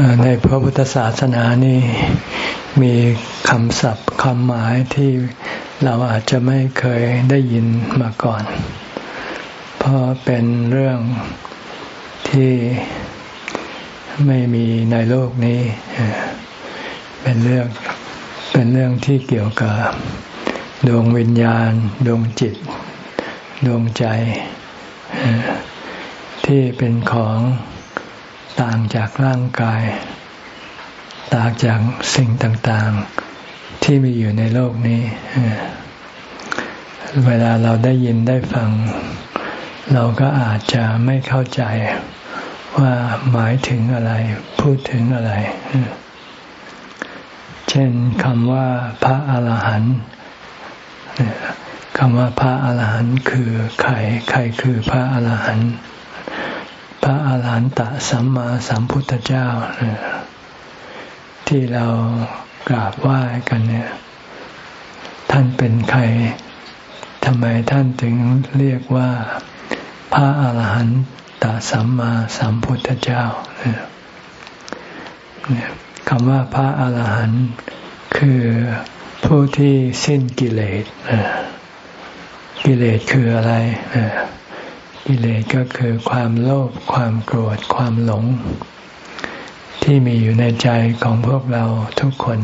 ในพระพุทธศาสนานี่มีคำศัพท์คำหมายที่เราอาจจะไม่เคยได้ยินมาก่อน เพราะเป็นเรื่องที่ไม่มีในโลกนี้ เป็นเรื่องเป็นเรื่องที่เกี่ยวกับดวงวิญญาณ ดวงจิต ดวงใจ ที่เป็นของ ต่างจากร่างกาย ต่างจากสิ่งต่างๆ ที่มีอยู่ในโลกนี้ เวลาเราได้ยินได้ฟัง เราก็อาจจะไม่เข้าใจว่าหมายถึงอะไร พูดถึงอะไร เช่นคำว่าพระอาหารหันต์คำว่าพระอาหารหันต์คือใครใครคือพระอาหารหันต์ พระอาหารหันตสัมมาสัมพุทธเจ้า ที่เรากราบไหว้กันเนี่ย ท่านเป็นใครทำไมท่านถึงเรียกว่า พระอาหารหันตสัมมาสัมพุทธเจ้าคำว่าพระอาหารหันต์คือผู้ที่สิ้นกิเลสกิเลสคืออะไร กิเลสก็คือความโลภความโกรธความหลง ที่มีอยู่ในใจของพวกเราทุกคน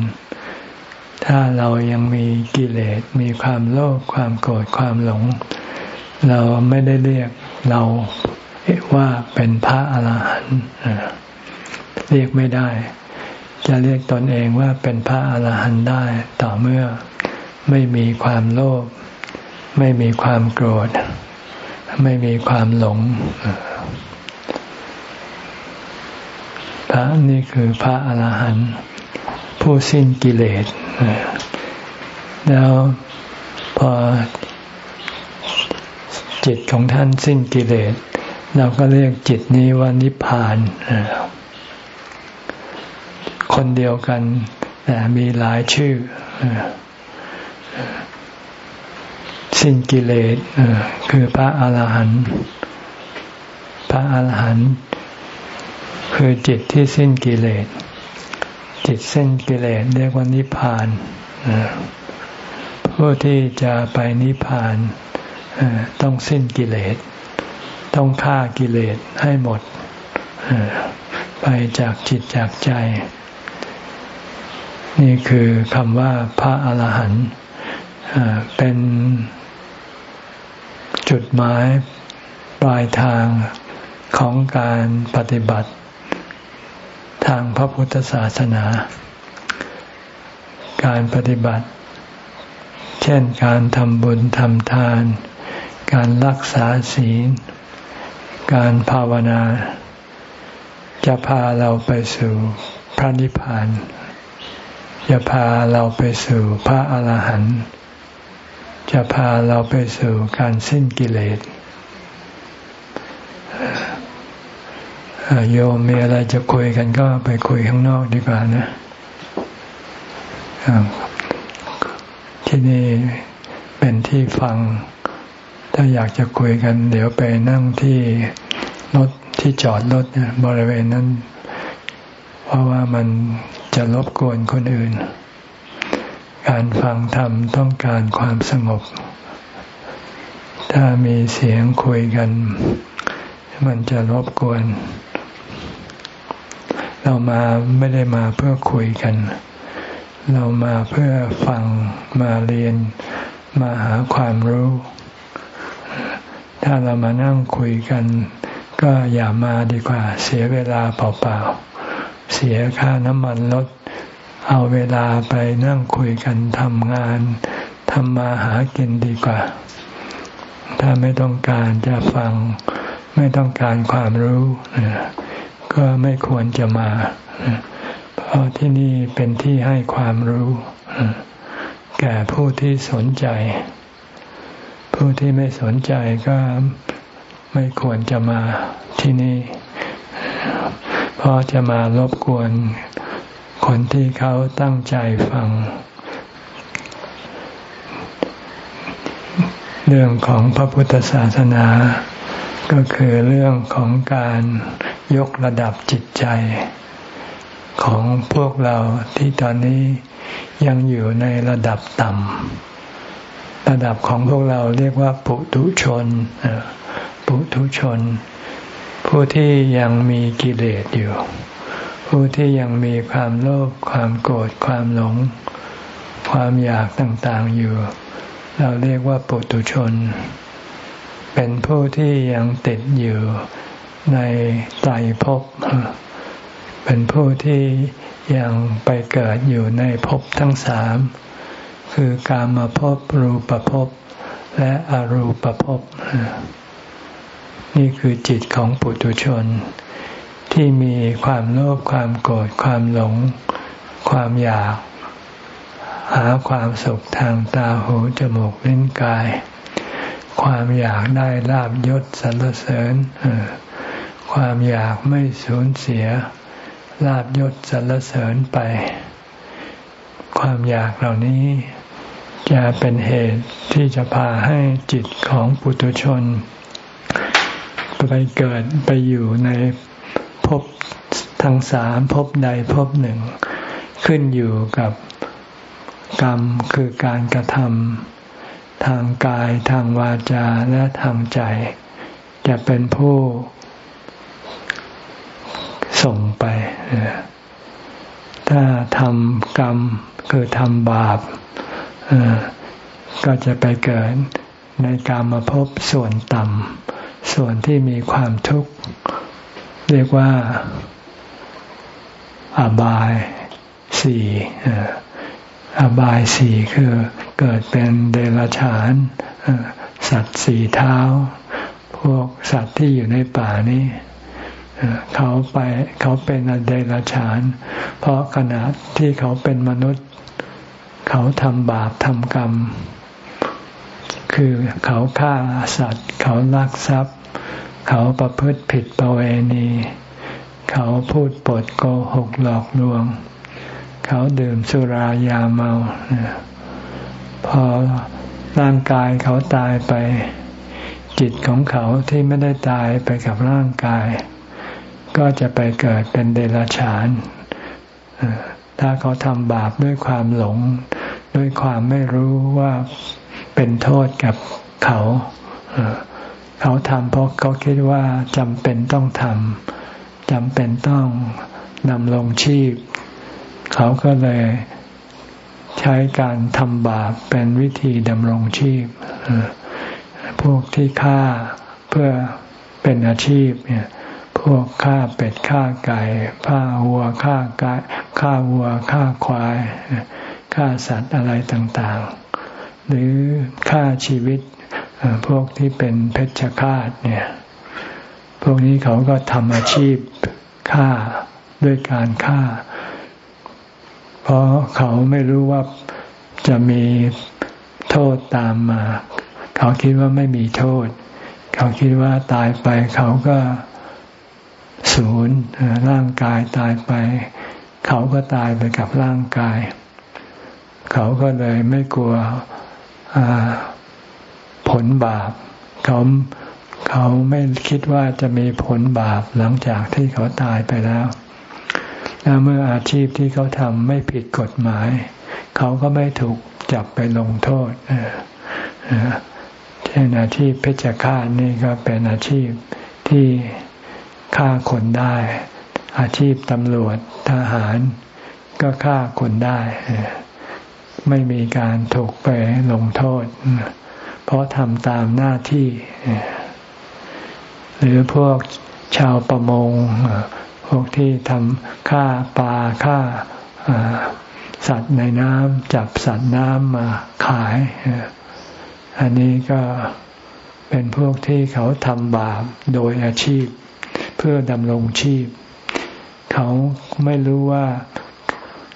ถ้าเรายังมีกิเลสมีความโลภความโกรธความหลง เราไม่ได้เรียกเราว่าเป็นพระอาหารหันต์เรียกไม่ได้ จะเรียกตนเองว่าเป็นพระอาหารหันต์ได้ต่อเมื่อไม่มีความโลภไม่มีความโกรธ ไม่มีความหลง พระนี่คือพระอรหันต์ผู้สิ้นกิเลส แล้วพอจิตของท่านสิ้นกิเลส เราก็เรียกจิตนี้ว่านิพพาน คนเดียวกันแต่มีหลายชื่อ สิ้นกิเลสคือพระอาหารหันต์พระอาหารหันต์คือจิตที่สิ้นกิเลส จิตสิ้นกิเลสเรียกว่านิพพานผู้ที่จะไปนิพพานต้องสิ้นกิเลส ต้องฆ่ากิเลสให้หมดไปจากจิตจากใจ นี่คือคำว่าพระอาหารหันต์เป็น จุดหมายปลายทางของการปฏิบัติ ทางพระพุทธศาสนา การปฏิบัติ เช่นการทำบุญทำทาน การรักษาศีล การภาวนา จะพาเราไปสู่พระนิพพานจะพาเราไปสู่พระอาหารหันต์ จะพาเราไปสู่การสิ้นกิเลสโยมมีอะไรจะคุยกันก็ไปคุยข้างนอกดีกว่านะ ที่นี่เป็นที่ฟัง ถ้าอยากจะคุยกัน เดี๋ยวไปนั่งที่รถที่จอดรถบริเวณนั้น เพราะว่ามันจะรบกวนคนอื่น การฟังธรรมต้องการความสงบ ถ้ามีเสียงคุยกัน มันจะรบกวน เรามาไม่ได้มาเพื่อคุยกัน เรามาเพื่อฟังมาเรียน มาหาความรู้ ถ้าเรามานั่งคุยกัน ก็อย่ามาดีกว่า เสียเวลาเปล่าๆเสียค่าน้ำมันรถ เอาเวลาไปนั่งคุยกันทำงานทำมาหากินดีกว่า ถ้าไม่ต้องการจะฟัง ไม่ต้องการความรู้ ก็ไม่ควรจะมา เพราะที่นี่เป็นที่ให้ความรู้ แก่ผู้ที่สนใจ ผู้ที่ไม่สนใจก็ไม่ควรจะมาที่นี่ เพราะจะมารบกวน คนที่เขาตั้งใจฟัง เรื่องของพระพุทธศาสนา ก็คือเรื่องของการยกระดับจิตใจ ของพวกเราที่ตอนนี้ยังอยู่ในระดับต่ำระดับของพวกเราเรียกว่าปุถุชนปุถุชน ผู้ที่ยังมีกิเลสอยู่ ผู้ที่ยังมีความโลภความโกรธความหลง ความอยากต่างๆอยู่ เราเรียกว่าปุถุชน เป็นผู้ที่ยังติดอยู่ในไตรภพเป็นผู้ที่ยังไปเกิดอยู่ในภพทั้งสาม คือกามภพรูปภพและอรูปภพนี่คือจิตของปุถุชน ที่มีความโลภความโกรธความหลง ความอยาก หาความสุขทางตาหูจมูกลิ้นกาย ความอยากได้ลาบยศสรรเสริญ ความอยากไม่สูญเสียลาบยศสรรเสริญไป ความอยากเหล่านี้ จะเป็นเหตุที่จะพาให้จิตของปุถุชน ไปเกิดไปอยู่ใน ภพทั้งสามภพใดภพหนึ่ง ขึ้นอยู่กับกรรมคือการกระทำทางกายทางวาจาและทางใจ จะเป็นผู้ส่งไป ถ้าทำกรรมคือทำบาปก็จะไปเกิดในกรรมภพบส่วนต่ำส่วนที่มีความทุกข์ เรียกว่าอบายสี่อบายสี่คือเกิดเป็นเดรัจฉาน สัตว์สี่เท้า พวกสัตว์ที่อยู่ในป่านี้เขาไปเขาเป็นเดรัจฉาน เพราะขณะที่เขาเป็นมนุษย์ เขาทำบาปทำกรรม คือเขาฆ่าสัตว์ เขาลักทรัพย์ เขาประพฤติผิดประเวณี เขาพูดปดโกหกหลอกลวง เขาดื่มสุรายาเมา พอร่างกายเขาตายไป จิตของเขาที่ไม่ได้ตายไปกับร่างกาย ก็จะไปเกิดเป็นเดรัจฉาน ถ้าเขาทำบาปด้วยความหลง ด้วยความไม่รู้ว่าเป็นโทษกับเขาเเขาทำเพราะเขาคิดว่าจำเป็นต้องทำจำเป็นต้องนำลงชีพ เขาก็เลยใช้การทำบาปเป็นวิธีดำรงชีพ พวกที่ฆ่าเพื่อเป็นอาชีพเนี่ยพวกฆ่าเป็ดฆ่าไก่ฆ่าวัวฆ่าไก่ฆ่าวัวฆ่าควายฆ่าสัตว์อะไรต่างๆ หรือฆ่าชีวิตพวกที่เป็นเพชฌฆาตเนี่ย พวกนี้เขาก็ทำอาชีพฆ่าด้วยการฆ่า เพราะเขาไม่รู้ว่าจะมีโทษตามมา เขาคิดว่าไม่มีโทษ เขาคิดว่าตายไปเขาก็ศูนย์ร่างกายตายไป เขาก็ตายไปกับร่างกาย เขาก็เลยไม่กลัว ผลบาปเขาเขาไม่คิดว่าจะมีผลบาปหลังจากที่เขาตายไปแล้ว แล้วเมื่ออาชีพที่เขาทำไม่ผิดกฎหมาย เขาก็ไม่ถูกจับไปลงโทษเช่นอาชีพเพชฌฆาตนี่ก็เป็นอาชีพที่ฆ่าคนได้ อาชีพตำรวจทหารก็ฆ่าคนได้ ไม่มีการถูกไปลงโทษ เพราะทำตามหน้าที่ หรือพวกชาวประมง พวกที่ทำฆ่าปลาฆ่าสัตว์ในน้ำจับสัตว์น้ำมาขาย อันนี้ก็เป็นพวกที่เขาทำบาปโดยอาชีพ เพื่อดำรงชีพ เขาไม่รู้ว่า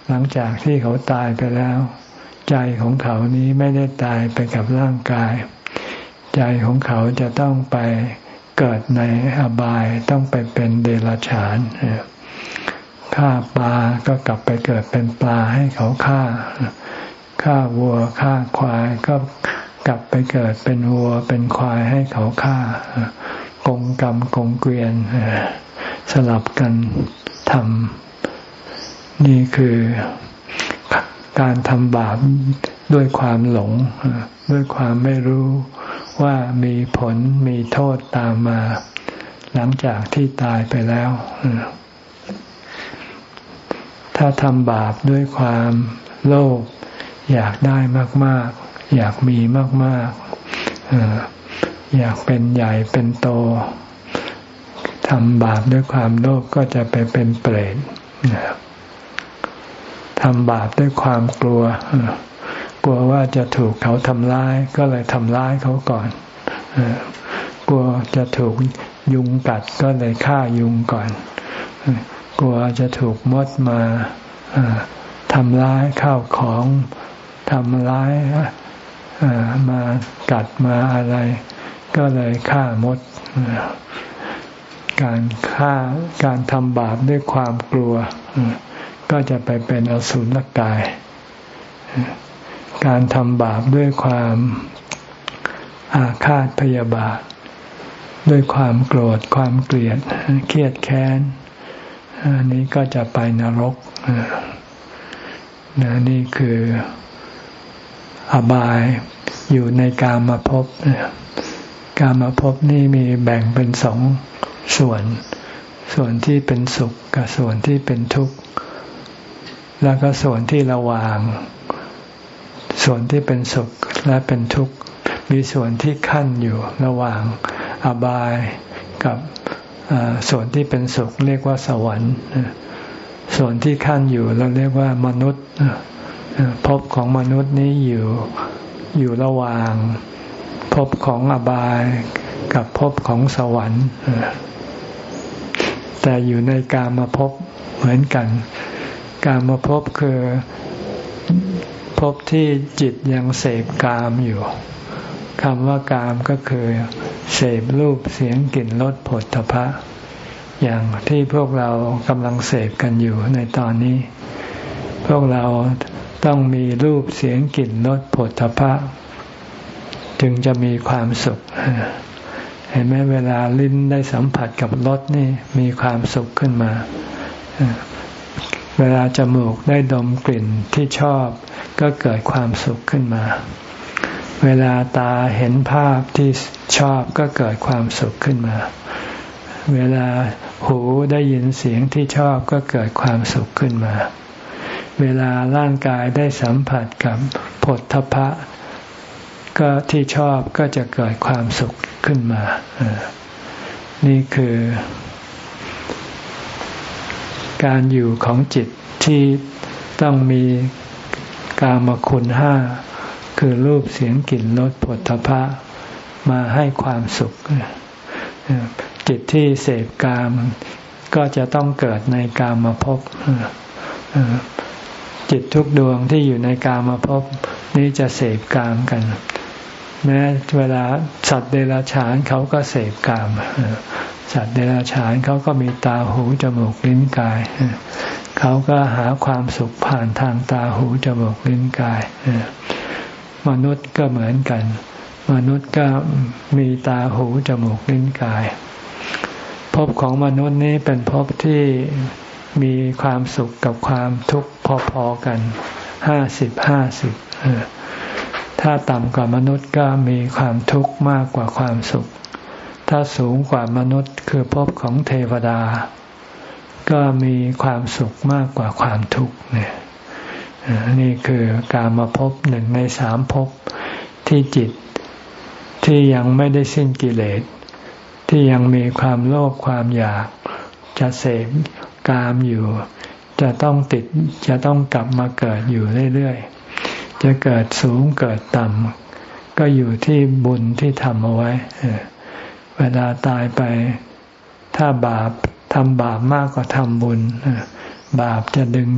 หลังจากที่เขาตายไปแล้ว ใจของเขานี้ไม่ได้ตายไปกับร่างกาย ใจของเขาจะต้องไปเกิดในอบายต้องไปเป็นเดรัจฉานฆ่าปลาก็กลับไปเกิดเป็นปลาให้เขาฆ่าฆ่าวัวฆ่าควายก็กลับไปเกิดเป็นวัวเป็นควายให้เขาฆ่ากงกรรมกงเกวียนสลับกันทำนี่คือ การทำบาปด้วยความหลง ด้วยความไม่รู้ว่ามีผลมีโทษตามมา หลังจากที่ตายไปแล้ว ถ้าทำบาปด้วยความโลภอยากได้มาก ๆ อยากมีมาก ๆ อยากเป็นใหญ่เป็นโตทำบาปด้วยความโลภก็จะไปเป็นเปรตนะครับ ทำบาปด้วยความกลัว กลัวว่าจะถูกเขาทำร้าย ก็เลยทำร้ายเขาก่อนกลัวจะถูกยุงกัดก็เลยฆ่ายุงก่อน กลัวจะถูกมดมาทำร้ายข้าวของทำร้ายมากัดมาอะไร ก็เลยฆ่ามด การฆ่าการทำบาปด้วยความกลัว ก็จะไปเป็นอสุรกาย การทำบาปด้วยความอาฆาตพยาบาท ด้วยความโกรธความเกลียดเครียดแค้นอันนี้ก็จะไปนรกนะนี่คืออบายอยู่ในกามาพบกามาพบนี่มีแบ่งเป็นสองส่วน ส่วนที่เป็นสุขกับส่วนที่เป็นทุกข์ แล้วก็ส่วนที่ระวาง ส่วนที่เป็นสุขและเป็นทุกข์ มีส่วนที่ขั้นอยู่ระหว่างอบายกับส่วนที่เป็นสุขเรียกว่าสวรรค์ ส่วนที่ขั้นอยู่เราเรียกว่ามนุษย์ภพของมนุษย์นี้อยู่อยู่ระหว่างภพของอบายกับภพของสวรรค์แต่อยู่ในกามาภพเหมือนกัน การมาภพคือภพที่จิตยังเสพกามอยู่คำว่ากามก็คือ เสพรูปเสียงกลิ่นรสผลทพะอย่างที่พวกเรากำลังเสพกันอยู่ในตอนนี้ พวกเราต้องมีรูปเสียงกลิ่นรสผลทพะถึงจะมีความสุข เห็นไหมเวลาลิ้นได้สัมผัสกับรสนี่มีความสุขขึ้นมา เวลาจมูกได้ดมกลิ่นที่ชอบ ก็เกิดความสุขขึ้นมา เวลาตาเห็นภาพที่ชอบก็เกิดความสุขขึ้นมา เวลาหูได้ยินเสียงที่ชอบก็เกิดความสุขขึ้นมา เวลาร่างกายได้สัมผัสกับผลทพะ ก็ที่ชอบก็จะเกิดความสุขขึ้นมา นี่คือ การอยู่ของจิตที่ต้องมีกามคุณห้า คือรูปเสียงกลิ่นรสผลทพะมาให้ความสุข จิตที่เสพกามก็จะต้องเกิดในกามมาพบจิตทุกดวงที่อยู่ในกามาพบนี้จะเสพกามกัน แม้เวลาสัตว์เดรัจฉานเขาก็เสพกาม สัตว์เดรัจฉานเขาก็มีตาหูจมูกลิ้นกาย เขาก็หาความสุขผ่านทางตาหูจมูกลิ้นกาย มนุษย์ก็เหมือนกัน มนุษย์ก็มีตาหูจมูกลิ้นกาย ภพของมนุษย์นี้เป็นภพที่มีความสุขกับความทุกข์พอๆกันห้าสิบห้าสิบถ้าต่ำกว่ามนุษย์ก็มีความทุกข์มากกว่าความสุข ถ้าสูงกว่ามนุษย์คือภพของเทวดา ก็มีความสุขมากกว่าความทุกข์เนี่ยนี่คือการมาพบหนึ่งในสามภพที่จิตที่ยังไม่ได้สิ้นกิเลส ที่ยังมีความโลภความอยาก จะเสพกามอยู่ จะต้องติดจะต้องกลับมาเกิดอยู่เรื่อยๆ จะเกิดสูงเกิดต่ำก็อยู่ที่บุญที่ทำเอาไว้ เวลาตายไป ถ้าบาปทำบาปมากกว่าทำบุญ บาปจะดึง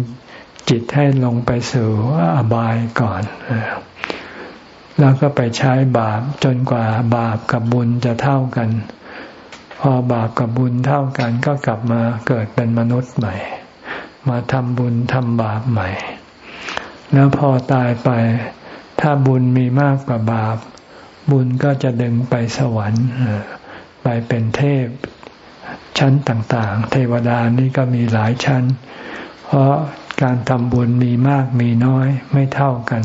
จิตให้ลงไปสู่อบายก่อน แล้วก็ไปใช้บาปจนกว่าบาปกับบุญจะเท่ากัน พอบาปกับบุญเท่ากันก็กลับมาเกิดเป็นมนุษย์ใหม่ มาทำบุญทำบาปใหม่ แล้วพอตายไป ถ้าบุญมีมากกว่าบาป บุญก็จะดึงไปสวรรค์ ไปเป็นเทพ ชั้นต่างๆ เทวดานี่ก็มีหลายชั้น เพราะการทำบุญมีมากมีน้อยไม่เท่ากัน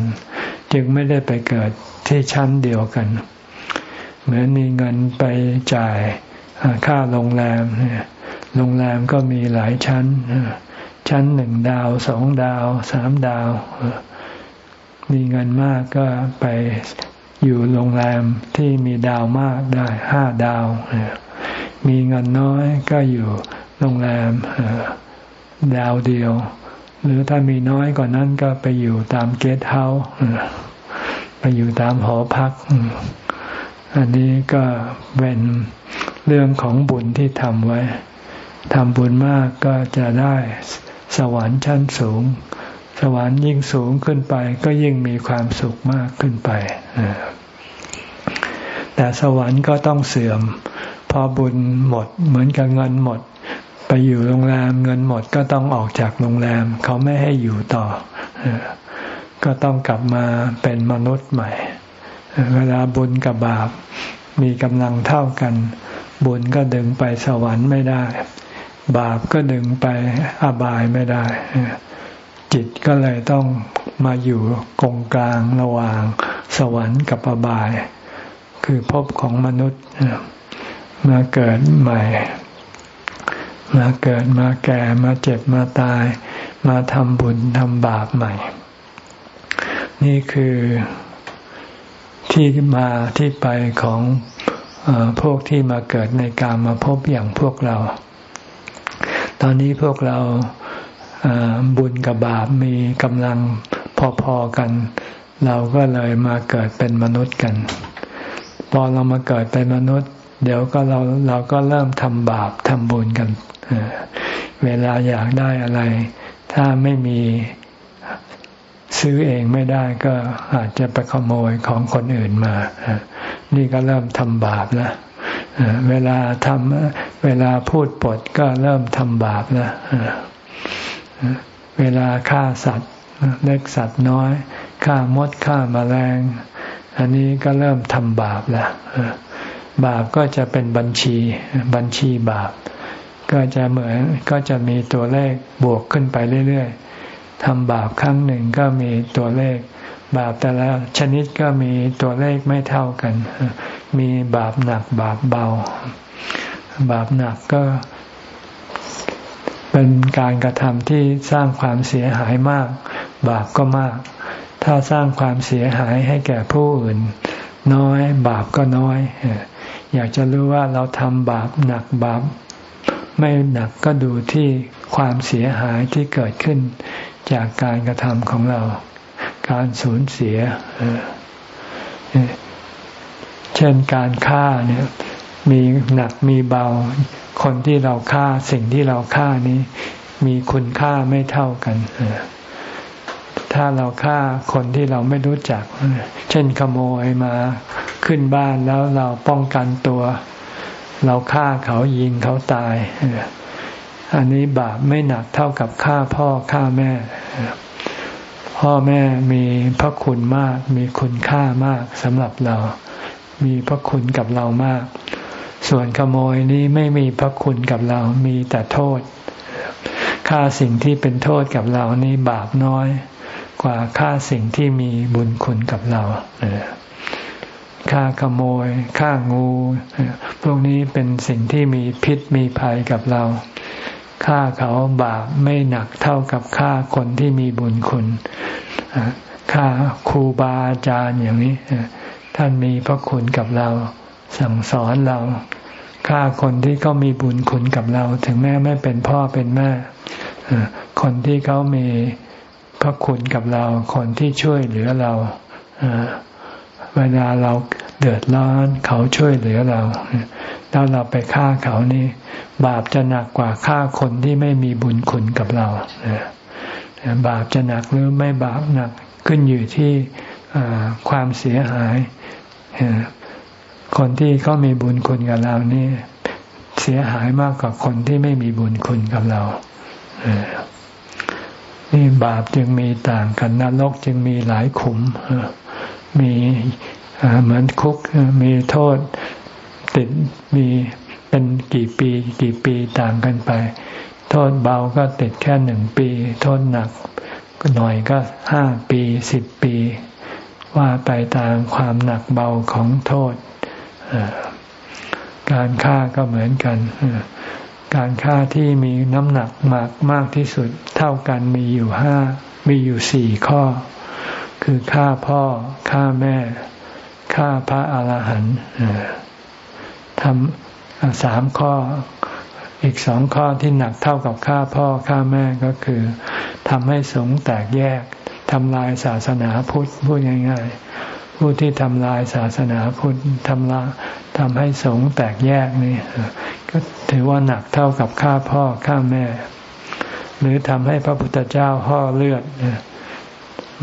จึงไม่ได้ไปเกิดที่ชั้นเดียวกัน เหมือนมีเงินไปจ่ายค่าโรงแรมเนี่ยโรงแรมก็มีหลายชั้น ชั้นหนึ่งดาวสองดาวสามดาว มีเงินมากก็ไป อยู่โรงแรมที่มีดาวมากได้ห้าดาว มีเงินน้อยก็อยู่โรงแรมดาวเดียว หรือถ้ามีน้อยกว่านั้นก็ไปอยู่ตามเกสต์เฮาส์ไปอยู่ตามหอพัก อันนี้ก็เป็นเรื่องของบุญที่ทำไว้ทำบุญมากก็จะได้สวรรค์ชั้นสูง สวรรค์ยิ่งสูงขึ้นไป ก็ยิ่งมีความสุขมากขึ้นไป แต่สวรรค์ก็ต้องเสื่อม พอบุญหมดเหมือนกับเงินหมด ไปอยู่โรงแรมเงินหมดก็ต้องออกจากโรงแรม เขาไม่ให้อยู่ต่อ ก็ต้องกลับมาเป็นมนุษย์ใหม่ เวลาบุญกับบาปมีกำลังเท่ากัน บุญก็ดึงไปสวรรค์ไม่ได้ บาปก็ดึงไปอบายไม่ได้ จิตก็เลยต้องมาอยู่กงกลางระหว่าง สวรรค์กับอบาย คือภพของมนุษย์มาเกิดใหม่ มาเกิดมาแก่มาเจ็บมาตาย มาทำบุญทำบาปใหม่ นี่คือที่มาที่ไปของอพวกที่มาเกิดในการมาพบอย่างพวกเรา ตอนนี้พวกเรา บุญกับบาปมีกำลังพอๆกัน เราก็เลยมาเกิดเป็นมนุษย์กัน พอเรามาเกิดเป็นมนุษย์ เดี๋ยวก็เราเราก็เริ่มทำบาปทำบุญกัน เวลาอยากได้อะไร ถ้าไม่มีซื้อเองไม่ได้ก็อาจจะไปขโมยของคนอื่นมา นี่ก็เริ่มทำบาปแล้วเวลาทำเวลาพูดปดก็เริ่มทำบาปแล้ว เวลาฆ่าสัตว์เล็กสัตว์น้อยฆ่ามดฆ่ามาแมลง อันนี้ก็เริ่มทำบาปแล้วบาปก็จะเป็นบัญชีบัญชีบาป ก็จะเหมือนก็จะมีตัวเลขบวกขึ้นไปเรื่อยๆทำบาปครั้งหนึ่งก็มีตัวเลข บาปแต่ละชนิดก็มีตัวเลขไม่เท่ากัน มีบาปหนักบาปเบา บาปหนักก็ เป็นการกระทำที่สร้างความเสียหายมาก บาปก็มาก ถ้าสร้างความเสียหายให้แก่ผู้อื่น น้อยบาปก็น้อย อยากจะรู้ว่าเราทำบาปหนักบาป ไม่หนักก็ดูที่ความเสียหายที่เกิดขึ้น จากการกระทำของเรา การสูญเสีย เช่นการฆ่าเนี่ย มีหนักมีเบา คนที่เราฆ่าสิ่งที่เราฆ่านี้ มีคุณค่าไม่เท่ากัน ถ้าเราฆ่าคนที่เราไม่รู้จัก เช่นขโมยมาขึ้นบ้านแล้วเราป้องกันตัว เราฆ่าเขายิงเขาตาย อันนี้บาปไม่หนักเท่ากับฆ่าพ่อฆ่าแม่พ่อแม่มีพระคุณมาก มีคุณค่ามากสำหรับเรา มีพระคุณกับเรามาก ส่วนขโมยนี้ไม่มีพระคุณกับเรามีแต่โทษค่าสิ่งที่เป็นโทษกับเรานี่บาปน้อย กว่าค่าสิ่งที่มีบุญคุณกับเราค่าขโมยค่างูพวกนี้เป็นสิ่งที่มีพิษมีภัยกับเราค่าเขาบาปไม่หนักเท่ากับค่าคนที่มีบุญคุณค่าครูบาอาจารย์อย่างนี้ท่านมีพระคุณกับเรา สั่งสอนเราฆ่าคนที่เขามีบุญคุณกับเรา ถึงแม้ไม่เป็นพ่อเป็นแม่คนที่เขามีพระคุณกับเรา คนที่ช่วยเหลือเราเวลาเราเดือดร้อนเขาช่วยเหลือเราแล้วเราไปฆ่าเขานี่ บาปจะหนักกว่าฆ่าคนที่ไม่มีบุญคุณกับเราบาปจะหนักหรือไม่บาปหนักขึ้นอยู่ที่ความเสียหาย คนที่เขามีบุญคุณกับเรานี่เสียหายมากกว่าคนที่ไม่มีบุญคุณกับเรานี่บาปจึงมีต่างกันนรกจึงมีหลายขุมมีเหมือนคุกมีโทษติดมีเป็นกี่ปี กี่ปีต่างกันไป โทษเบาก็ติดแค่หนึ่งปี โทษหนักก็หน่อยก็ห้าปีสิบปี ว่าไปตามความหนักเบาของโทษ การฆ่าก็เหมือนกันการฆ่าที่มีน้ำหนักมากมากที่สุด เท่ากันมีอยู่ห้ามีอยู่สี่ข้อ คือฆ่าพ่อฆ่าแม่ฆ่าพระอาหารหันต์ทำสามข้อ อีกสองข้อที่หนักเท่ากับฆ่าพ่อฆ่าแม่ก็คือทำให้สงแตกแยกทำลายศาสนาพุทธพูดง่าย ๆ ผู้ที่ทำลายศาสนาพุทธทำลาทำให้สงแตกแยกนี่ก็ถือว่าหนักเท่ากับฆ่าพ่อฆ่าแม่ หรือทำให้พระพุทธเจ้าห่อเลือด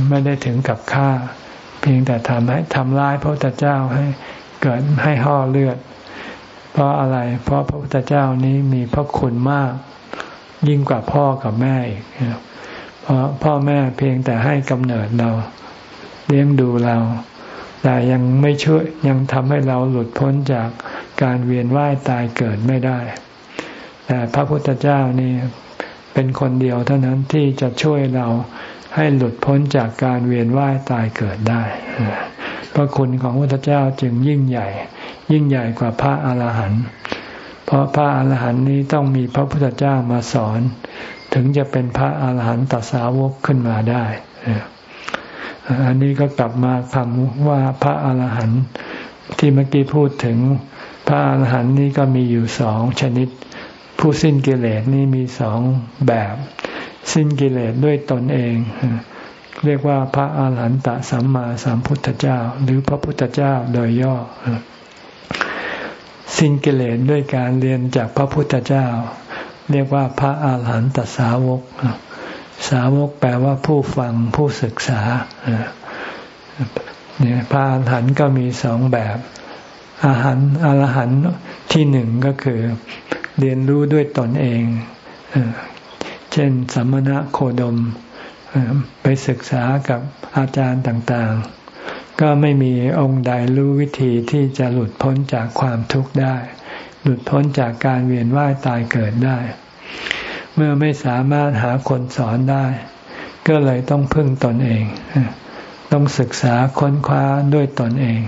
ไม่ได้ถึงกับฆ่า เพียงแต่ทำให้ทำร้ายพระพุทธเจ้าให้เกิดให้ห่อเลือด เพราะอะไร เพราะพระพุทธเจ้านี้มีพระคุณมาก ยิ่งกว่าพ่อกับแม่อีกเพราะพ่อแม่เพียงแต่ให้กำเนิดเรา เลี้ยงดูเรา แต่ยังไม่ช่วยยังทำให้เราหลุดพ้นจากการเวียนว่ายตายเกิดไม่ได้ แต่พระพุทธเจ้านี่เป็นคนเดียวเท่านั้นที่จะช่วยเราให้หลุดพ้นจากการเวียนว่ายตายเกิดได้ พระคุณของพระพุทธเจ้าจึงยิ่งใหญ่ ยิ่งใหญ่กว่าพระอาหารหันต์ เพราะพระอาหารหันต์นี้ต้องมีพระพุทธเจ้ามาสอน ถึงจะเป็นพระอาหารหันตสาวกขึ้นมาได้ อันนี้ก็กลับมาคำว่าพระอาหารหันต์ที่เมื่อกี้พูดถึง พระอาหารหันต์นี้ก็มีอยู่สองชนิด ผู้สิ้นกิเลสนี่มีสองแบบ สิ้นกิเลสด้วยตนเอง เรียกว่าพระอาหารหันตสัมมาสัมพุทธเจ้า หรือพระพุทธเจ้าโดยย่อ สิ้นกิเลสด้วยการเรียนจากพระพุทธเจ้า เรียกว่าพระอาหารหันตสาวก สาวกแปลว่าผู้ฟังผู้ศึกษาเนี่ยพระอาหารหันต์ก็มีสองแบบอาหารอรหันต์ที่หนึ่งก็คือเรียนรู้ด้วยตนเอง เช่นสัมมณะโคดม ไปศึกษากับอาจารย์ต่างๆ ก็ไม่มีองค์ใดรู้วิธีที่จะหลุดพ้นจากความทุกข์ได้ หลุดพ้นจากการเวียนว่ายตายเกิดได้ เมื่อไม่สามารถหาคนสอนได้ ก็เลยต้องพึ่งตนเอง ต้องศึกษาค้นคว้าด้วยตนเอง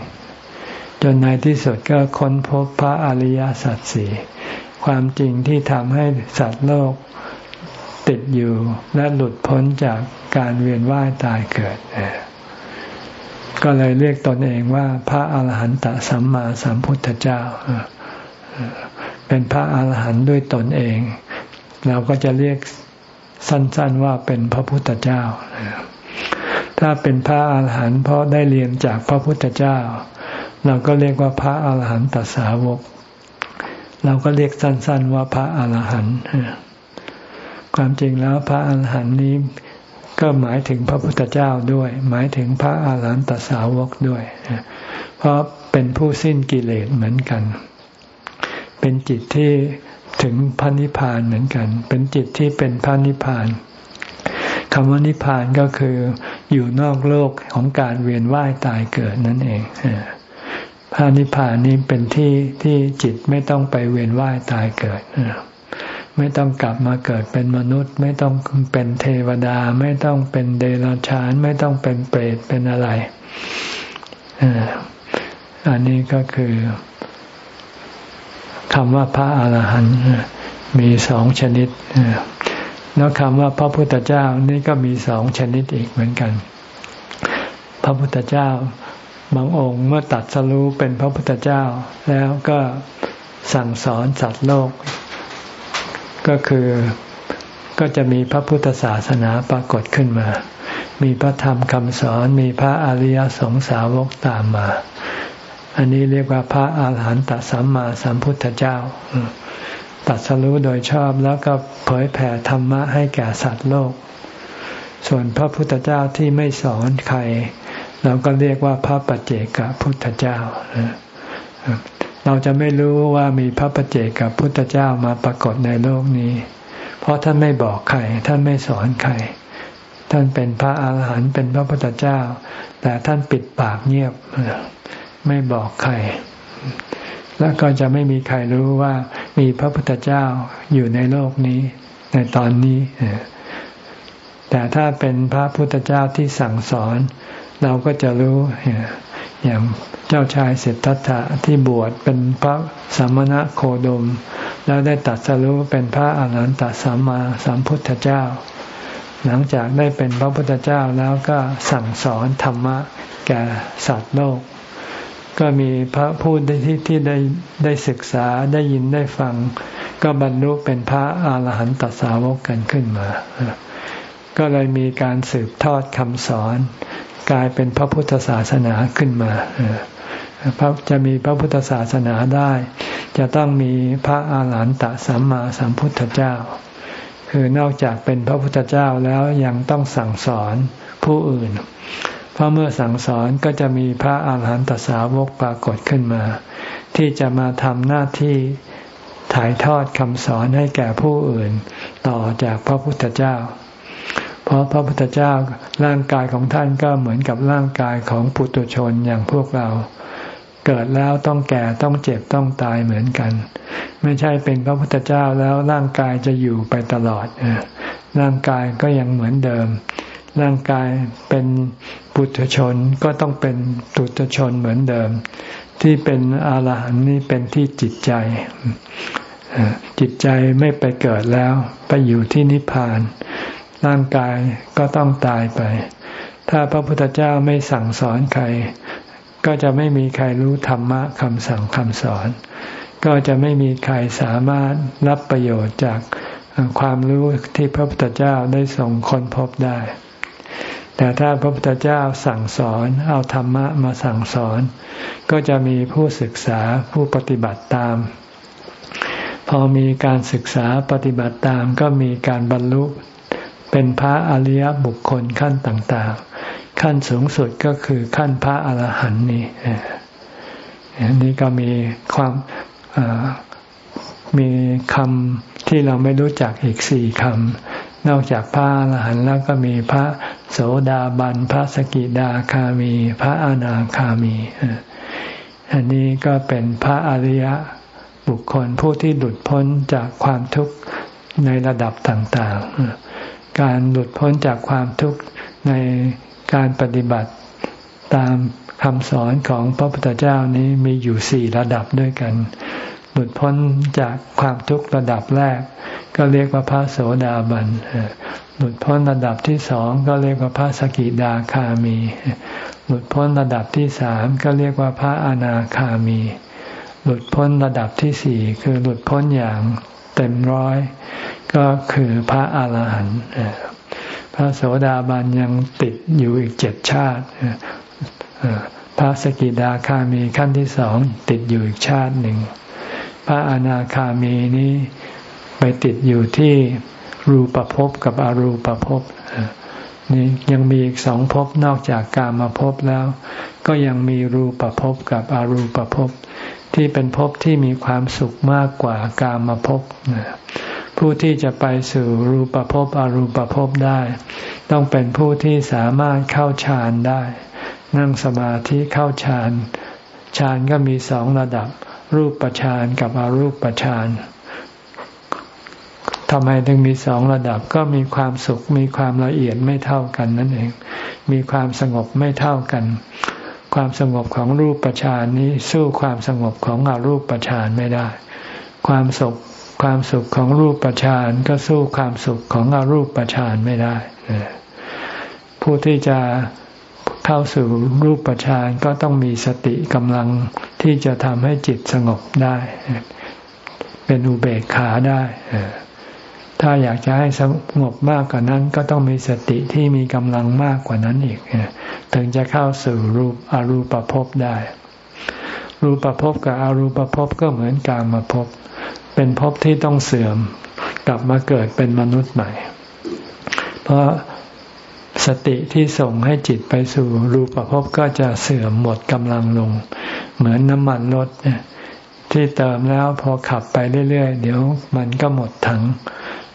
จนในที่สุดก็ค้นพบพระอริยสัจสี่ความจริงที่ทำให้สัตว์โลกติดอยู่และหลุดพ้นจากการเวียนว่ายตายเกิด ก็เลยเรียกตนเองว่า พระอาหารหันตสัมมาสัมพุทธเจ้า เป็นพระอาหารหันต์ด้วยตนเอง เราก็จะเรียกสั้นๆว่าเป็นพระพุทธเจ้า ถ้าเป็นพระอาหารหันต์เพราะได้เรียนจากพระพุทธเจ้า เราก็เรียกว่าพระอาหารหันตสาวก เราก็เรียกสั้นๆว่าพระอาหารหันต์ความจริงแล้วพระอาหารหันต์นี้ก็หมายถึงพระพุทธเจ้าด้วย หมายถึงพระอาหารหันตสาวกด้วย เพราะเป็นผู้สิ้นกิเลสเหมือนกัน เป็นจิตที่ ถึงพระนิพพานเหมือนกัน เป็นจิตที่เป็นพระนิพพานคำว่านิพพานก็คืออยู่นอกโลกของการเวียนว่ายตายเกิดนั่นเองพระนิพพานนี้เป็นที่ที่จิตไม่ต้องไปเวียนว่ายตายเกิดไม่ต้องกลับมาเกิดเป็นมนุษย์ ไม่ต้องเป็นเทวดา ไม่ต้องเป็นเดรัจฉาน ไม่ต้องเป็นเปรตเป็นอะไรอันนี้ก็คือ คำว่าพระอาหารหันต์มีสองชนิด แล้วคำว่าพระพุทธเจ้านี่ก็มีสองชนิดอีกเหมือนกัน พระพุทธเจ้าบางองค์เมื่อตัดสรู้เป็นพระพุทธเจ้า แล้วก็สั่งสอนสัตว์โลก ก็คือก็จะมีพระพุทธศาสนาปรากฏขึ้นมา มีพระธรรมคำสอน มีพระอริยสงสาวกตามมา อันนี้เรียกว่าพระอาหารหันตสัมมาสัมพุทธเจ้าตัดสรู้โดยชอบแล้วก็เผยแผ่ธรรมะให้แก่สัตว์โลก ส่วนพระพุทธเจ้าที่ไม่สอนใคร เราก็เรียกว่าพระปัจเจกพุทธเจ้า เราจะไม่รู้ว่ามีพระปัจเจกพุทธเจ้ามาปรากฏในโลกนี้ เพราะท่านไม่บอกใครท่านไม่สอนใคร ท่านเป็นพระอาหารหันต์เป็นพระพุทธเจ้า แต่ท่านปิดปากเงียบ ไม่บอกใคร แล้วก็จะไม่มีใครรู้ว่ามีพระพุทธเจ้าอยู่ในโลกนี้ ในตอนนี้ แต่ถ้าเป็นพระพุทธเจ้าที่สั่งสอน เราก็จะรู้ อย่างเจ้าชายเสดทัตถะที่บวชเป็นพระสมณะโคดม แล้วได้ตัดสรู้เป็นพระอรหันตสัมมาสัมพุทธเจ้า หลังจากได้เป็นพระพุทธเจ้าแล้วก็สั่งสอนธรรมะแก่สัตว์โลก ก็มีพระผู้ที่ที่ได้ได้ศึกษาได้ยินได้ฟัง ก็บรรลุเป็นพระอาหารหันตสาวกกันขึ้นมา ก็เลยมีการสืบทอดคำสอน กลายเป็นพระพุทธศาสนาขึ้นมาพระจะมีพระพุทธศาสนาได้ จะต้องมีพระอาหารหันตสัมมาสัมพุทธเจ้า คือนอกจากเป็นพระพุทธเจ้าแล้วยังต้องสั่งสอนผู้อื่น เพราะเมื่อสั่งสอนก็จะมีพระอาหารหันตสาวกปรากฏขึ้นมา ที่จะมาทำหน้าที่ถ่ายทอดคำสอนให้แก่ผู้อื่น ต่อจากพระพุทธเจ้า เพราะพระพุทธเจ้าร่างกายของท่านก็เหมือนกับร่างกายของปุถุชนอย่างพวกเรา เกิดแล้วต้องแก่ต้องเจ็บต้องตายเหมือนกัน ไม่ใช่เป็นพระพุทธเจ้าแล้วร่างกายจะอยู่ไปตลอดร่างกายก็ยังเหมือนเดิม ร่างกายเป็นปุถุชนก็ต้องเป็นปุถุชนเหมือนเดิม ที่เป็นอาลหันนี่เป็นที่จิตใจ จิตใจไม่ไปเกิดแล้ว ไปอยู่ที่นิพพาน ร่างกายก็ต้องตายไป ถ้าพระพุทธเจ้าไม่สั่งสอนใคร ก็จะไม่มีใครรู้ธรรมะคำสั่งคำสอน ก็จะไม่มีใครสามารถรับประโยชน์จากความรู้ที่พระพุทธเจ้าได้ส่งคนพบได้ แต่ถ้าพระพุทธเจ้าสั่งสอนเอาธรรมะมาสั่งสอน ก็จะมีผู้ศึกษาผู้ปฏิบัติตาม พอมีการศึกษาปฏิบัติตามก็มีการบรรลุเป็นพระอริยบุคคลขั้นต่างๆ ขั้นสูงสุดก็คือขั้นพระอรหันต์นี่อันนี้ก็มีความมีคำที่เราไม่รู้จักอีกสี่คำ นอกจากพระอรหันต์แล้วก็มีพระโสดาบัน พระสกิดาคามี พระอนาคามี อันนี้ก็เป็นพระอริยะบุคคลผู้ที่หลุดพ้นจากความทุกข์ในระดับต่างๆ การหลุดพ้นจากความทุกข์ในการปฏิบัติตามคำสอนของพระพุทธเจ้านี้มีอยู่สี่ระดับด้วยกัน หลุดพ้นจากความทุกข์ระดับแรก ก็เรียกว่าพระโสดาบันหลุดพ้นระดับที่สองก็เรียกว่าพระสกิดาคามี หลุดพ้นระดับที่สามก็เรียกว่าพระอนาคามี หลุดพ้นระดับที่สี่คือหลุดพ้นอย่างเต็มร้อย ก็คือพระอาหารหันต์พระโสดาบันยังติดอยู่อีกเจ็ดชาติพระสกิดาคามีขั้นที่สองติดอยู่อีกชาติหนึ่ง พระอนาคามีนี้ไปติดอยู่ที่รูปภพกับอรูปภพนี่ยังมีอีกสองภพนอกจากกามาภพแล้ว ก็ยังมีรูปภพกับอรูปภพที่เป็นภพที่มีความสุขมากกว่ากามาภพผู้ที่จะไปสู่รูปภพอรูปภพได้ ต้องเป็นผู้ที่สามารถเข้าฌานได้ นั่งสมาธิเข้าฌานฌานก็มีสองระดับ รูปฌานกับอรูปฌานทำไมถึงมีสองระดับก็มีความสุข มีความละเอียดไม่เท่ากันนั่นเอง มีความสงบไม่เท่ากัน ความสงบของรูปฌานนี้สู้ความสงบของอรูปฌานไม่ได้ ความสุขความสุขของรูปปชานก็สู้ความสุขของอรูปปชานไม่ได้ผู้ที่จะ เข้าสู่รูปปชานก็ต้องมีสติกำลังที่จะทำให้จิตสงบได้ เป็นอุเบกขาได้ถ้าอยากจะให้สงบมากกว่านั้น ก็ต้องมีสติที่มีกำลังมากกว่านั้นอีกถึงจะเข้าสู่รูปอรูปภพได้ รูปภพกับอรูปภพก็เหมือนกามาภพเป็นภพที่ต้องเสื่อม กลับมาเกิดเป็นมนุษย์ใหม่ เพราะ สติที่ส่งให้จิตไปสู่รูปภพก็จะเสื่อมหมดกำลังลง เหมือนน้ำมันรถที่เติมแล้วพอขับไปเรื่อยๆ เดี๋ยวมันก็หมดถัง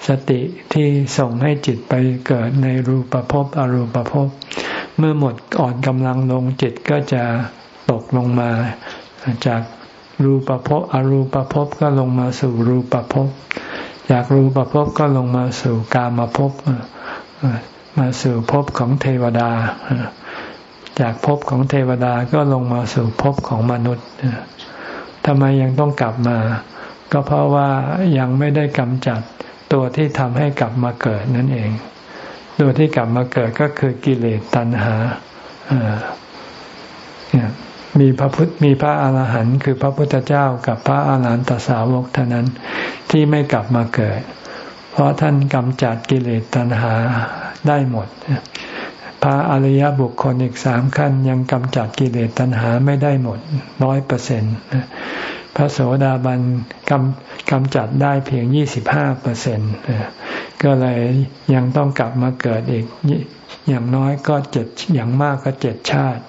สติที่ส่งให้จิตไปเกิดในรูปภพอรูปภพเมื่อหมดอ่อนกำลังลงจิตก็จะตกลงมา จากรูปภพอรูปภพก็ลงมาสู่รูปภพจากรูปภพก็ลงมาสู่กามภพ มาสู่ภพของเทวดา จากภพของเทวดาก็ลงมาสู่ภพของมนุษย์ทำไมยังต้องกลับมา ก็เพราะว่ายังไม่ได้กำจัดตัวที่ทำให้กลับมาเกิดนั่นเอง ตัวที่กลับมาเกิดก็คือกิเลสตัณหามีพระพุทธมีพระอาหารหันต์คือพระพุทธเจ้ากับพระอาหารหันตสาวกเท่านั้นที่ไม่กลับมาเกิด เพราะท่านกำจัดกิเลสตัณหาได้หมด พระอริยบุคคลอีกสามขั้น ยังกำจัดกิเลสตัณหาไม่ได้หมดร้อยเปอร์เซ็นต์พระโสดาบันกำกำจัดได้เพียงยี่สิบห้าเปอร์เซ็นต์ก็เลยยังต้องกลับมาเกิดอีกอย่างน้อยก็เจ็ดอย่างมากก็เจ็ดชาติ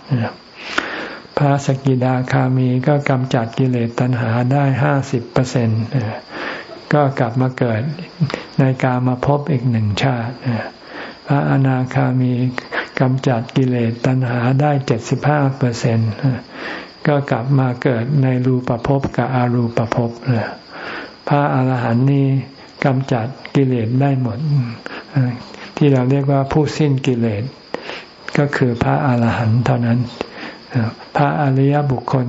พระสกิดาคามีก็กำจัดกิเลสตัณหาได้ห้าสิบเปอร์เซ็นต์ ก็กลับมาเกิดในกามาพบอีกหนึ่งชาติพระอนาคามีกำจัดกิเลสตัณหาได้เจ็ดสิบห้าเปอร์เซ็นต์ก็กลับมาเกิดในรูปภพกับอารูปภพพระอาหารหันต์นี้กำจัดกิเลสได้หมด ที่เราเรียกว่าผู้สิ้นกิเลส ก็คือพระอาหารหันต์เท่านั้น พระอริยบุคคล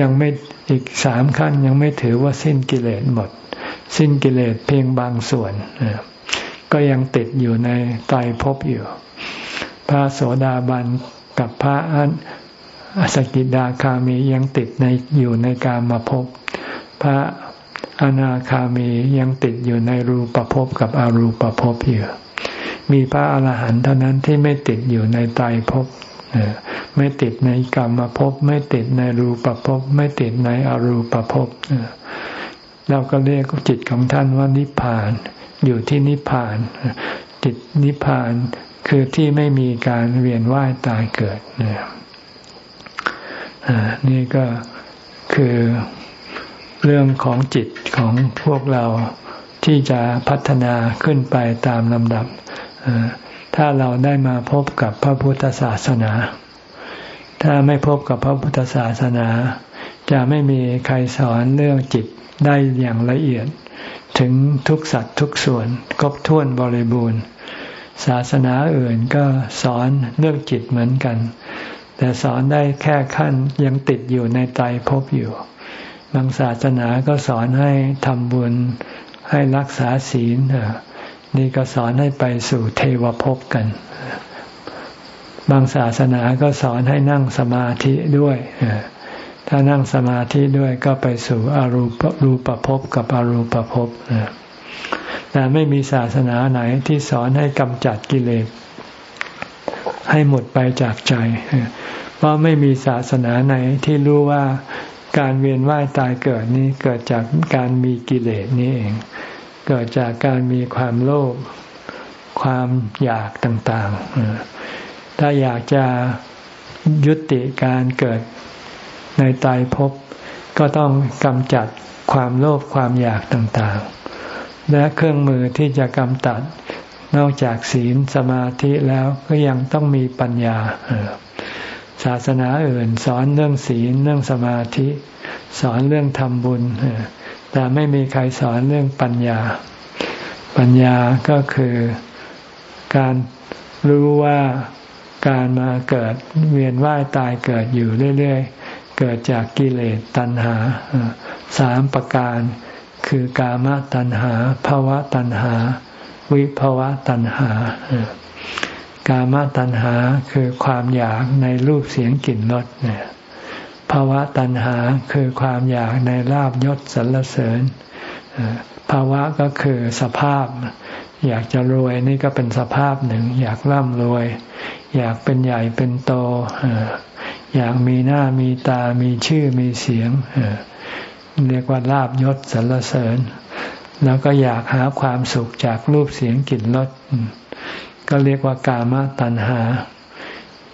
ยังไม่อีกสามขั้นยังไม่ถือว่าสิ้นกิเลสหมด สิ้นกิเลสเพียงบางส่วน ก็ยังติดอยู่ในไตรภพอยู่ พระโสดาบันกับพระอันสกิดาคามียังติดในอยู่ในกามาภพพระอนาคามียังติดอยู่ในรูปภพกับอรูปภพอยู่ มีพระอรหันต์เท่านั้นที่ไม่ติดอยู่ในไตรภพไม่ติดในกรรมภพไม่ติดในรูปภพไม่ติดในอรูปภพ เราก็เรียกจิตของท่านว่านิพพาน อยู่ที่นิพพาน จิตนิพพานคือที่ไม่มีการเวียนว่ายตายเกิดนี่ก็คือเรื่องของจิตของพวกเราที่จะพัฒนาขึ้นไปตามลำดับ ถ้าเราได้มาพบกับพระพุทธศาสนา ถ้าไม่พบกับพระพุทธศาสนา จะไม่มีใครสอนเรื่องจิต ได้อย่างละเอียด ถึงทุกสัตว์ทุกส่วนครบถ้วนบริบูรณ์ ศาสนาอื่นก็สอนเรื่องจิตเหมือนกัน แต่สอนได้แค่ขั้นยังติดอยู่ในใจพบอยู่บางศาสนาก็สอนให้ทำบุญให้รักษาศีลนี่ก็สอนให้ไปสู่เทวภพกัน บางศาสนาก็สอนให้นั่งสมาธิด้วย ถ้านั่งสมาธิด้วยก็ไปสู่อรูปรูปภพกับอรูปภพแต่ไม่มีศาสนาไหนที่สอนให้กำจัดกิเลสให้หมดไปจากใจ เพราะไม่มีศาสนาไหนที่รู้ว่าการเวียนว่ายตายเกิดนี้เกิดจากการมีกิเลสนี้เอง เกิดจากการมีความโลภความอยากต่างๆ ถ้าอยากจะยุติการเกิด ในตายภพก็ต้องกำจัดความโลภความอยากต่างๆ และเครื่องมือที่จะกำจัดนอกจากศีลสมาธิแล้วก็ยังต้องมีปัญญาศาสนาอื่น สอนเรื่องศีลเรื่องสมาธิ สอนเรื่องทำบุญ แต่ไม่มีใครสอนเรื่องปัญญา ปัญญาก็คือการรู้ว่าการมาเกิดเวียนว่ายตายเกิดอยู่เรื่อย ๆ เกิดจากกิเลสตัณหาสามประการ คือกามตัณหาภาวะตัณหา วิภาวะตัณหา กามตัณหาคือความอยากในรูปเสียงกลิ่นรสเนี่ยภาวะตัณหาคือความอยากในลาบยศสรรเสริญภาวะก็คือสภาพ อยากจะรวยนี่ก็เป็นสภาพหนึ่ง อยากร่ำรวย อยากเป็นใหญ่เป็นโต อยากมีหน้ามีตามีชื่อมีเสียงเรียกว่าลาบยศสรรเสริญ แล้วก็อยากหาความสุขจากรูปเสียงกลิ่นรสก็เรียกว่ากามตัณหา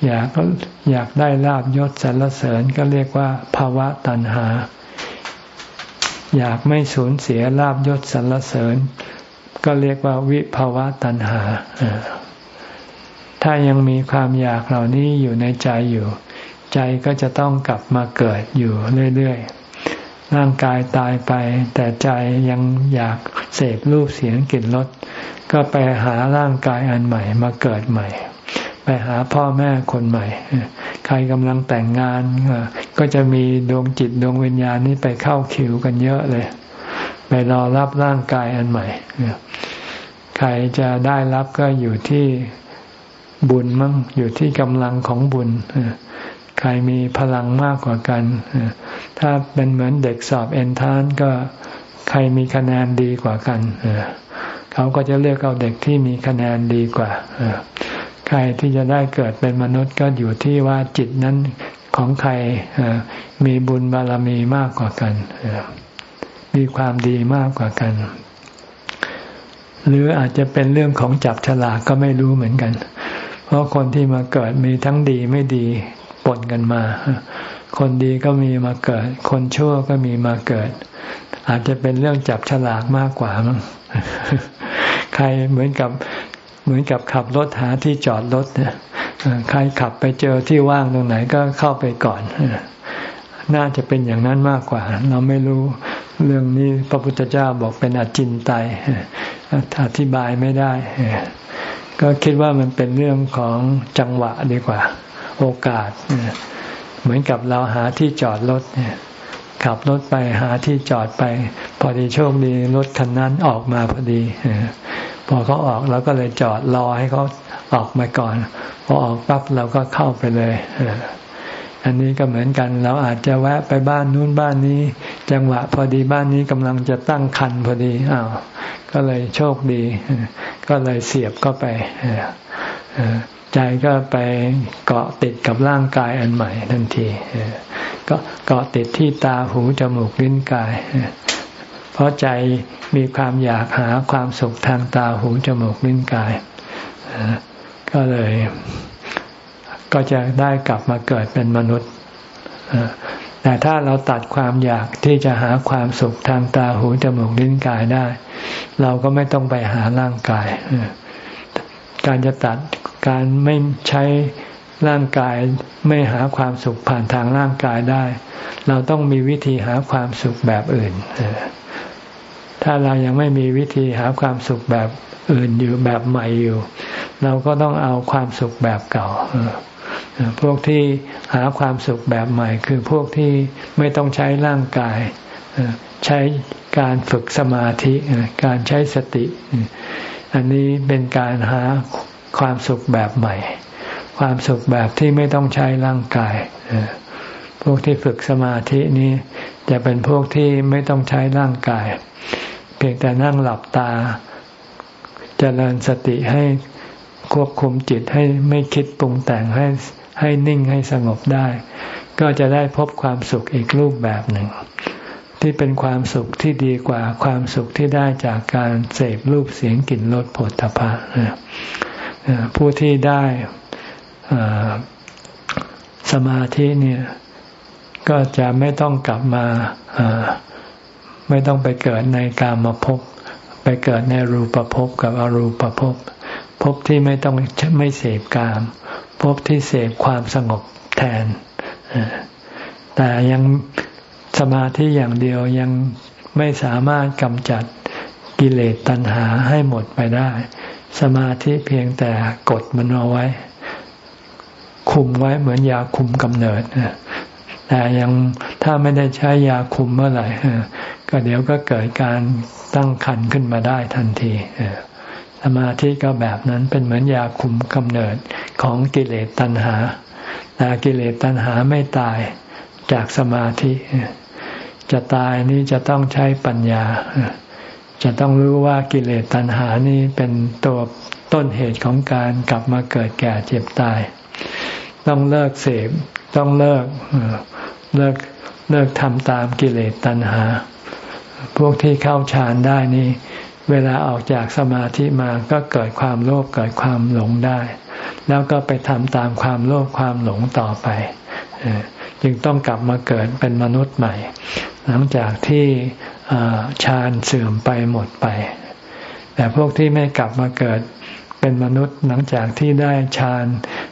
อยากก็อยากได้ลาบยศสรรเสริญ ก็เรียกว่าภาวะตัณหา อยากไม่สูญเสียลาบยศสรรเสริญ ก็เรียกว่าวิภาวะตัณหา ถ้ายังมีความอยากเหล่านี้อยู่ในใจอยู่ ใจก็จะต้องกลับมาเกิดอยู่เรื่อยๆ ร่างกายตายไป แต่ใจยังอยากเสพรูปเสียงกลิ่นรสก็ไปหาร่างกายอันใหม่มาเกิดใหม่ ไปหาพ่อแม่คนใหม่ ใครกำลังแต่งงาน ก็จะมีดวงจิตดวงวิญญาณนี้ไปเข้าคิวกันเยอะเลย ไปรอรับร่างกายอันใหม่ ใครจะได้รับก็อยู่ที่บุญมั้งอยู่ที่กำลังของบุญ ใครมีพลังมากกว่ากัน ถ้าเป็นเหมือนเด็กสอบเอนทานก็ใครมีคะแนนดีกว่ากัน เขาก็จะเลือกเอาเด็กที่มีคะแนนดีกว่า ใครที่จะได้เกิดเป็นมนุษย์ก็อยู่ที่ว่าจิตนั้นของใครมีบุญบารมีมากกว่ากัน มีความดีมากกว่ากัน หรืออาจจะเป็นเรื่องของจับฉลากก็ไม่รู้เหมือนกัน เพราะคนที่มาเกิดมีทั้งดีไม่ดี ปนกันมา คนดีก็มีมาเกิด คนชั่วก็มีมาเกิด อาจจะเป็นเรื่องจับฉลากมากกว่ามั้งใครเหมือนกับเหมือนกับขับรถหาที่จอดรถเนี่ยใครขับไปเจอที่ว่างตรงไหนก็เข้าไปก่อน น่าจะเป็นอย่างนั้นมากกว่า เราไม่รู้เรื่องนี้พระพุทธเจ้าบอกเป็นอจินไตยอธิบายไม่ได้ ก็คิดว่ามันเป็นเรื่องของจังหวะดีกว่า โอกาส เหมือนกับเราหาที่จอดรถเนี่ยขับรถไปหาที่จอดไป พอดีโชคดีรถคันนั้นออกมาพอดีพอเขาออกเราก็เลยจอดรอให้เขาออกมาก่อน พอออกปั๊บเราก็เข้าไปเลยอันนี้ก็เหมือนกัน เราอาจจะแวะไปบ้านนู้นบ้านนี้ จังหวะพอดีบ้านนี้กำลังจะตั้งคันพอดีอ้าวก็เลยโชคดี ก็เลยเสียบเข้าไป ใจก็ไปเกาะติดกับร่างกายอันใหม่ทันทีก็เกาะติดที่ตาหูจมูกลิ้นกาย เพราะใจมีความอยากหาความสุขทางตาหูจมูกลิ้นกาย ก็เลย ก็จะได้กลับมาเกิดเป็นมนุษย์แต่ถ้าเราตัดความอยากที่จะหาความสุขทางตาหูจมูกลิ้นกายได้ เราก็ไม่ต้องไปหาร่างกาย การจะตัด การไม่ใช้ร่างกายไม่หาความสุขผ่านทางร่างกายได้ เราต้องมีวิธีหาความสุขแบบอื่น ถ้าเรายังไม่มีวิธีหาความสุขแบบอื่นอยู่แบบใหม่อยู่ เราก็ต้องเอาความสุขแบบเก่าพวกที่หาความสุขแบบใหม่ คือพวกที่ไม่ต้องใช้ร่างกาย ใช้การฝึกสมาธิ การใช้สติ อันนี้เป็นการหา ความสุขแบบใหม่ ความสุขแบบที่ไม่ต้องใช้ร่างกายพวกที่ฝึกสมาธินี้จะเป็นพวกที่ไม่ต้องใช้ร่างกาย เพียงแต่นั่งหลับตาจเจริญสติให้ควบคุมจิตให้ไม่คิดปรุงแต่งให้ให้นิ่งให้สงบได้ ก็จะได้พบความสุขอีกรูปแบบหนึ่ง ที่เป็นความสุขที่ดีกว่าความสุขที่ได้จากการเสพรูปเสียงกลิ่นรสผลตภะ ผู้ที่ได้สมาธิเนี่ยก็จะไม่ต้องกลับมาไม่ต้องไปเกิดในกามภพไปเกิดในรูปภพกับอรูปภพภพที่ไม่ต้องไม่เสพกามภพที่เสพความสงบแทน แต่ยังสมาธิอย่างเดียวยังไม่สามารถกำจัดกิเลสตัณหาให้หมดไปได้ สมาธิเพียงแต่กดมันเอาไว้ คุมไว้เหมือนยาคุมกำเนิดแต่ยังถ้าไม่ได้ใช้ยาคุมเมื่อไหร่ก็เดี๋ยวก็เกิดการตั้งคันขึ้นมาได้ทันทีสมาธิก็แบบนั้นเป็นเหมือนยาคุมกำเนิดของกิเลสตัณหาแต่กิเลสตัณหาไม่ตายจากสมาธิ จะตายนี่จะต้องใช้ปัญญา จะต้องรู้ว่ากิเลสตัณหานี่เป็นตัวต้นเหตุของการกลับมาเกิดแก่เจ็บตาย ต้องเลิกเสพต้องเลิกเลิกเลิกทำตามกิเลสตัณหา พวกที่เข้าฌานได้นี่ เวลาออกจากสมาธิมาก็เกิดความโลภเกิดความหลงได้ แล้วก็ไปทำตามความโลภความหลงต่อไปจึงต้องกลับมาเกิดเป็นมนุษย์ใหม่ หลังจากที่ ฌานเสื่อมไปหมดไป แต่พวกที่ไม่กลับมาเกิดเป็นมนุษย์หลังจากที่ได้ฌาน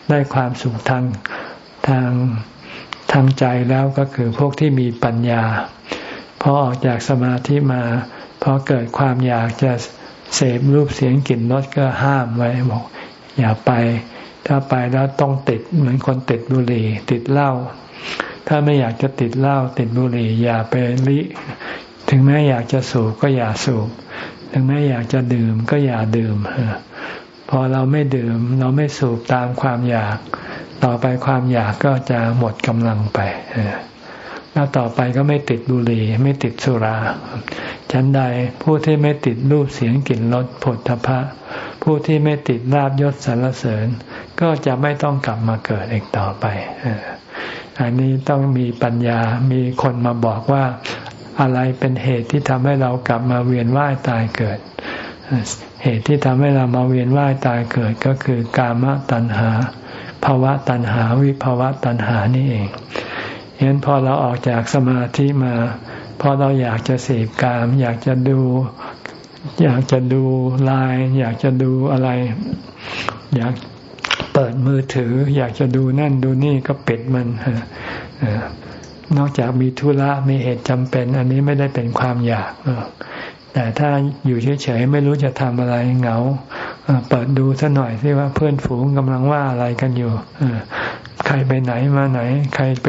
ได้ความสุขทางทางทางใจแล้วก็คือพวกที่มีปัญญาพอออกจากสมาธิมาพอเกิดความอยากจะเสพรูปเสียงกลิ่นรสก็ห้ามไว้บอกอย่าไป ถ้าไปแล้วต้องติดเหมือนคนติดบุหรี่ ติดเหล้าถ้าไม่อยากจะติดเหล้าติดบุหรี่ อย่าไปลิ ถึงแม้อยากจะสูบก็อย่าสูบ ถึงแม้อยากจะดื่มก็อย่าดื่มพอเราไม่ดื่ม เราไม่สูบตามความอยาก ต่อไปความอยากก็จะหมดกำลังไปแล้วต่อไปก็ไม่ติดบุหรี่ไม่ติดสุรา ฉันใดผู้ที่ไม่ติดรูปเสียงกลิ่นรสผลทพะ ผู้ที่ไม่ติดลาบยศสรรเสริญ ก็จะไม่ต้องกลับมาเกิดอีกต่อไปอันนี้ต้องมีปัญญามีคนมาบอกว่า อะไรเป็นเหตุที่ทำให้เรากลับมาเวียนว่ายตายเกิด เหตุที่ทำให้เรามาเวียนว่ายตายเกิดก็คือกามตัณหาภาวะตัณหาวิภาวะตัณหานี่เองเห็นพอเราออกจากสมาธิมาพอเราอยากจะเสพกาม อยากจะดู อยากจะดูลายอยากจะดูอะไร อยากเปิดมือถือ อยากจะดูนั่นดูนี่ก็ปิดมัน นอกจากมีธุระมีเหตุจำเป็น อันนี้ไม่ได้เป็นความอยากแต่ถ้าอยู่เฉยๆไม่รู้จะทำอะไรเหงาเปิดดูซะหน่อยสิว่าเพื่อนฝูงกำลังว่าอะไรกันอยู่ใครไปไหนมาไหน ใครไป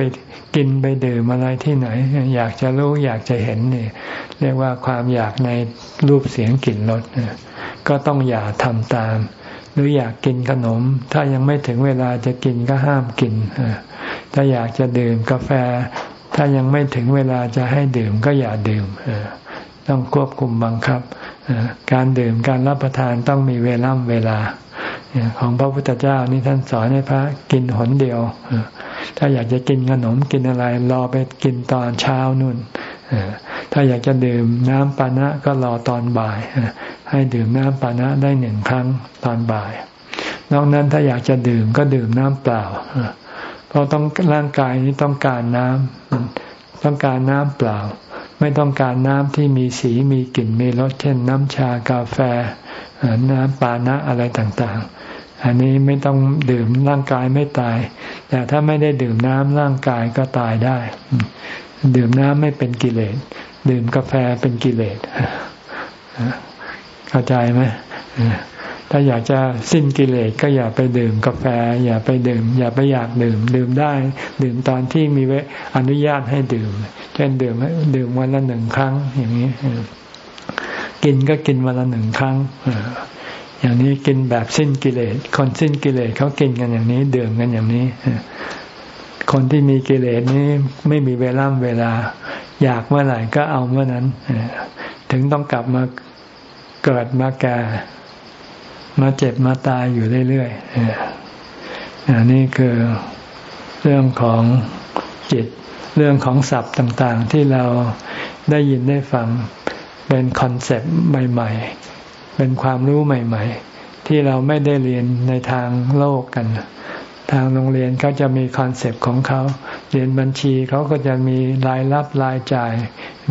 กินไปดื่มอะไรที่ไหน อยากจะรู้อยากจะเห็นเนี่ยเรียกว่าความอยากในรูปเสียงกลิ่นรสก็ต้องอย่าทำตาม หรืออยากกินขนม ถ้ายังไม่ถึงเวลาจะกินก็ห้ามกินถ้าอยากจะดื่มกาแฟ ถ้ายังไม่ถึงเวลาจะให้ดื่มก็อย่าดื่มต้องควบคุมบังคับ การดื่มการรับประทานต้องมีเวลาเวลา ของพระพุทธเจ้านี่ท่านสอนให้พระกินหนเดียว ถ้าอยากจะกินขนมกินอะไร รอไปกินตอนเช้านู่นถ้าอยากจะดื่มน้ำปานะก็รอตอนบ่าย ให้ดื่มน้ำปานะได้หนึ่งครั้งตอนบ่าย นอกนั้นถ้าอยากจะดื่มก็ดื่มน้ำเปล่า เพราะต้องร่างกายนี้ต้องการน้ำต้องการน้ำเปล่า ไม่ต้องการน้ำที่มีสีมีกลิ่นมีรสเช่น น้ำชากาแฟ น้ำปานะอะไรต่างๆ อันนี้ไม่ต้องดื่มร่างกายไม่ตาย แต่ถ้าไม่ได้ดื่มน้ำร่างกายก็ตายได้ ดื่มน้ำไม่เป็นกิเลส ดื่มกาแฟเป็นกิเลสเข้าใจไหม ถ้าอยากจะสิ้นกิเลสก็อย่าไปดื่มกาแฟ อย่าไปดื่ม อย่าไปอยากดื่ม ดื่มได้ ดื่มตอนที่มีเวอนุญาตให้ดื่ม เช่นดื่มดื่มวันละหนึ่งครั้งอย่างนี้ กินก็กินวันละหนึ่งครั้งอย่างนี้กินแบบสิ้นกิเลส คนสิ้นกิเลสเขากินกันอย่างนี้ ดื่มกันอย่างนี้ คนที่มีกิเลสนี้ไม่มีเวลาเวลา อยากเมื่อไหร่ก็เอาเมื่อนั้น ถึงต้องกลับมาเกิดมาแก่ มาเจ็บมาตายอยู่เรื่อยๆอันนี้คือเรื่องของจิต เรื่องของศัพท์ต่างๆ ที่เราได้ยินได้ฟังเป็น concept ใหม่ ๆ เป็นความรู้ใหม่ ๆ ที่เราไม่ได้เรียนในทางโลกกัน ทางโรงเรียนเขาจะมี concept ของเขา เรียนบัญชีเขาก็จะมีรายรับรายจ่าย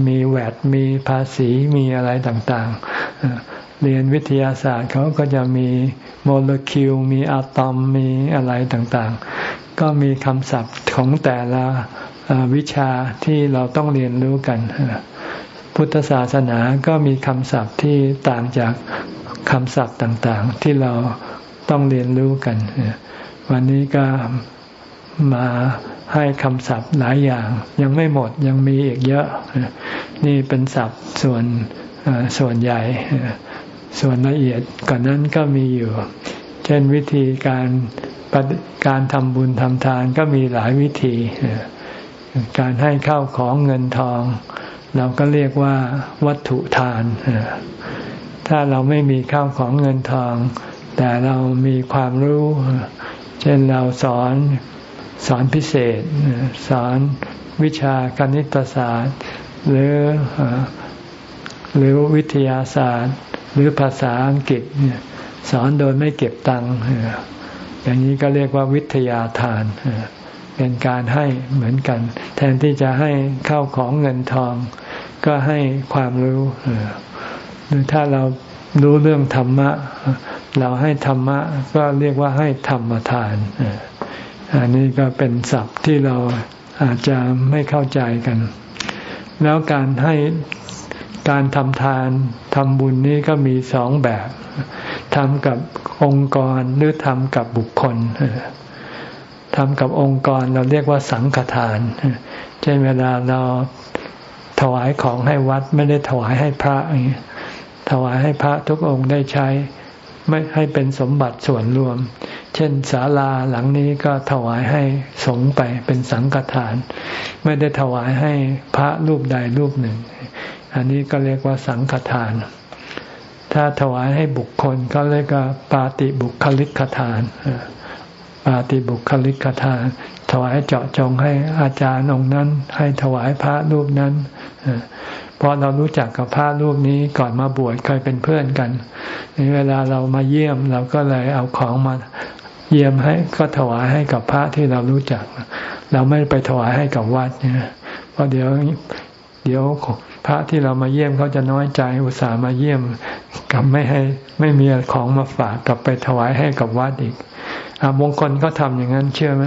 มี VAT มีภาษีมีอะไรต่างๆ เรียนวิทยาศาสตร์เขาก็จะมีโมเลกุลมีอะตอมมีอะไรต่างๆ ก็มีคำศัพท์ของแต่ละวิชาที่เราต้องเรียนรู้กัน พุทธศาสนาก็มีคำศัพท์ที่ต่างจากคำศัพท์ต่างๆ ที่เราต้องเรียนรู้กัน วันนี้ก็มาให้คำศัพท์หลายอย่าง ยังไม่หมดยังมีอีกเยอะ นี่เป็นศัพท์ส่วนส่วนใหญ่ ส่วนละเอียดก่อนนั้นก็มีอยู่ เช่นวิธีการการทำบุญทำทานก็มีหลายวิธี การให้เข้าของเงินทอง เราก็เรียกว่าวัตถุทาน ถ้าเราไม่มีข้าวของเงินทอง แต่เรามีความรู้ เช่นเราสอนสอนพิเศษ สอนวิชาคณิตศาสตร์ หรือหรือวิทยาศาสตร์ หรือภาษาอังกฤษสอนโดยไม่เก็บตังค์อย่างนี้ก็เรียกว่าวิทยาทานเป็นการให้เหมือนกัน แทนที่จะให้เข้าของเงินทอง ก็ให้ความรู้หรือถ้าเรารู้เรื่องธรรมะ เราให้ธรรมะ ก็เรียกว่าให้ธรรมทานอันนี้ก็เป็นศัพท์ที่เราอาจจะไม่เข้าใจกัน แล้วการให้ การทำทานทำบุญนี้ก็มีสองแบบทำกับองค์กรหรือทำกับบุคคลทำกับองค์กรเราเรียกว่าสังฆทานเช่นเวลาเราถวายของให้วัดไม่ได้ถวายให้พระถวายให้พระทุกองค์ได้ใช้ ไม่ให้เป็นสมบัติส่วนรวม เช่นศาลาหลังนี้ก็ถวายให้สงไปเป็นสังฆทาน ไม่ได้ถวายให้พระรูปใดรูปหนึ่ง อันนี้ก็เรียกว่าสังฆทาน ถ้าถวายให้บุคคลก็เรียกว่าปาติบุคลิกทานปาติบุคลิกทาน ถวายเจาะจงให้อาจารย์องค์นั้น ให้ถวายพระรูปนั้นเพราะเรารู้จักกับพระรูปนี้ก่อนมาบวชเคยเป็นเพื่อนกันเวลาเรามาเยี่ยมเราก็เลยเอาของมาเยี่ยมให้ก็ถวายให้กับพระที่เรารู้จัก เราไม่ไปถวายให้กับวัดเนี่ยเพราะเดี๋ยว เดี๋ยว พระที่เรามาเยี่ยมเขาจะน้อยใจอุตส่าห์มาเยี่ยมกับไม่ให้ไม่มีของมาฝากกลับไปถวายให้กับวัดอีกมงคลก็ทำอย่างนั้นเชื่อไหม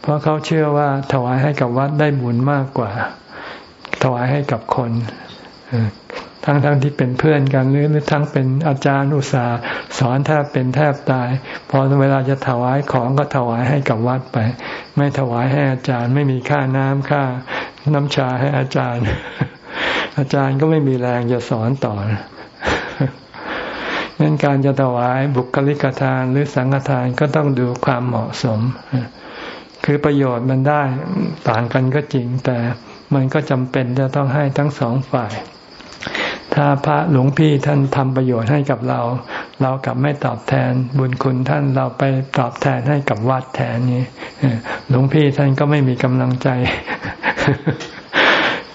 เพราะเขาเชื่อว่าถวายให้กับวัดได้บุญมากกว่า ถวายให้กับคนทั้งทั้งที่เป็นเพื่อนกันหรือทั้งเป็นอาจารย์อุตสาห์สอนแทบเป็นแทบตาย พอเวลาจะถวายของก็ถวายให้กับวัดไป ไม่ถวายให้อาจารย์ ไม่มีค่าน้ำค่าน้ำชาให้อาจารย์ อาจารย์ก็ไม่มีแรงจะสอนต่อนั้นการจะถวายบุคลิกทานหรือสังฆทานก็ต้องดูความเหมาะสม คือประโยชน์มันได้ต่างกันก็จริง แต่มันก็จำเป็นจะต้องให้ทั้งสองฝ่าย ถ้าพระหลวงพี่ท่านทำประโยชน์ให้กับเรา เรากลับไม่ตอบแทนบุญคุณท่านเราไปตอบแทนให้กับวัดแทนนี้หลวงพี่ท่านก็ไม่มีกำลังใจ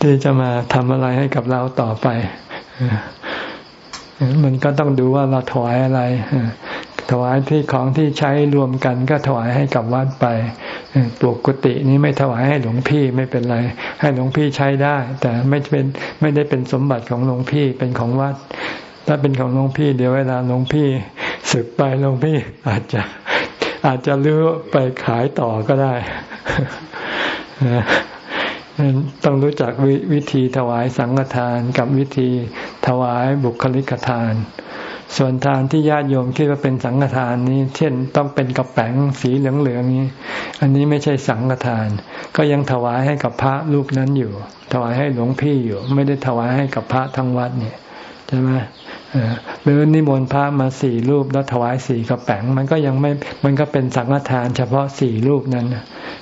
ที่จะมาทำอะไรให้กับเราต่อไป มันก็ต้องดูว่าเราถวายอะไร ถวายที่ของที่ใช้รวมกันก็ถวายให้กับวัดไปปลูกกุฏินี้ไม่ถวายให้หลวงพี่ไม่เป็นไร ให้หลวงพี่ใช้ได้ แต่ไม่เป็นไม่ได้เป็นสมบัติของหลวงพี่เป็นของวัด ถ้าเป็นของหลวงพี่ เดี๋ยวเวลาหลวงพี่สึกไปหลวงพี่อาจจะอาจจะลื้อไปขายต่อก็ได้ ต้องรู้จักววิธีถวายสังฆทานกับวิธีถวายบุคลิกทาน ส่วนทานที่ญาติโยมคิดว่าเป็นสังฆทานนี้ เช่น ต้องเป็นกระแป๋งสีเหลืองๆนี้ อันนี้ไม่ใช่สังฆทาน ก็ยังถวายให้กับพระรูปนั้นอยู่ ถวายให้หลวงพี่อยู่ ไม่ได้ถวายให้กับพระทั้งวัดเนี่ยใช่ไหม หรือนิมนต์พระมาสี่รูปแล้วถวายสี่กระแป๋งมันก็ยังไม่มันก็เป็นสังฆทาน เฉพาะสี่รูปนั้น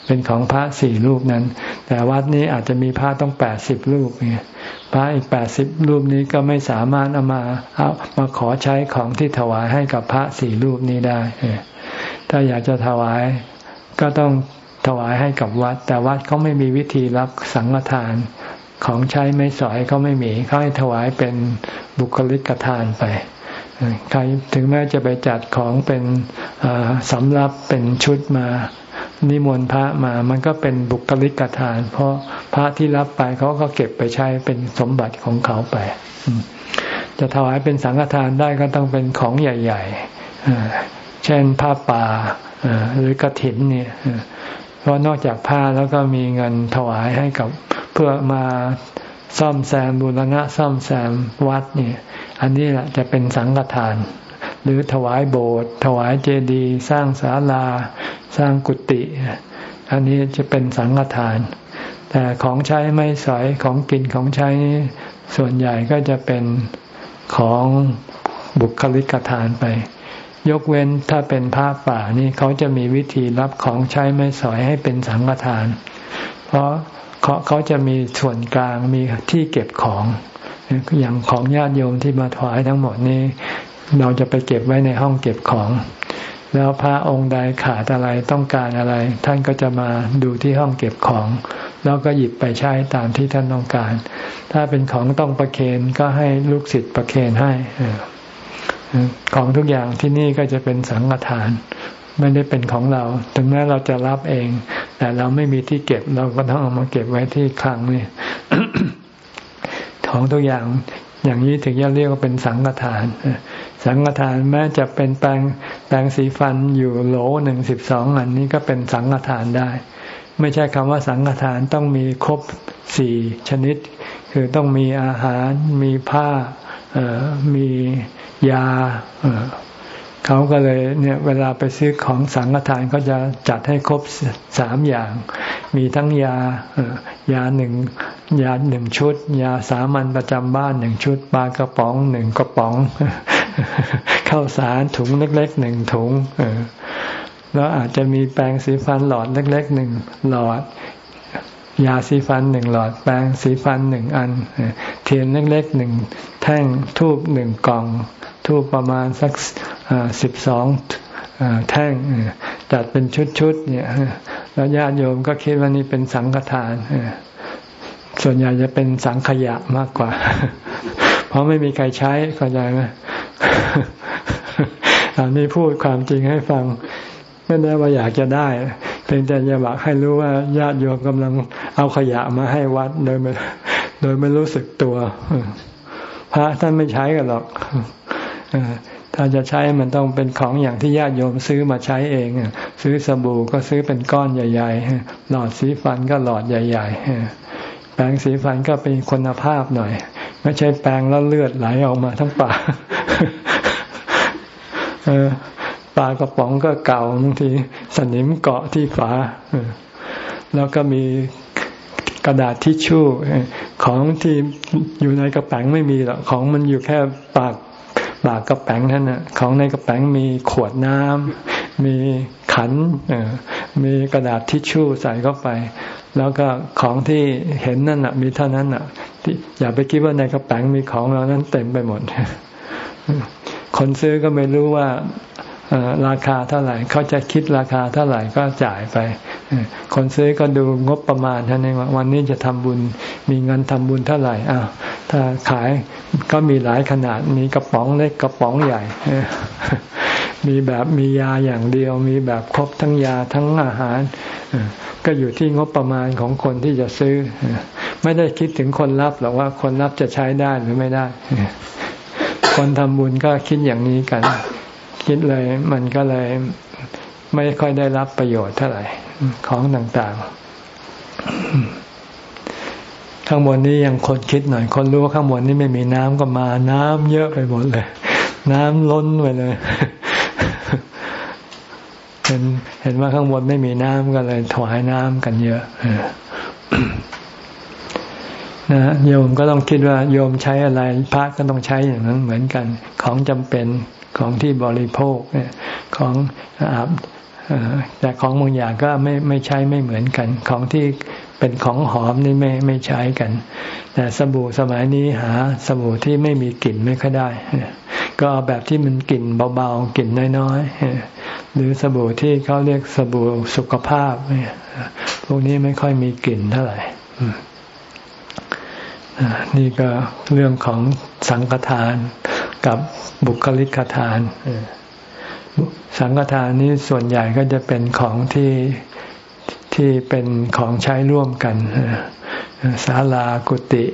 เป็นของพระสี่รูปนั้น แต่วัดนี้อาจจะมีพระต้องแปดสิบรูปเนี่ยพระอีกแปดสิบรูปนี้ก็ไม่สามารถเอามาเอามาขอใช้ของที่ถวายให้กับพระสี่รูปนี้ได้ ถ้าอยากจะถวายก็ต้องถวายให้กับวัด แต่วัดเขาไม่มีวิธีรับสังฆทาน ของใช้ไม่สอยเขาไม่มีเขาให้ถวายเป็นบุคลิกทานไปใครถึงแม้จะไปจัดของเป็นสำรับเป็นชุดมานิมนต์พระมา มันก็เป็นบุคลิกทาน เพราะพระที่รับไปเขาก็เก็บไปใช้เป็นสมบัติของเขาไป จะถวายเป็นสังฆทานได้ก็ต้องเป็นของใหญ่ ๆ เช่นผ้าป่าหรือกระถินเนี่ย เพราะนอกจากผ้าแล้วก็มีเงินถวายให้กับเพื่อมาซ่อมแซมบูรณะซ่อมแซมวัดเนี่ย อันนี้แหละจะเป็นสังฆทาน หรือถวายโบสถ์ถวายเจดีย์สร้างศาลา สร้างกุฏิอันนี้จะเป็นสังฆทาน แต่ของใช้ไม่สอยของกินของใช้ส่วนใหญ่ก็จะเป็นของบุคลิกทานไป ยกเว้นถ้าเป็นผ้าป่านี่เขาจะมีวิธีรับของใช้ไม่สอยให้เป็นสังฆทาน เพราะเขาเขาจะมีส่วนกลางมีที่เก็บของอย่างของญาติโยมที่มาถวายทั้งหมดนี้ เราจะไปเก็บไว้ในห้องเก็บของ แล้วพระองค์ใดขาดอะไรต้องการอะไร ท่านก็จะมาดูที่ห้องเก็บของ แล้วก็หยิบไปใช้ตามที่ท่านต้องการ ถ้าเป็นของต้องประเคนก็ให้ลูกศิษย์ประเคนให้ ของทุกอย่างที่นี่ก็จะเป็นสังฆทาน ไม่ได้เป็นของเรา ถึงแม้เราจะรับเอง แต่เราไม่มีที่เก็บเราก็ต้องเอามาเก็บไว้ที่คลังนี่ของทุกอย่างอย่างนี้ถึงจะเรียกว่าเป็นสังฆทาน สังฆทานแม้จะเป็นแปลงแปลงสีฟันอยู่โหลหนึ่งสิบสองอันนี้ก็เป็นสังฆทานได้ ไม่ใช่คำว่าสังฆทานต้องมีครบสี่ชนิด คือต้องมีอาหาร มีผ้ามี ยาเขาก็เลยเนี่ยเวลาไปซื้อของสังฆทานก็จะจัดให้ครบสามอย่าง มีทั้งยายาหนึ่งยาหนึ่งชุด ยาสามัญประจำบ้านหนึ่งชุดปลากระป๋องหนึ่งกระป๋องข้าวสารถุงเล็กๆหนึ่งถุงแล้วอาจจะมีแปรงสีฟันหลอดเล็กๆหนึ่งหลอด ยาสีฟันหนึ่งหลอด แปรงสีฟันหนึ่งอัน เทียนเล็กๆหนึ่งแท่งทูบหนึ่งกล่อง ทูบประมาณสักสิบสองแท่งจัดเป็นชุดๆเนี่ยแล้วญาติโยมก็คิดว่านี่เป็นสังฆทานส่วนใหญ่จะเป็นสังขยะมากกว่า เพราะไม่มีใครใช้เข้าใจไหมอันนี้พูดความจริงให้ฟัง ไม่ได้ว่าอยากจะได้เพียงแต่จะบอกให้รู้ว่าญาติโยมกำลังเอาขยะมาให้วัดโดยไม่โดยไม่รู้สึกตัวพระท่านไม่ใช้กันหรอก ถ้าจะใช้มันต้องเป็นของอย่างที่ญาติโยมซื้อมาใช้เองซื้อสบู่ก็ซื้อเป็นก้อนใหญ่ ๆ หลอดสีฟันก็หลอดใหญ่ ๆ แปรงสีฟันก็เป็นคุณภาพหน่อย ไม่ใช่แปรงแล้วเลือดไหลออกมาทั้งปากปลากระป๋องก็เก่าบางทีสนิมเกาะที่ฝาแล้วก็มีกระดาษทิชชู่ของที่อยู่ในกระแป๋งไม่มีหรอกของมันอยู่แค่ปาก ปากกระแป๋งท่านน่ะของในกระแป๋งมีขวดน้ำมีขันมีกระดาษทิชชู่ใส่เข้าไป แล้วก็ของที่เห็นนั่นน่ะมีเท่านั้นน่ะอย่าไปคิดว่าในกระแป๋งมีของเรานั้นเต็มไปหมดคนซื้อก็ไม่รู้ว่า ราคาเท่าไหร่เขาจะคิดราคาเท่าไหร่ก็จ่ายไป คนซื้อก็ดูงบประมาณท่านเองว่าวันนี้จะทำบุญมีเงินทำบุญเท่าไหร่อ้าวถ้าขายก็มีหลายขนาดมีกระป๋องเล็กกระป๋องใหญ่ มีแบบมียาอย่างเดียว มีแบบครบทั้งยาทั้งอาหาร ก็อยู่ที่งบประมาณของคนที่จะซื้อ ไม่ได้คิดถึงคนรับหรอกว่าคนรับจะใช้ได้หรือไม่ได้ คนทำบุญก็คิดอย่างนี้กัน คิดเลย มันก็เลยไม่ค่อยได้รับประโยชน์เท่าไหร่ของต่างๆ ข้างบนนี้ยังคนคิดหน่อย คนรู้ว่าข้างบนนี้ไม่มีน้ำก็มา น้ำเยอะไปหมดเลย น้ำล้นไปเลยเห็นเห็นว่าข้างบนไม่มีน้ำก็เลยถวายน้ำกันเยอะนะโยมก็ต้องคิดว่าโยมใช้อะไร พระก็ต้องใช้อย่างนั้นเหมือนกัน ของจำเป็น ของที่บริโภคเนี่ยของอาบแต่ของบางอย่างก็ไม่ไม่ใช้ไม่เหมือนกัน ของที่เป็นของหอมนี่ไม่ไม่ใช้กัน แต่สบู่สมัยนี้หา สบู่ที่ไม่มีกลิ่นไม่ค่อยได้ ก็เอาแบบที่มันกลิ่นเบาๆกลิ่นน้อยๆหรือสบู่ที่เขาเรียกสบู่สุขภาพพวกนี้ไม่ค่อยมีกลิ่นเท่าไหร่นี่ก็เรื่องของสังฆทาน กับบุคลิกทาน สังฆทานนี้ส่วนใหญ่ก็จะเป็นของที่ที่เป็นของใช้ร่วมกันศาลากุฏิ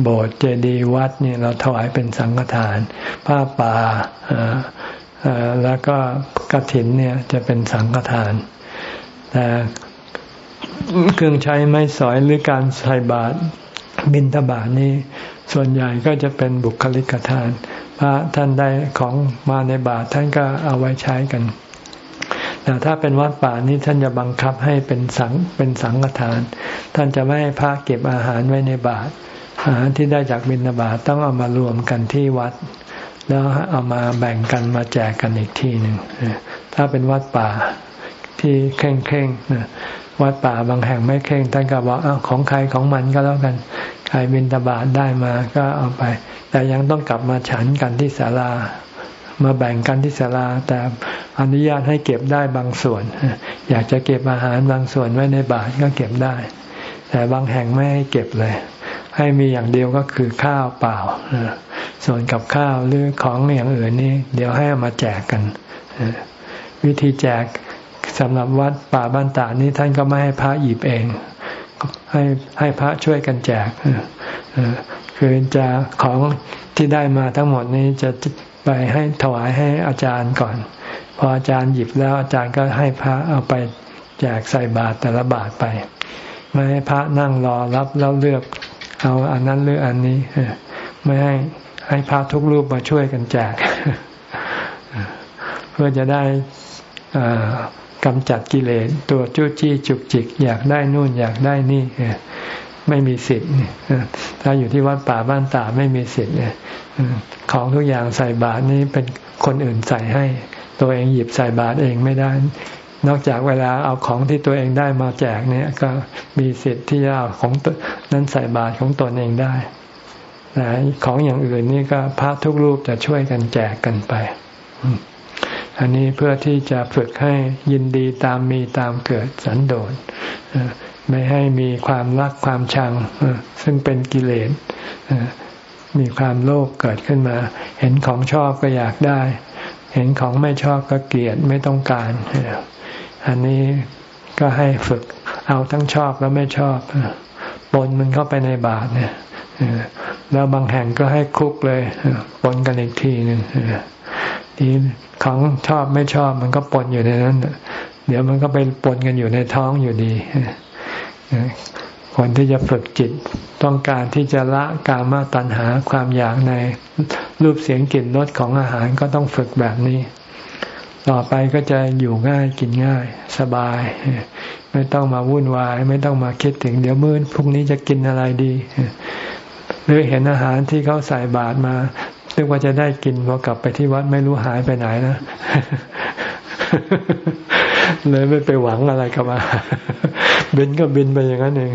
โบสถ์เจดีย์วัดนี่เราถวายเป็นสังฆทาน ผ้าป่าแล้วก็กระถินเนี่ยจะเป็นสังฆทานแต่เครื่องใช้ไม้สอยหรือการใส่บาตรบิณฑบาตนี้ ส่วนใหญ่ก็จะเป็นบุคลิกทาน พระท่านได้ของมาในบาตรท่านก็เอาไว้ใช้กันแต่ถ้าเป็นวัดป่านี้ท่านจะบังคับให้เป็นสังเป็นสังฆทาน ท่านจะไม่ให้พระเก็บอาหารไว้ในบาตรอาหารที่ได้จากบิณฑบาตต้องเอามารวมกันที่วัด แล้วเอามาแบ่งกันมาแจกกันอีกทีหนึ่งถ้าเป็นวัดป่าที่เข่งเข่ง วัดป่าบางแห่งไม่เข่งท่านก็บอกเอาของใครของมันก็แล้วกัน ใครบินตบาทได้มาก็เอาไป แต่ยังต้องกลับมาฉันกันที่ศาลา มาแบ่งกันที่ศาลา แต่อนุญาตให้เก็บได้บางส่วน อยากจะเก็บอาหารบางส่วนไว้ในบาทก็เก็บได้ แต่บางแห่งไม่ให้เก็บเลย ให้มีอย่างเดียวก็คือข้าวเปล่า ส่วนกับข้าวหรือของอย่างอื่นนี่เดี๋ยวให้ามาแจกกันวิธีแจก สำหรับวัดป่าบ้านตานี้ท่านก็ไม่ให้พระหยิบเอง ให้ให้พระช่วยกันแจกคือจะของที่ได้มาทั้งหมดนี้จะไปให้ถวายให้อาจารย์ก่อน พออาจารย์หยิบแล้วอาจารย์ก็ให้พระเอาไปแจกใส่บาตรแต่ละบาทไป ไม่ให้พระนั่งรอรับแล้วเลือกเอาอันนั้นหรืออันนี้ไม่ให้ให้พระทุกรูปมาช่วยกันแจก เพื่อจะได้ กำจัดกิเลสตัวจู้จี้จุกจิก อยากได้นู่นอยากได้นี่ไม่มีสิทธิ์ถ้าอยู่ที่วัดป่าบ้านตาไม่มีสิทธิ์ของทุกอย่างใส่บาตรนี้เป็นคนอื่นใส่ให้ ตัวเองหยิบใส่บาตรเองไม่ได้ นอกจากเวลาเอาของที่ตัวเองได้มาแจกเนี่ย ก็มีสิทธิ์ที่จะเอาของนั้นใส่บาตรของตนเองได้ของอย่างอื่นนี่ก็พระทุกรูปจะช่วยกันแจกกันไป อันนี้เพื่อที่จะฝึกให้ยินดีตามมีตามเกิดสันโดษไม่ให้มีความรักความชังซึ่งเป็นกิเลสมีความโลภเกิดขึ้นมา เห็นของชอบก็อยากได้ เห็นของไม่ชอบก็เกลียดไม่ต้องการ อันนี้ก็ให้ฝึกเอาทั้งชอบและไม่ชอบปนมันเข้าไปในบาตเนี่ยแล้วบางแห่งก็ให้คุกเลยปนกันอีกทีหนึ่งที ของชอบไม่ชอบมันก็ปนอยู่ในนั้น เดี๋ยวมันก็ไปปนกันอยู่ในท้องอยู่ดีคนที่จะฝึกจิตต้องการที่จะละกามาตัณหาความอยากในรูปเสียงกลิ่นรสของอาหารก็ต้องฝึกแบบนี้ ต่อไปก็จะอยู่ง่ายกินง่าย สบาย ไม่ต้องมาวุ่นวาย ไม่ต้องมาคิดถึงเดี๋ยวมื้อพรุ่งนี้จะกินอะไรดีหรือเห็นอาหารที่เขาใส่บาตรมา นึกว่าจะได้กินพอกลับไปที่วัดไม่รู้หายไปไหนนะ เลยไม่ไปหวังอะไรกับมาบินก็บินไปอย่างนั้นเอง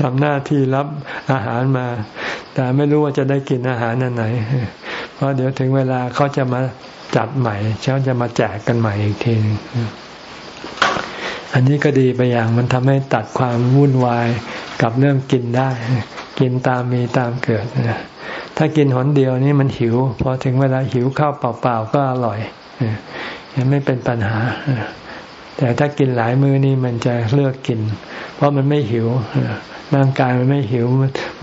ทำหน้าที่รับอาหารมา แต่ไม่รู้ว่าจะได้กินอาหารอันไหน เพราะเดี๋ยวถึงเวลาเขาจะมาจัดใหม่เขาจะมาแจกกันใหม่อีกทีนึงอันนี้ก็ดีไปอย่างมันทำให้ตัดความวุ่นวายกับเรื่องกินได้ กินตามมีตามเกิดถ้ากินหนเดียวนี่มันหิว พอถึงเวลาหิวข้าวเปล่าๆก็อร่อยยังไม่เป็นปัญหา แต่ถ้ากินหลายมื้อนี่มันจะเลือกกิน เพราะมันไม่หิวร่างกายมันไม่หิว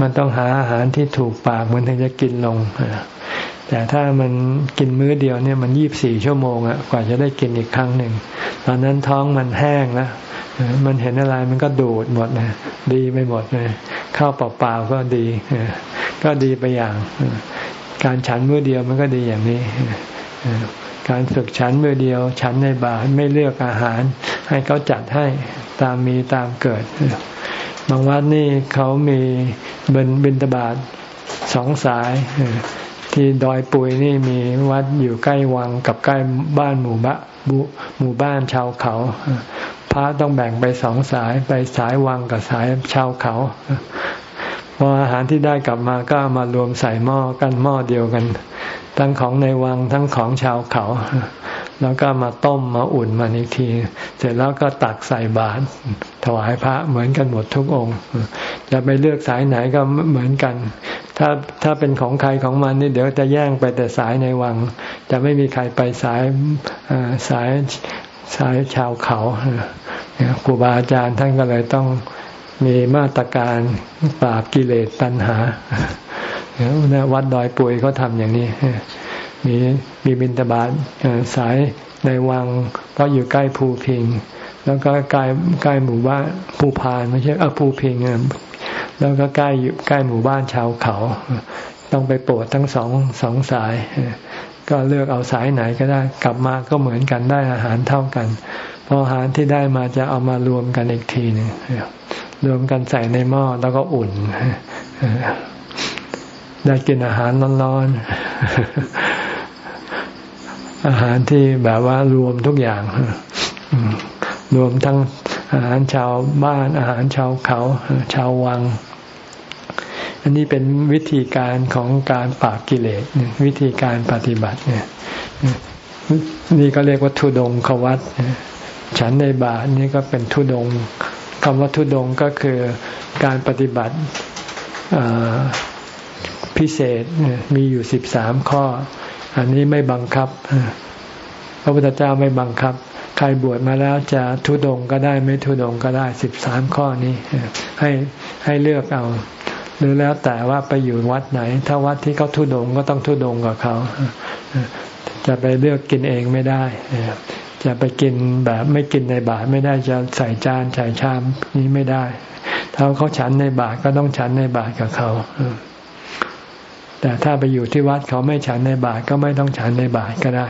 มันต้องหาอาหารที่ถูกปากมันถึงจะกินลงแต่ถ้ามันกินมื้อเดียวเนี่ยมันยี่บสี่ชั่วโมงอะกว่าจะได้กินอีกครั้งหนึ่ง ตอนนั้นท้องมันแห้งแล้ว มันเห็นอะไรมันก็ดูดหมดนะดีไปหมดเลยข้าวเปล่าๆก็ดีก็ดีไปอย่าง การฉันมือเดียวมันก็ดีอย่างนี้การฝึกฉันมือเดียว ฉันในบาตไม่เลือกอาหาร ให้เขาจัดให้ตามมีตามเกิดบางวัดนี่เขามีบินบินตบาทสองสาย ที่ดอยปุยนี่มีวัดอยู่ใกล้วังกับใกล้บ้านหมู่บ้านหมู่บ้านชาวเขา พระต้องแบ่งไปสองสายไปสายวังกับสายชาวเขาพออาหารที่ได้กลับมาก็มารวมใส่หม้อกันหม้อเดียวกัน ทั้งของในวังทั้งของชาวเขา แล้วก็มาต้มมาอุ่นมาอีกที เสร็จแล้วก็ตักใส่บาตรถวายพระเหมือนกันหมดทุกองค์จะไปเลือกสายไหนก็เหมือนกัน ถ้าถ้าเป็นของใครของมันนี่เดี๋ยวจะแย่งไปแต่สายในวัง จะไม่มีใครไปสายสายสายชาวเขาครูบาอาจารย์ท่านก็เลยต้องมีมาตรการปราบกิเลสตัณหาวัดดอยปุยเขาทำอย่างนี้ มีมีบินตบาทสายในวัง เพราะอยู่ใกล้ภูพิง แล้วก็ใกล้ใกล้หมู่บ้านภูพานไม่ใช่เออภูพิงแล้วก็ใกล้อยู่ใกล้หมู่บ้านชาวเขา ต้องไปโปรดทั้งสองสองสาย ก็เลือกเอาสายไหนก็ได้ กลับมาก็เหมือนกันได้อาหารเท่ากัน พออาหารที่ได้มาจะเอามารวมกันอีกทีหนึ่งรวมกันใส่ในหม้อแล้วก็อุ่นได้กินอาหารร้อนๆ อาหารที่แบบว่ารวมทุกอย่างรวมทั้งอาหารชาวบ้านอาหารชาวเขาชาววัง อันนี้เป็นวิธีการของการปราบกิเลสวิธีการปฏิบัติเนี่ยนี่ก็เรียกว่าทุดงขวัตฉันในบาทนี่ก็เป็นทุดงคำว่าทุดงก็คือการปฏิบัติพิเศษมีอยู่สิบสามข้อ อันนี้ไม่บังคับ พระพุทธเจ้าไม่บังคับ ใครบวชมาแล้วจะทุดงก็ได้ไม่ทุดงก็ได้สิบสามข้อนี้ ให้ให้เลือกเอา หรือแล้วแต่ว่าไปอยู่วัดไหน ถ้าวัดที่เขาทุดงก็ต้องทุดงกับเขา จะไปเลือกกินเองไม่ได้จะไปกินแบบไม่กินในบาตไม่ได้จะใส่จานใส่ชามนี้ไม่ได้ ถ้าเขาฉันในบาทก็ต้องฉันในบาทกับเขา แต่ถ้าไปอยู่ที่วัดเขาไม่ฉันในบาทก็ไม่ต้องฉันในบาทก็ได้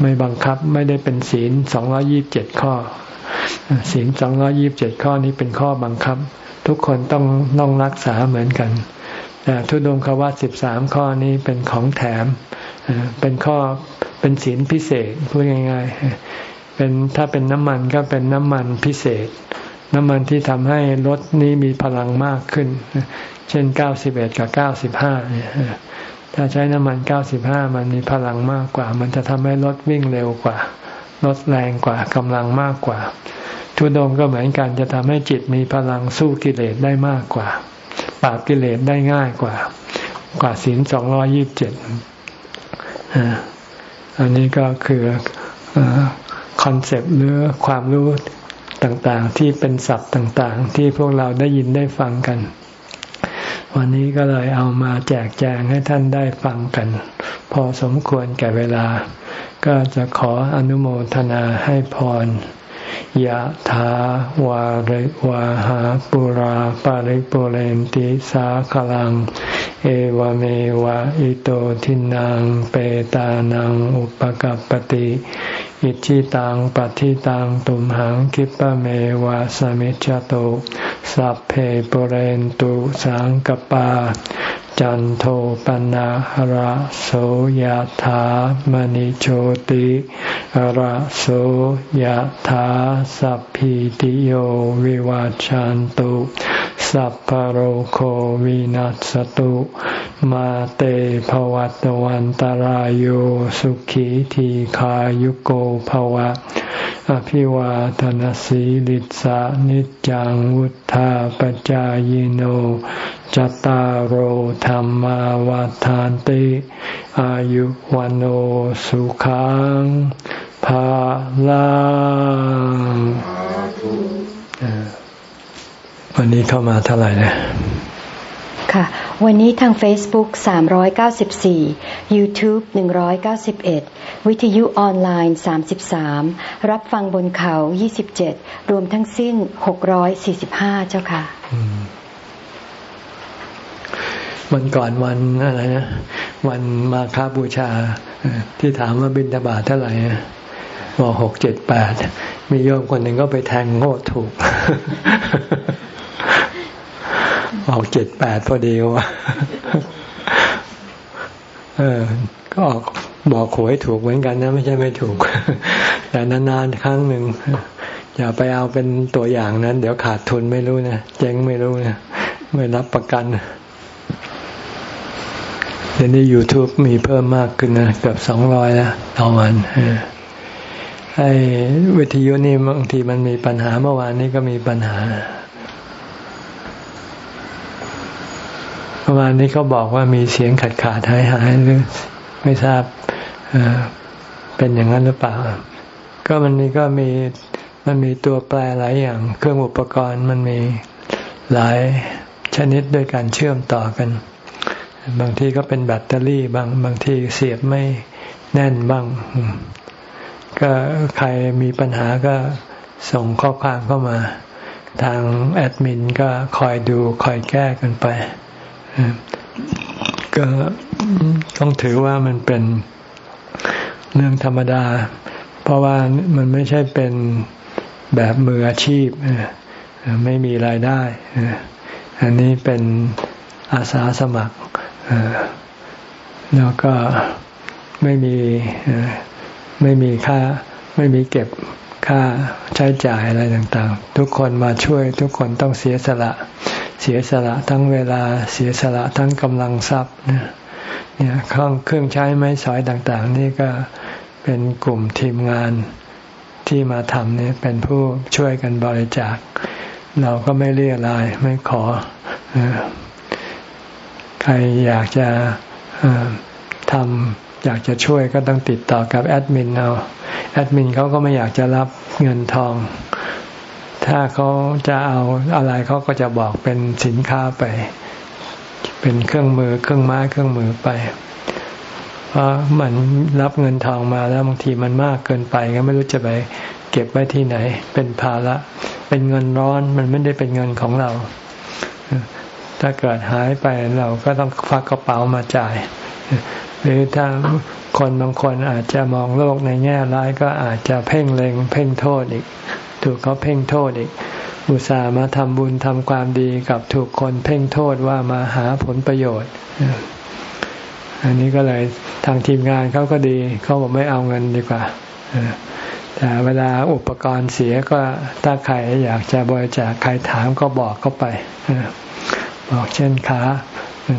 ไม่บังคับไม่ได้เป็นศีลสองร้อยี่บเจ็ดข้อ ศีลสองร้อยี่บเจ็ดข้อนี้เป็นข้อบังคับ ทุกคนต้องต้องรักษาเหมือนกันแต่ทุดงควัตสิบสามข้อนี้เป็นของแถม เป็นข้อเป็นศีลพิเศษพูดง่าย ๆ เป็นถ้าเป็นน้ำมันก็เป็นน้ำมันพิเศษ น้ำมันที่ทำให้รถนี้มีพลังมากขึ้น เช่นเก้าสิบเอ็ดกับเก้าสิบห้าเนี่ยถ้าใช้น้ำมันเก้าสิบห้ามันมีพลังมากกว่า มันจะทำให้รถวิ่งเร็วกว่า รถแรงกว่ากำลังมากกว่า ทุดงก็เหมือนกันจะทำให้จิตมีพลังสู้กิเลสได้มากกว่า ปราบกิเลสได้ง่ายกว่า กว่าศีลสองรอยี่บเจ็ดอันนี้ก็คือคอนเซปต์หรือความรู้ ต่างๆ ที่เป็นศัพท์ต่างๆ ที่พวกเราได้ยินได้ฟังกัน วันนี้ก็เลยเอามาแจกแจงให้ท่านได้ฟังกัน พอสมควรแก่เวลา ก็จะขออนุโมทนาให้พร ยะถาวาริวาหาปุราปาริปุเรนติสาขลัง เอวเมวะอิโตทินังเปตานังอุปกัรปติอิชิตังปฏิตังตุมหังคิปะเมวะสมิจจโตสัพเพปุเรนตุสังกปา จันโทปนะหราโสยธามณิโชติหราโสยธาสัพพิติโยวิวาจันตุ สัพพโรโควินัสตุ มาเตภวัตวันตารโยสุขีทีขายุโกภวะ อภิวาทนสีลิสานิจังวุธาปจายโนจตารโหธรรมวาทานติ อายุวันโอสุขังภาลัง วันนี้เข้ามาเท่าไหร่นะค่ะ วันนี้ทาง Facebook 394 YouTube 191 วิทยุออนไลน์ 33 รับฟังบนเขา 27 รวมทั้งสิ้น 645 เจ้าค่ะวันก่อนวันอะไรนะ วันมาคาบูชา ที่ถามว่าบินทบาทเท่าไหร่บอกหกเจ็ดแปดมีโยมคนหนึ่งก็ไปแทงโง่ถูก ออกเจ็ดแปดพอดีวะเออ ก็ออกบอกหวยถูกเหมือนกันนะ ไม่ใช่ไม่ถูก แต่นานๆครั้งหนึ่งอย่าไปเอาเป็นตัวอย่างนั้น เดี๋ยวขาดทุนไม่รู้นะเจ๊งไม่รู้นะไม่รับประกันเดี๋ยวนี้ YouTube มีเพิ่มมากขึ้นนะเกือบสองร้อยแล้วต่อวันไอ้วิทยุนี่บางทีมันมีปัญหาเมื่อวานนี้ก็มีปัญหา ประมาณนี้เขาบอกว่ามีเสียงขาดขาดหายหายหรือไม่ทราบเป็นอย่างนั้นหรือเปล่า ก็มันนี้ก็มีมันมีตัวแปรหลายอย่าง เครื่องอุปกรณ์มันมีหลายชนิดด้วยการเชื่อมต่อกัน บางทีก็เป็นแบตเตอรี่บางบางทีเสียบไม่แน่นบ้าง ก็ใครมีปัญหาก็ส่งข้อความเข้ามา ทางแอดมินก็คอยดูคอยแก้กันไป ก็ต้องถือว่ามันเป็นเรื่องธรรมดา เพราะว่ามันไม่ใช่เป็นแบบมืออาชีพ ไม่มีรายได้ อันนี้เป็นอาสาสมัคร แล้วก็ไม่มีไม่มีค่าไม่มีเก็บค่าใช้จ่ายอะไรต่างๆ ทุกคนมาช่วยทุกคนต้องเสียสละ เสียสละทั้งเวลาเสียสละทั้งกำลังทรัพย์เนี่ยเครื่องเครื่องใช้ไม้สอยต่างๆ นี่ก็เป็นกลุ่มทีมงานที่มาทำนี่เป็นผู้ช่วยกันบริจาค เราก็ไม่เรียรายไม่ขอ ใครอยากจะทำอยากจะช่วยก็ต้องติดต่อกับแอดมินเอาแอดมินเขาก็ไม่อยากจะรับเงินทอง ถ้าเขาจะเอาอะไรเขาก็จะบอกเป็นสินค้าไป เป็นเครื่องมือเครื่องไม้เครื่องมือไป เพราะมันรับเงินทองมาแล้วบางทีมันมากเกินไปก็ไม่รู้จะไปเก็บไว้ที่ไหน เป็นภาระเป็นเงินร้อนมันไม่ได้เป็นเงินของเรา ถ้าเกิดหายไปเราก็ต้องฟักกระเป๋ามาจ่าย หรือถ้าคนบางคนอาจจะมองโลกในแง่ร้ายก็อาจจะเพ่งเลงเพ่งโทษอีก ถูกเขาเพ่งโทษอีก อุตส่าห์มาทำบุญทำความดีกับถูกคนเพ่งโทษว่ามาหาผลประโยชน์ อันนี้ก็เลยทางทีมงานเขาก็ดีเขาบอกไม่เอาเงินดีกว่าแต่เวลาอุปกรณ์เสียก็ถ้าใครอยากจะบริจาคใครถามก็บอกเขาไปบอกเช่นขา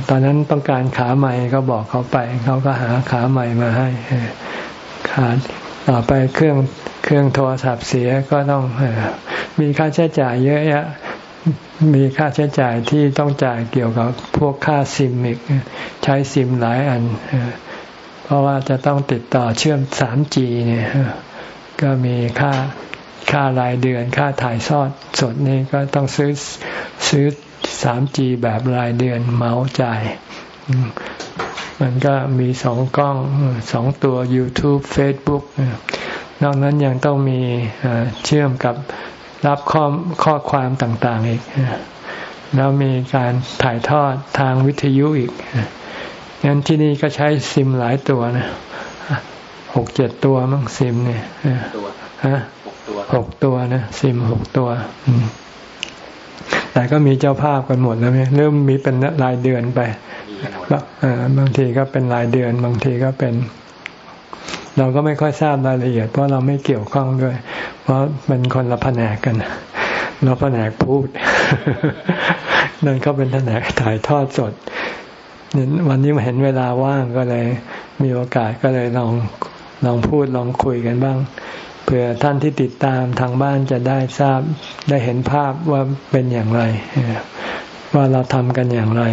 ตอนนั้นต้องการขาใหม่ก็บอกเขาไป เขาก็หาขาใหม่มาให้ขาต่อไปเครื่อง เครื่องโทรศัพท์เสียก็ต้องมีค่าใช้จ่ายเยอะแยะมีค่าใช้จ่ายที่ต้องจ่ายเกี่ยวกับพวกค่าซิมอีกใช้ซิมหลายอัน เพราะว่าจะต้องติดต่อเชื่อม 3G เนี่ยก็มีค่าค่ารายเดือนค่าถ่ายทอดสดนี่ก็ต้องซื้อซื้อ 3G แบบรายเดือนเมาส์จ่าย มันก็มีสองกล้องสองตัว YouTube Facebook นอกนั้นยังต้องมีเชื่อมกับรับข้อข้อความต่างๆอีก แล้วมีการถ่ายทอดทางวิทยุอีกงั้นที่นี่ก็ใช้ซิมหลายตัวนะหกเจ็ดตัวมั้งซิมเนี่ยฮะหกตัวนะซิมหกตัวแต่ก็มีเจ้าภาพกันหมดแล้วไหมเริ่มมีเป็นรายเดือนไปบางทีก็เป็นรายเดือน บางทีก็เป็น เราก็ไม่ค่อยทราบรายละเอียด เพราะเราไม่เกี่ยวข้องด้วย เพราะเป็นคนละแผนกกันเราแผนกพูด นั่นเขาเป็นแผนกถ่ายทอดสดวันนี้มาเห็นเวลาว่างก็เลย มีโอกาสก็เลยลองลองพูดลองคุยกันบ้างเผื่อท่านที่ติดตามทางบ้านจะได้ทราบได้เห็นภาพว่าเป็นอย่างไรว่าเราทำกันอย่างไร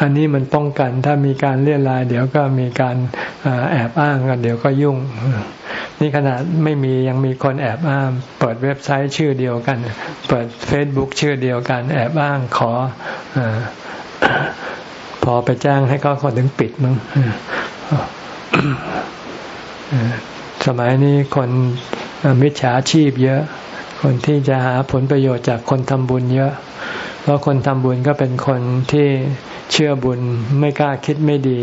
อันนี้มันป้องกัน ถ้ามีการเลี่ยราย เดี๋ยวก็มีการแอบอ้างกันเดี๋ยวก็ยุ่ง นี่ขนาดไม่มียังมีคนแอบอ้าง เปิดเว็บไซต์ชื่อเดียวกัน เปิดเฟซบุ๊กชื่อเดียวกัน แอบอ้างขออพอไปแจ้งให้เขาคนถึงปิดมั้งสมัยนี้คนมิจฉาชีพเยอะ คนที่จะหาผลประโยชน์จากคนทำบุญเยอะ เพราะคนทำบุญก็เป็นคนที่เชื่อบุญไม่กล้าคิดไม่ดี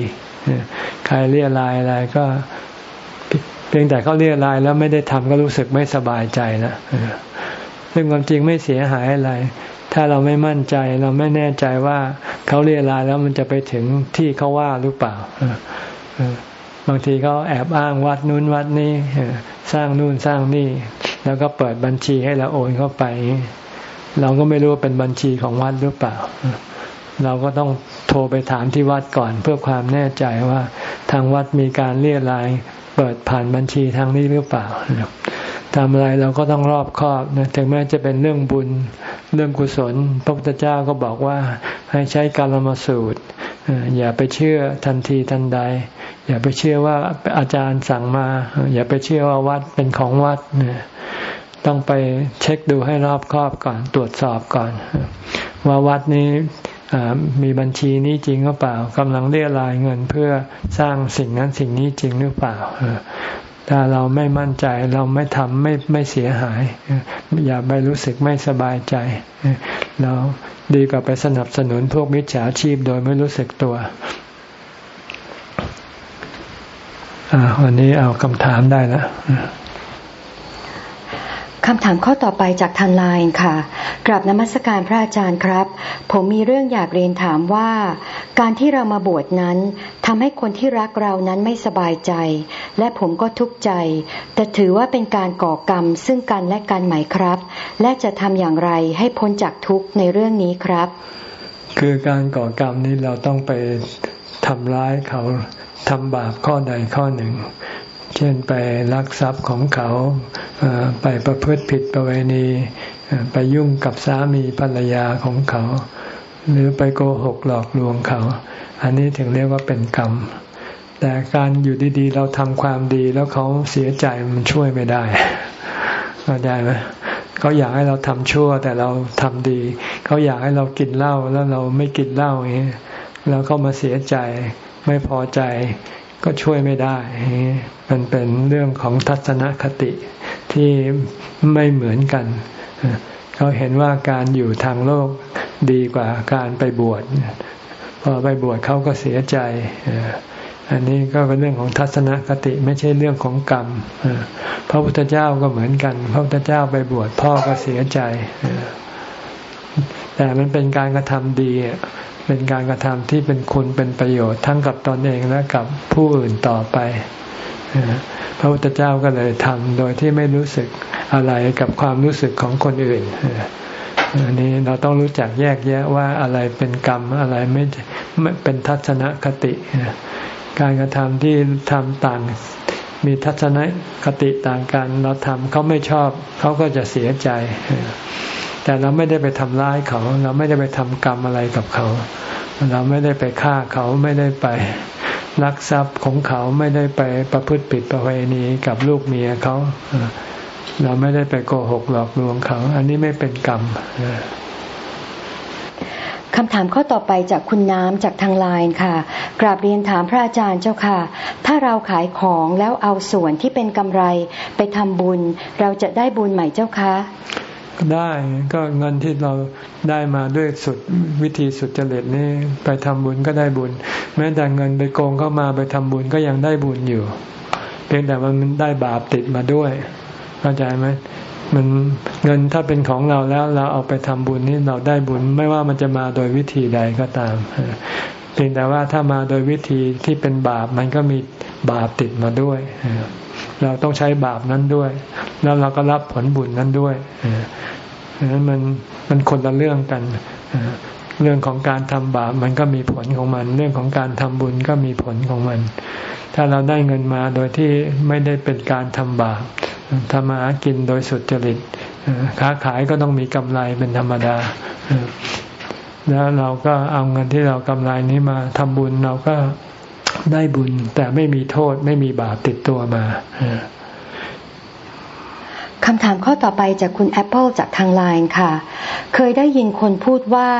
ใครเรียลายอะไรก็ เพียงแต่เขาเรียลายแล้วไม่ได้ทำก็รู้สึกไม่สบายใจนะซึ่งความจริงไม่เสียหายอะไร ถ้าเราไม่มั่นใจเราไม่แน่ใจว่าเขาเรียลายแล้วมันจะไปถึงที่เขาว่าหรือเปล่าบางทีเขาแอบอ้างวัดนู้นวัดนี้สร้างนู่นสร้างนี่ แล้วก็เปิดบัญชีให้เราโอนเข้าไป เราก็ไม่รู้ว่าเป็นบัญชีของวัดหรือเปล่า เราก็ต้องโทรไปถามที่วัดก่อนเพื่อความแน่ใจว่า ทางวัดมีการเรียรายเปิดผ่านบัญชีทางนี้หรือเปล่าทำอะไรเราก็ต้องรอบคอบนะถึงแม้จะเป็นเรื่องบุญเรื่องกุศลพระพุทธเจ้าก็บอกว่าให้ใช้กาลมสูตรอย่าไปเชื่อทันทีทันใด อย่าไปเชื่อว่าอาจารย์สั่งมา อย่าไปเชื่อว่าวัดเป็นของวัดเนี่ย ต้องไปเช็คดูให้รอบครอบก่อน ตรวจสอบก่อน ว่าวัดนี้มีบัญชีนี้จริงหรือเปล่ากำลังเรียรายเงินเพื่อสร้างสิ่งนั้นสิ่งนี้จริงหรือเปล่าถ้าเราไม่มั่นใจเราไม่ทำไม่ไม่เสียหาย อย่าไปรู้สึกไม่สบายใจ เราดีกว่าไปสนับสนุนพวกมิจฉาชีพโดยไม่รู้สึกตัววันนี้เอาคำถามได้แล้ว คำถามข้อต่อไปจากทางไลน์ค่ะ กราบนมัสการพระอาจารย์ครับ ผมมีเรื่องอยากเรียนถามว่า การที่เรามาบวชนั้นทำให้คนที่รักเรานั้นไม่สบายใจ และผมก็ทุกข์ใจ แต่ถือว่าเป็นการก่อกรรมซึ่งกันและกันไหมครับ และจะทำอย่างไรให้พ้นจากทุกข์ในเรื่องนี้ครับ คือการก่อกรรมนี้เราต้องไปทำร้ายเขาทำบาปข้อใดข้อหนึ่ง เช่นไปลักทรัพย์ของเขาไปประพฤติผิดประเวณีไปยุ่งกับสามีภรรยาของเขา หรือไปโกหกหลอกลวงเขา อันนี้ถึงเรียกว่าเป็นกรรม แต่การอยู่ดีๆ เราทำความดีแล้วเขาเสียใจมันช่วยไม่ได้เข้าใจไหมเขาอยากให้เราทำชั่วแต่เราทำดี เขาอยากให้เรากินเหล้าแล้วเราไม่กินเหล้าอย่างนี้แล้วเขามาเสียใจไม่พอใจ ก็ช่วยไม่ได้ มันเป็นเรื่องของทัศนคติที่ไม่เหมือนกัน เขาเห็นว่าการอยู่ทางโลกดีกว่าการไปบวช พอไปบวชเขาก็เสียใจ อันนี้ก็เป็นเรื่องของทัศนคติไม่ใช่เรื่องของกรรม พระพุทธเจ้าก็เหมือนกัน พระพุทธเจ้าไปบวชพ่อก็เสียใจ แต่มันเป็นการกระทำดี เป็นการกระทำที่เป็นคุณเป็นประโยชน์ทั้งกับตนเองและกับผู้อื่นต่อไปพระพุทธเจ้าก็เลยทำโดยที่ไม่รู้สึกอะไรกับความรู้สึกของคนอื่นอันนี้เราต้องรู้จักแยกแยะว่าอะไรเป็นกรรมอะไรไม่ไม่เป็นทัศนคติ การกระทำที่ทำต่างมีทัศนคติต่างกัน เราทำเขาไม่ชอบเขาก็จะเสียใจ แต่เราไม่ได้ไปทำร้ายเขา เราไม่ได้ไปทำกรรมอะไรกับเขา เราไม่ได้ไปฆ่าเขาไม่ได้ไปลักทรัพย์ของเขาไม่ได้ไปประพฤติผิดประเวณีกับลูกเมียเขา เราไม่ได้ไปโกหกหลอกลวงเขา อันนี้ไม่เป็นกรรมคำถามข้อต่อไปจากคุณน้ำจากทางไลน์ค่ะ กราบเรียนถามพระอาจารย์เจ้าค่ะ ถ้าเราขายของแล้วเอาส่วนที่เป็นกำไรไปทำบุญ เราจะได้บุญใหม่เจ้าคะ ได้ก็เงินที่เราได้มาด้วยสุดวิธีสุดเจริญนี่ไปทำบุญก็ได้บุญ แม้แต่เงินไปโกงเข้ามาไปทำบุญก็ยังได้บุญอยู่ เพียงแต่มันได้บาปติดมาด้วยเข้าใจไหมมันเงินถ้าเป็นของเราแล้วเราเอาไปทำบุญนี่เราได้บุญ ไม่ว่ามันจะมาโดยวิธีใดก็ตาม เพียงแต่ว่าถ้ามาโดยวิธีที่เป็นบาปมันก็มีบาปติดมาด้วย เราต้องใช้บาปนั้นด้วย แล้วเราก็รับผลบุญนั้นด้วยดังนั้นมันมันคนละเรื่องกันเรื่องของการทำบาปมันก็มีผลของมัน เรื่องของการทำบุญก็มีผลของมัน ถ้าเราได้เงินมาโดยที่ไม่ได้เป็นการทำบาปทำมาหากินโดยสุดจริตค้าขายก็ต้องมีกำไรเป็นธรรมดา แล้วเราก็เอาเงินที่เรากำไรนี้มาทำบุญเราก็ได้บุญ แต่ไม่มีโทษไม่มีบาปติดตัวมาคำถามข้อต่อไปจากคุณแอปเปิลจากทางไลน์ค่ะ เคยได้ยินคนพูดว่า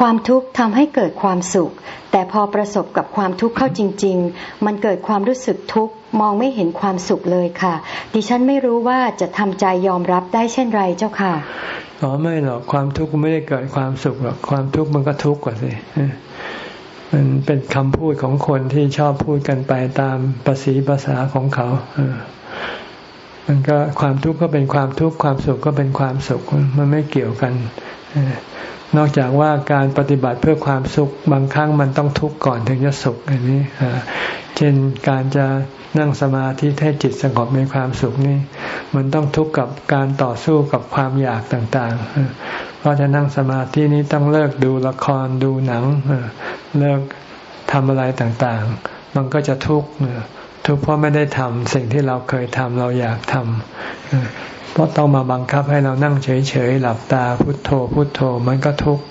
ความทุกข์ทำให้เกิดความสุข แต่พอประสบกับความทุกข์เข้าจริง ๆ มันเกิดความรู้สึกทุกข์ มองไม่เห็นความสุขเลยค่ะ ดิฉันไม่รู้ว่าจะทำใจยอมรับได้เช่นไรเจ้าค่ะอ๋อไม่หรอกความทุกข์ไม่ได้เกิดความสุขหรอกความทุกข์มันก็ทุกข์กว่าสิมันเป็นคำพูดของคนที่ชอบพูดกันไปตามภาษีภาษาของเขาเออมันก็ความทุกข์ก็เป็นความทุกข์ความสุขก็เป็นความสุขมันไม่เกี่ยวกัน นอกจากว่าการปฏิบัติเพื่อความสุขบางครั้งมันต้องทุกข์ก่อนถึงจะสุขอันนี้เช่นการจะนั่งสมาธิให้จิตสงบมีความสุขนี่มันต้องทุกข์กับการต่อสู้กับความอยากต่างๆ เพราะจะนั่งสมาธินี้ต้องเลิกดูละครดูหนังเลิกทำอะไรต่างๆ มันก็จะทุกข์ทุกข์เพราะไม่ได้ทำสิ่งที่เราเคยทำเราอยากทำ ราะต้องมาบังคับให้เรานั่งเฉยๆหลับตาพุโทโธพุโทโธมันก็ทุกข์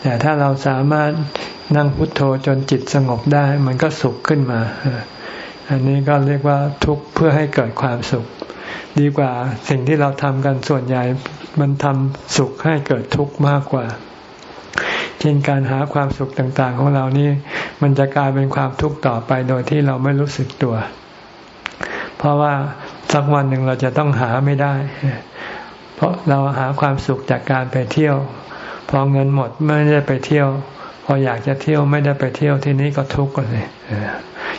แต่ถ้าเราสามารถนั่งพุทโธจนจิตสงบได้ มันก็สุขขึ้นมา อันนี้ก็เรียกว่าทุกข์เพื่อให้เกิดความสุข ดีกว่าสิ่งที่เราทำกันส่วนใหญ่มันทำสุขให้เกิดทุกข์มากกว่า เช่นการหาความสุขต่างๆ ของเรานี่ มันจะกลายเป็นความทุกข์ต่อไปโดยที่เราไม่รู้สึกตัว เพราะว่า สักวันหนึ่งเราจะต้องหาไม่ได้ เพราะเราหาความสุขจากการไปเที่ยว พอเงินหมดไม่ได้ไปเที่ยว พออยากจะเที่ยวไม่ได้ไปเที่ยวที่นี้ก็ทุกข์กันเลย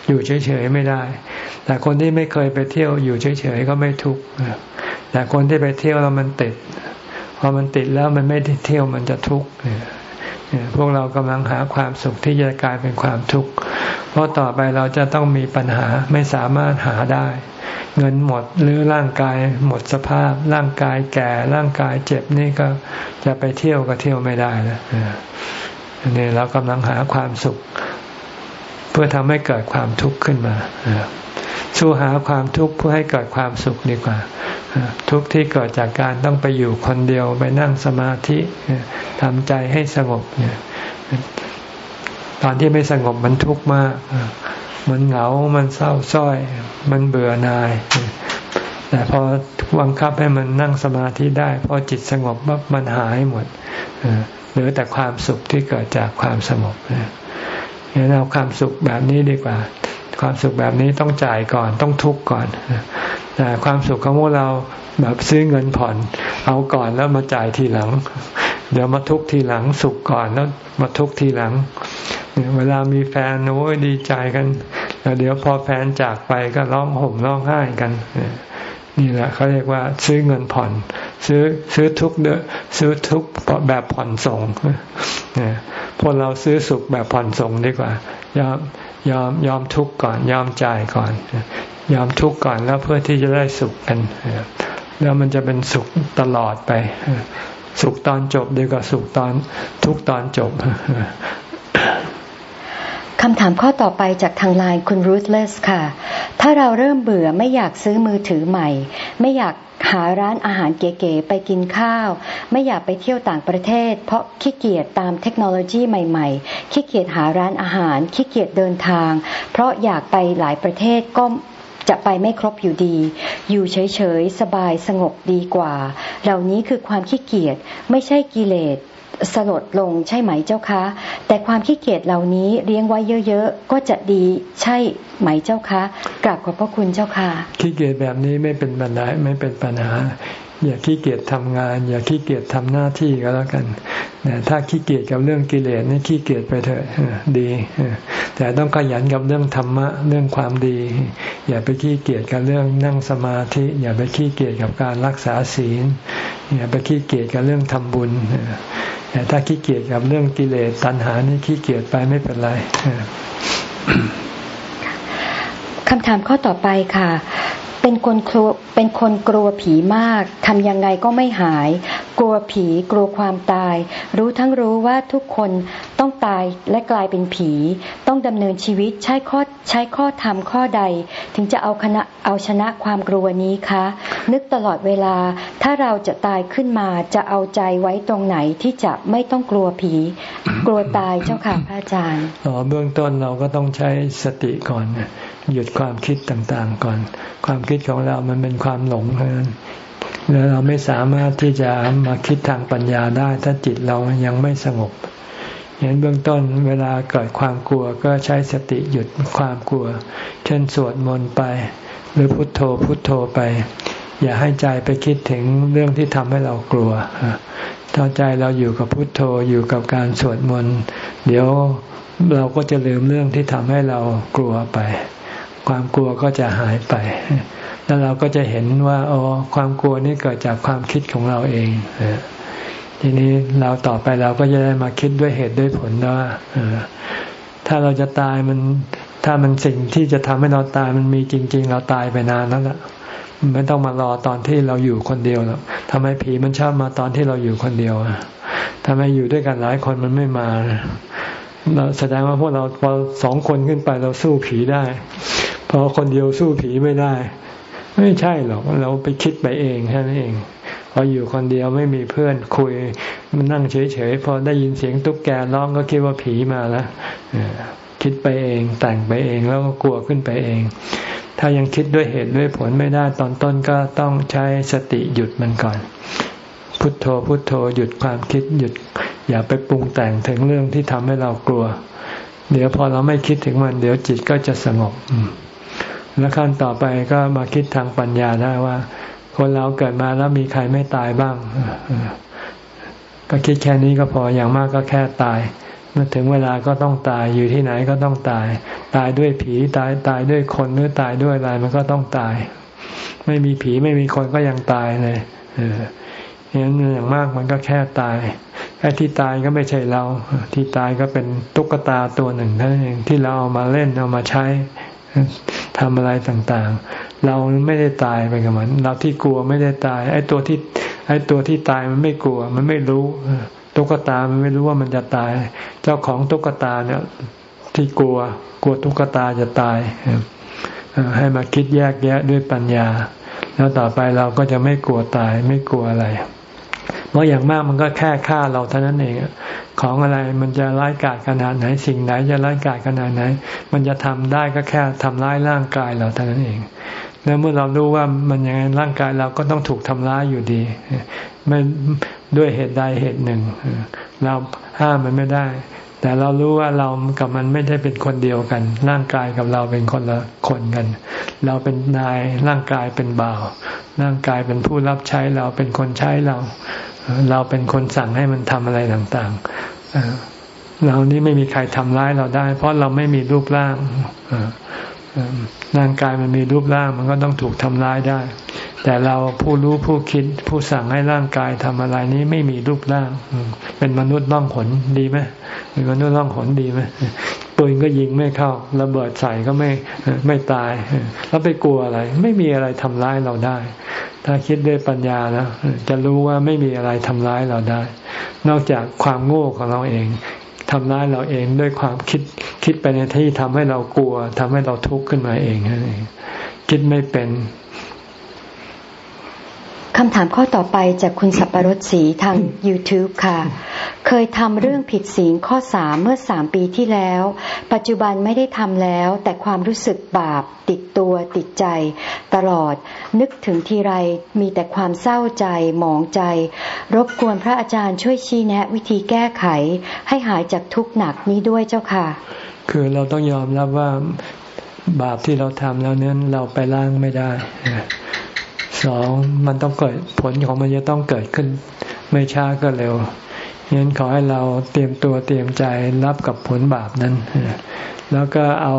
อยู่เฉยๆไม่ได้ แต่คนที่ไม่เคยไปเที่ยวอยู่เฉยๆก็ไม่ทุกข์แต่คนที่ไปเที่ยวแล้วมันติด พอมันติดแล้วมันไม่ได้เที่ยวมันจะทุกข์ พวกเรากำลังหาความสุขที่จะกลายเป็นความทุกข์เพราะต่อไปเราจะต้องมีปัญหาไม่สามารถหาได้ เงินหมดหรือร่างกายหมดสภาพ ร่างกายแก่ร่างกายเจ็บนี่ก็จะไปเที่ยวก็เที่ยวไม่ได้แล้วนี่เรากำลังหาความสุข เพื่อทำให้เกิดความทุกข์ขึ้นมา สู้หาความทุกข์เพื่อให้เกิดความสุขดีกว่า ทุกข์ที่เกิดจากการต้องไปอยู่คนเดียวไปนั่งสมาธิทำใจให้สงบเนี่ยตอนที่ไม่สงบมันทุกข์มากมันเหงา มันเศร้าส้อย มันเบื่อหน่าย แต่พอบังคับให้มันนั่งสมาธิได้ พอจิตสงบมันหายหมดเหลือแต่ความสุขที่เกิดจากความสงบเนี่ยเอาความสุขแบบนี้ดีกว่า ความสุขแบบนี้ต้องจ่ายก่อนต้องทุกข์ก่อนแต่ความสุขของพวกเราแบบซื้อเงินผ่อน เอาก่อนแล้วมาจ่ายทีหลัง เดี๋ยวมาทุกข์ทีหลังสุขก่อนแล้วมาทุกข์ทีหลัง เวลามีแฟนโอ้ยดีใจกันแล้วเดี๋ยวพอแฟนจากไปก็ร้องห่มร้องไห้กันนี่แหละเขาเรียกว่าซื้อเงินผ่อน ซื้อซื้อทุกเดือซื้อทุกแบบผ่อนส่งเนี่ยพวกเราซื้อสุขแบบผ่อนส่งดีกว่ายอม ยอมยอมทุกข์ก่อน ยอมจ่ายก่อน ยอมทุกข์ก่อนแล้วเพื่อที่จะได้สุขกัน แล้วมันจะเป็นสุขตลอดไป สุขตอนจบดีกว่าสุขตอนทุกตอนจบ คำถามข้อต่อไปจากทางไลน์คุณ Ruthless ค่ะ ถ้าเราเริ่มเบื่อไม่อยากซื้อมือถือใหม่ ไม่อยากหาร้านอาหารเก๋ๆไปกินข้าว ไม่อยากไปเที่ยวต่างประเทศ เพราะขี้เกียจตามเทคโนโลยีใหม่ ๆ ขี้เกียจหาร้านอาหาร ขี้เกียจเดินทาง เพราะอยากไปหลายประเทศก็จะไปไม่ครบอยู่ดี อยู่เฉยๆ สบายสงบดีกว่า เหล่านี้คือความขี้เกียจไม่ใช่กิเลส สลดลงใช่ไหมเจ้าคะ แต่ความขี้เกียจเหล่านี้เลี้ยงไว้เยอะๆ ก็จะดีใช่ไหมเจ้าคะกราบขอบพระคุณเจ้าค่ะ ขี้เกียจแบบนี้ไม่เป็นปัญหาไม่เป็นปัญหา อย่าขี้เกียจทำงาน อย่าขี้เกียจทำหน้าที่ก็แล้วกันถ้าขี้เกียจกับเรื่องกิเลสนี่ขี้เกียจไปเถอะดีแต่ต้องขยันกับเรื่องธรรมะเรื่องความดี อย่าไปขี้เกียจกับเรื่องนั่งสมาธิ อย่าไปขี้เกียจกับการรักษาศีล อย่าไปขี้เกียจกับเรื่องทำบุญแต่ถ้าขี้เกียจกับเรื่องกิเลสตัณหานี่ขี้เกียจไปไม่เป็นไรคำถามข้อต่อไปค่ะ เป็นคนกลัวเป็นคนกลัวผีมากทำยังไงก็ไม่หาย กลัวผีกลัวความตาย รู้ทั้งรู้ว่าทุกคนต้องตายและกลายเป็นผี ต้องดำเนินชีวิตใช้ข้อใช้ข้อธรรมข้อใด ถึงจะเอาคณะเอาชนะความกลัวนี้คะ นึกตลอดเวลา ถ้าเราจะตายขึ้นมาจะเอาใจไว้ตรงไหนที่จะไม่ต้องกลัวผี กลัวตายเจ้าค่ะพระอาจารย์อ๋อเบื้องต้นเราก็ต้องใช้สติก่อน หยุดความคิดต่างๆก่อน ความคิดของเรามันเป็นความหลงเท่านั้นแล้วเราไม่สามารถที่จะมาคิดทางปัญญาได้ ถ้าจิตเรายังไม่สงบเห็นเบื้องต้นเวลาเกิดความกลัวก็ใช้สติหยุดความกลัว เช่นสวดมนต์ไป หรือพุทโธพุทโธไป อย่าให้ใจไปคิดถึงเรื่องที่ทำให้เรากลัวถ้าใจเราอยู่กับพุทโธอยู่กับการสวดมนต์เดี๋ยวเราก็จะลืมเรื่องที่ทำให้เรากลัวไป ความกลัวก็จะหายไป แล้วเราก็จะเห็นว่าอ๋อความกลัวนี่เกิดจากความคิดของเราเองทีนี้เราต่อไปเราก็จะได้มาคิดด้วยเหตุด้วยผลว่าถ้าเราจะตายมัน ถ้ามันสิ่งที่จะทำให้เราตายมันมีจริง ๆ เราตายไปนานแล้วล่ะไม่ต้องมารอตอนที่เราอยู่คนเดียวหรอกทำไมผีมันชอบมาตอนที่เราอยู่คนเดียวอะทำไมอยู่ด้วยกันหลายคนมันไม่มาเราแสดงว่าพวกเราพอสองคนขึ้นไปเราสู้ผีได้ พอคนเดียวสู้ผีไม่ได้ ไม่ใช่หรอกเราไปคิดไปเองแค่นั้นเองพออยู่คนเดียวไม่มีเพื่อนคุย มันนั่งเฉยๆพอได้ยินเสียงตุ๊กแกร้องก็คิดว่าผีมาแล้วคิดไปเองแต่งไปเองแล้วก็กลัวขึ้นไปเอง ถ้ายังคิดด้วยเหตุด้วยผลไม่ได้ตอนต้นก็ต้องใช้สติหยุดมันก่อน พุทโธพุทโธหยุดความคิดหยุด อย่าไปปรุงแต่งถึงเรื่องที่ทำให้เรากลัว เดี๋ยวพอเราไม่คิดถึงมัน เดี๋ยวจิตก็จะสงบ แล้วขั้นต่อไปก็มาคิดทางปัญญาได้ว่า คนเราเกิดมาแล้วมีใครไม่ตายบ้าง ก็คิดแค่นี้ก็พออย่างมากก็แค่ตาย เมื่อถึงเวลาก็ต้องตายอยู่ที่ไหนก็ต้องตาย ตายด้วยผีตายตายด้วยคนหรือตายด้วยอะไรมันก็ต้องตาย ไม่มีผีไม่มีคนก็ยังตายเลยเอออย่างอย่างมากมันก็แค่ตายไอ้ที่ตายก็ไม่ใช่เรา ที่ตายก็เป็นตุ๊กตาตัวหนึ่งเท่านั้นเองที่เราเอามาเล่นเอามาใช้ ทำอะไรต่างๆ เราไม่ได้ตายไปกับมัน เราที่กลัวไม่ได้ตาย ไอ้ตัวที่ ไอ้ตัวที่ตายมันไม่กลัว มันไม่รู้ตุ๊กตา มันไม่รู้ว่ามันจะตาย เจ้าของตุ๊กตาเนี่ยที่กลัว กลัวตุ๊กตาจะตาย ให้มาคิดแยกแยะด้วยปัญญา แล้วต่อไปเราก็จะไม่กลัวตาย ไม่กลัวอะไรเพราะอย่างมากมันก็แค่ฆ่าเราเท่านั้นเอง ของอะไรมันจะร้ายกาจขนาดไหน สิ่งไหนจะร้ายกาจขนาดไหน มันจะทำได้ก็แค่ทำร้ายร่างกายเราเท่านั้นเองแล้วเมื่อเรารู้ว่ามันยังไงร่างกายเราก็ต้องถูกทำร้ายอยู่ดีไม่ด้วยเหตุใดเหตุหนึ่ง เราห้ามมันไม่ได้ แต่เรารู้ว่าเรากับมันไม่ได้เป็นคนเดียวกัน ร่างกายกับเราเป็นคนละคนกัน เราเป็นนายร่างกายเป็นบ่าว ร่างกายเป็นผู้รับใช้เราเป็นคนใช้เรา เราเป็นคนสั่งให้มันทำอะไรต่างๆเรานี้ไม่มีใครทำร้ายเราได้ เพราะเราไม่มีรูปร่างร่างกายมันมีรูปร่างมันก็ต้องถูกทำร้ายได้ แต่เราผู้รู้ผู้คิด ผู้สั่งให้ร่างกายทำอะไรนี้ไม่มีรูปร่าง เป็นมนุษย์ล่องหนดีไหมเป็นมนุษย์ล่องหนดีไหมปืนก็ยิงไม่เข้าระเบิดใส่ก็ไม่ไม่ตาย แล้วไปกลัวอะไร ไม่มีอะไรทำร้ายเราได้ ถ้าคิดด้วยปัญญาแล้วจะรู้ว่าไม่มีอะไรทำร้ายเราได้ นอกจากความโง่ของเราเองทำร้ายเราเองด้วยความคิดคิดไปในที่ทำให้เรากลัวทำให้เราทุกข์ขึ้นมาเองนั่นเองคิดไม่เป็นคำถามข้อต่อไปจากคุณสับปรดสีทาง YouTube ค่ะ เคยทำเรื่องผิดศีลข้อสามเมื่อสามปีที่แล้ว ปัจจุบันไม่ได้ทำแล้ว แต่ความรู้สึกบาป ติดตัวติดใจ ตลอด นึกถึงทีไรมีแต่ความเศร้าใจ หมองใจ รบกวนพระอาจารย์ช่วยชี้แนะ วิธีแก้ไข ให้หายจากทุกข์หนักนี้ด้วยเจ้าค่ะ คือเราต้องยอมรับว่าบาปที่เราทำแล้วนั้นเราไปล้างไม่ได้สองมันต้องเกิดผลของมันจะต้องเกิดขึ้น ไม่ช้าก็เร็ว งั้นขอให้เราเตรียมตัวเตรียมใจรับกับผลบาปนั้น แล้วก็เอา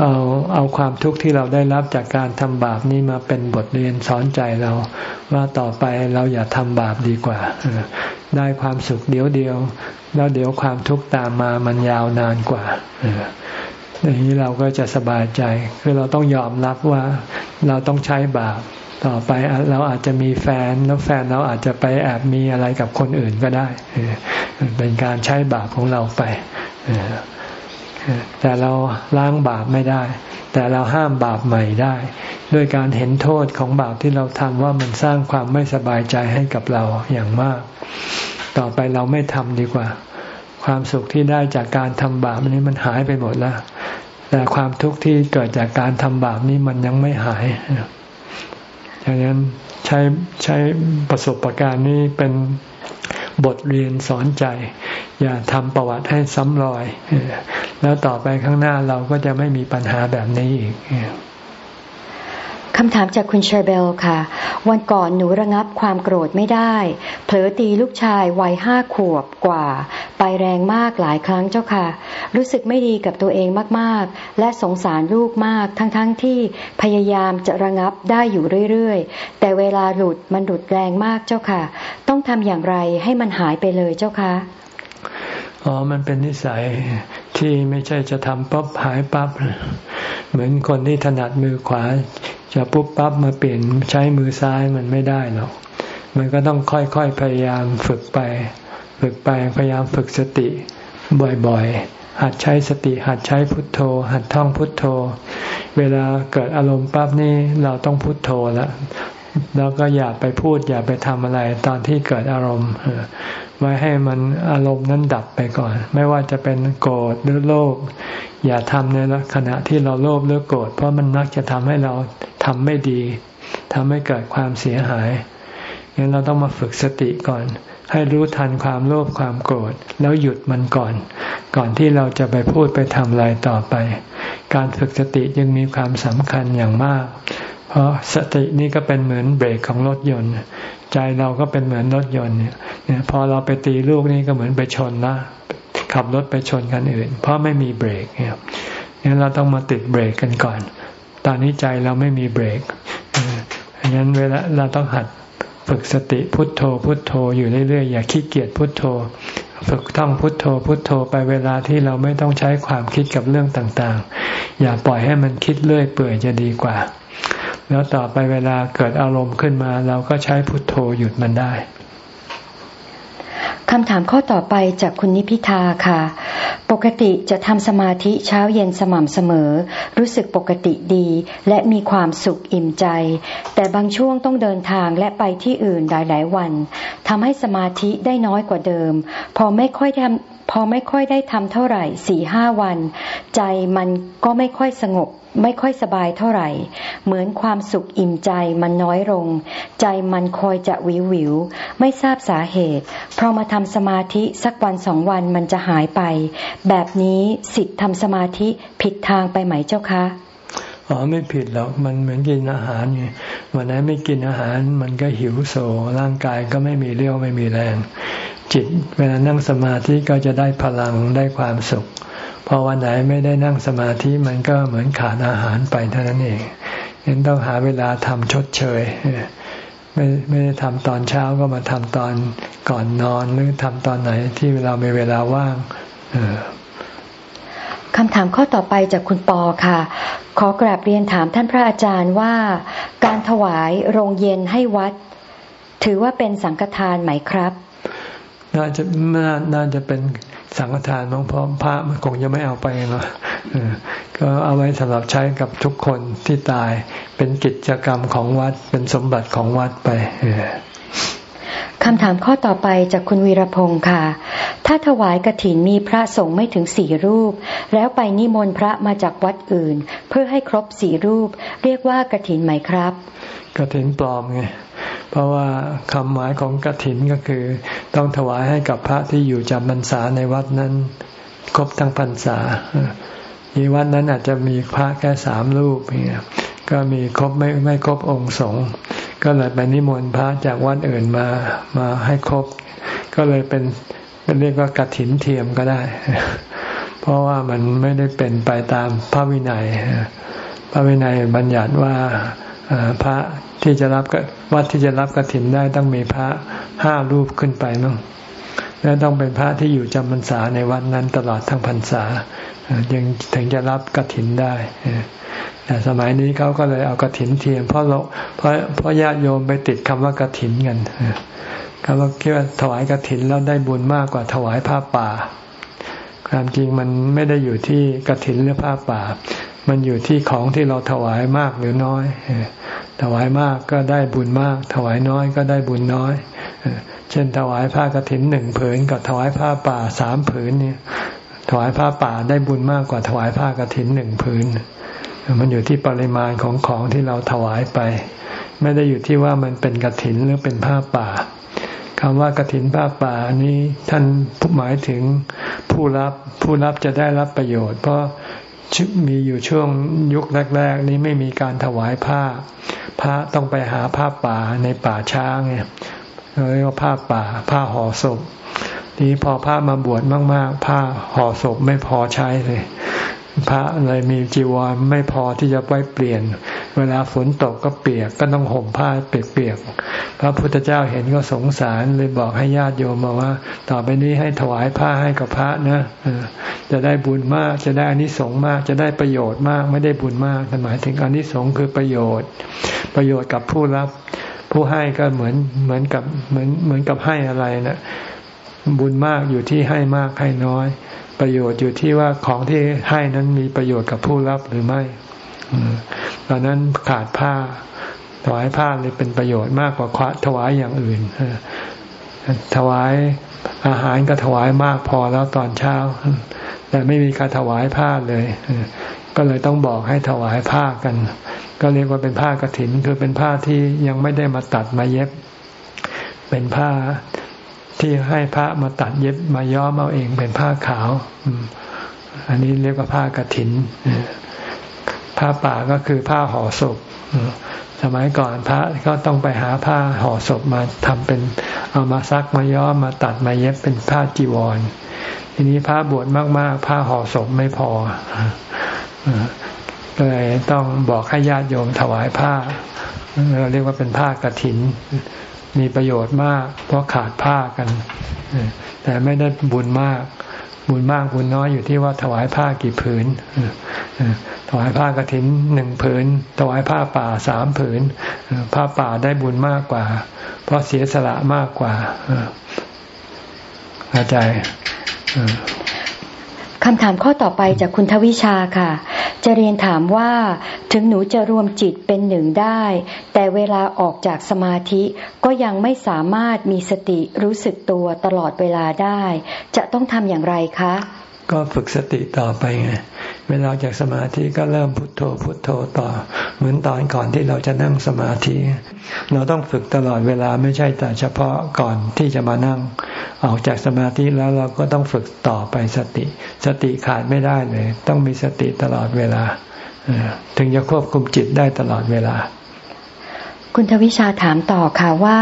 เอาเอาความทุกข์ที่เราได้รับจากการทำบาปนี้มาเป็นบทเรียนสอนใจเรา ว่าต่อไปเราอย่าทำบาปดีกว่า ได้ความสุขเดียวเดียว แล้วเดี๋ยวความทุกข์ตามมามันยาวนานกว่าอย่างนี้เราก็จะสบายใจ คือเราต้องยอมรับว่าเราต้องใช้บาป ต่อไปเราอาจจะมีแฟนแล้วแฟนเราอาจจะไปแอบมีอะไรกับคนอื่นก็ได้ เป็นการใช้บาปของเราไปแต่เราล้างบาปไม่ได้ แต่เราห้ามบาปใหม่ได้ ด้วยการเห็นโทษของบาปที่เราทำว่ามันสร้างความไม่สบายใจให้กับเราอย่างมาก ต่อไปเราไม่ทำดีกว่า ความสุขที่ได้จากการทำบาปนี้มันหายไปหมดแล้ว แต่ความทุกข์ที่เกิดจากการทำบาปนี้มันยังไม่หาย ดังนั้นใช้ใช้ประสบะการณ์นี้เป็นบทเรียนสอนใจ อย่าทำประวัติให้ซ้ำรอย แล้วต่อไปข้างหน้าเราก็จะไม่มีปัญหาแบบนี้อีก คำถามจากคุณเชอร์เบลค่ะ วันก่อนหนูระงับความโกรธไม่ได้ เผลอตีลูกชายวัยห้าขวบกว่า ไปแรงมากหลายครั้งเจ้าค่ะ รู้สึกไม่ดีกับตัวเองมากๆ และสงสารลูกมากทั้งๆทที่พยายามจะระงับได้อยู่เรื่อยๆ แต่เวลาหลุดมันหลุดแรงมากเจ้าค่ะ ต้องทำอย่างไรให้มันหายไปเลยเจ้าค่ะอ๋อ มันเป็นนิสัยที่ไม่ใช่จะทำปั๊บหายปั๊บ เหมือนคนที่ถนัดมือขวา จะปุ๊บปั๊บมาเปลี่ยนใช้มือซ้ายมันไม่ได้หรอก มันก็ต้องค่อยๆพยายามฝึกไป ฝึกไปพยายามฝึกสติบ่อยๆ หัดใช้สติหัดใช้พุทโธ หัดท่องพุทโธ เวลาเกิดอารมณ์ปั๊บนี่เราต้องพุทโธแล้วแล้วก็อย่าไปพูดอย่าไปทำอะไรตอนที่เกิดอารมณ์ไว้ให้มันอารมณ์นั้นดับไปก่อน ไม่ว่าจะเป็นโกรธหรือโลภอย่าทำในขณะที่เราโลภหรือโกรธเพราะมันนักจะทำให้เรา ทำไม่ดีทำให้เกิดความเสียหายงั้นเราต้องมาฝึกสติก่อน ให้รู้ทันความโลภความโกรธ แล้วหยุดมันก่อน ก่อนที่เราจะไปพูดไปทำอะไรต่อไป การฝึกสติยังมีความสำคัญอย่างมาก เพราะสตินี่ก็เป็นเหมือนเบรกของรถยนต์ ใจเราก็เป็นเหมือนรถยนต์เนี่ยพอเราไปตีลูกนี่ก็เหมือนไปชนละขับรถไปชนกันอื่น เพราะไม่มีเบรกเนี่ยงั้นเราต้องมาติดเบรกกันก่อน ตอนนี้ใจเราไม่มีเบรกงั้นเวลาเราต้องหัดฝึกสติพุทโธพุทโธอยู่เรื่อยๆอย่าขี้เกียจพุทโธ ฝึกท่องพุทโธพุทโธไปเวลาที่เราไม่ต้องใช้ความคิดกับเรื่องต่างๆ อย่าปล่อยให้มันคิดเรื่อยเปื่อยจะดีกว่า แล้วต่อไปเวลาเกิดอารมณ์ขึ้นมา เราก็ใช้พุทโธหยุดมันได้ คำถามข้อต่อไปจากคุณนิพิทาค่ะ ปกติจะทำสมาธิเช้าเย็นสม่ำเสมอ รู้สึกปกติดี และมีความสุขอิ่มใจ แต่บางช่วงต้องเดินทางและไปที่อื่นหลาย ๆ วันทำให้สมาธิได้น้อยกว่าเดิม พอไม่ค่อยทำ พอไม่ค่อยได้ทำเท่าไหร่สี่ห้าวัน ใจมันก็ไม่ค่อยสงบ ไม่ค่อยสบายเท่าไหร่ เหมือนความสุขอิ่มใจมันน้อยลง ใจมันคอยจะวิววิว ไม่ทราบสาเหตุพอมาทำสมาธิสักวันสองวันมันจะหายไป แบบนี้สิทธิ์ทำสมาธิผิดทางไปไหมเจ้าคะอ๋อไม่ผิดหรอกมันเหมือนกินอาหารไงวันไหนไม่กินอาหาร มันก็หิวโซร่างกายก็ไม่มีเรี่ยวไม่มีแรง จิตเวลานั่งสมาธิก็จะได้พลังได้ความสุข พอวันไหนไม่ได้นั่งสมาธิมันก็เหมือนขาดอาหารไปเท่านั้นเองยังต้องหาเวลาทำชดเชยไม่ไม่ได้ทำตอนเช้าก็มาทำตอนก่อนนอนหรือทำตอนไหนที่เรามีเวลาว่างคำถามข้อต่อไปจากคุณปอค่ะ ขอกราบเรียนถามท่านพระอาจารย์ว่า การถวายโรงเย็นให้วัด ถือว่าเป็นสังฆทานไหมครับ น่าจะน่าน่าจะเป็นสังฆทานน้องพร้อมพระมันคงจะไม่เอาไปเนาะก็เอาไว้สำหรับใช้กับทุกคนที่ตายเป็นกิจกรรมของวัดเป็นสมบัติของวัดไปคำถามข้อต่อไปจากคุณวีรพงศ์ค่ะ ถ้าถวายกระถินมีพระสงฆ์ไม่ถึงสี่รูป แล้วไปนิมนต์พระมาจากวัดอื่น เพื่อให้ครบสี่รูป เรียกว่ากระถินไหมครับ กระถินปลอมไง เพราะว่าคำหมายของกระถินก็คือ ต้องถวายให้กับพระที่อยู่จำพรรษาในวัดนั้น ครบทั้งพรรษาในวัดนั้นอาจจะมีพระแค่สามรูปเนี่ยก็มีครบไม่ไม่ครบองค์สงฆ์ก็เลยไปนิมนต์พระจากวัดอื่นมามาให้ครบ ก็เลยเป็นเรียกว่ากระถินเทียมก็ได้ เพราะว่ามันไม่ได้เป็นไปตามพระวินัย พระวินัยบัญญัติว่า พระที่จะรับวัดที่จะรับกระถินได้ต้องมีพระห้ารูปขึ้นไปมั้งและต้องเป็นพระที่อยู่จำพรรษาในวันนั้นตลอดทั้งพรรษายังถึงจะรับกระถินได้แต่สมัยนี้เขาก็เลยเอากระถินเทียมเพราะเราเพราะเพราะญาติโยมไปติดคำว่ากระถินกันเขาคิดว่าถวายกระถินแล้วได้บุญมากกว่าถวายผ้าป่า ความจริงมันไม่ได้อยู่ที่กระถินหรือผ้าป่า มันอยู่ที่ของที่เราถวายมากหรือน้อย ถวายมากก็ได้บุญมาก ถวายน้อยก็ได้บุญน้อย เช่นถวายผ้ากระถินหนึ่งผืนกับถวายผ้าป่าสามผืนเนี่ย ถวายผ้าป่าได้บุญมากกว่าถวายผ้ากระถินหนึ่งผืน มันอยู่ที่ปริมาณของของที่เราถวายไป ไม่ได้อยู่ที่ว่ามันเป็นกระถินหรือเป็นผ้าป่าคำว่ากระถินผ้าป่านี้ท่านหมายถึงผู้รับผู้รับจะได้รับประโยชน์ เพราะ มีอยู่ช่วงยุคแรก ๆ นี้ไม่มีการถวายผ้า พระต้องไปหาผ้าป่าในป่าช้างเนี่ยเรียกว่าผ้าป่า ผ้าห่อศพทีพอผ้ามาบวชมาก ๆ ผ้าห่อศพไม่พอใช้เลย พระเลยมีจีวรไม่พอที่จะไว้เปลี่ยน เวลาฝนตกก็เปียกก็ต้องห่มผ้าเปียกๆพระพุทธเจ้าเห็นก็สงสารเลยบอกให้ญาติโยมมาว่า ต่อไปนี้ให้ถวายผ้าให้กับพระนะจะได้บุญมากจะได้อานิสงส์มาก จะได้ประโยชน์มากไม่ได้บุญมากหมายถึงอานิสงส์คือประโยชน์ ประโยชน์กับผู้รับ ผู้ให้ก็เหมือนเหมือนกับเหมือนเหมือนกับให้อะไรนะบุญมากอยู่ที่ให้มากให้น้อย ประโยชน์อยู่ที่ว่าของที่ให้นั้นมีประโยชน์กับผู้รับหรือไม่ ตอนนั้นขาดผ้า ถวายผ้าเลยเป็นประโยชน์มากกว่าถวายอย่างอื่นถวายอาหารก็ถวายมากพอแล้วตอนเช้า แต่ไม่มีการถวายผ้าเลย ก็เลยต้องบอกให้ถวายผ้ากัน ก็เรียกว่าเป็นผ้ากรถิน คือเป็นผ้าที่ยังไม่ได้มาตัดมาเย็บ เป็นผ้าที่ให้พระมาตัดเย็บมาย้อมเอาเองเป็นผ้าขาว อันนี้เรียกว่าผ้ากรถิน ผ้าป่าก็คือผ้าห่อศพสมัยก่อนพระก็ต้องไปหาผ้าห่อศพมาทำเป็น เอามาซักมาย้อมมาตัดมาเย็บเป็นผ้าจีวร ทีนี้พระบวชมากๆผ้าห่อศพไม่พอเลยต้องบอกให้ญาติโยมถวายผ้าเราเรียกว่าเป็นผ้ากรถิน มีประโยชน์มาก เพราะขาดผ้ากัน แต่ไม่ได้บุญมาก บุญมากบุญน้อยอยู่ที่ว่าถวายผ้ากี่ผืนถวายผ้ากรถินหนึ่งผืน ถวายผ้าป่าสามผืน ผ้าป่าได้บุญมากกว่า เพราะเสียสละมากกว่าเข้าใจ คำถามข้อต่อไปจากคุณทวิชาค่ะ จะเรียนถามว่า ถึงหนูจะรวมจิตเป็นหนึ่งได้ แต่เวลาออกจากสมาธิก็ยังไม่สามารถมีสติรู้สึกตัวตลอดเวลาได้ จะต้องทำอย่างไรคะ ก็ฝึกสติต่อไปไง เวลาจากสมาธิก็เริ่มพุทโธพุทโธต่อ เหมือนตอนก่อนที่เราจะนั่งสมาธิ เราต้องฝึกตลอดเวลาไม่ใช่แต่เฉพาะก่อนที่จะมานั่ง ออกจากสมาธิแล้วเราก็ต้องฝึกต่อไปสติ สติขาดไม่ได้เลย ต้องมีสติตลอดเวลาถึงจะควบคุมจิตได้ตลอดเวลาคุณทวิชาถามต่อค่ะว่า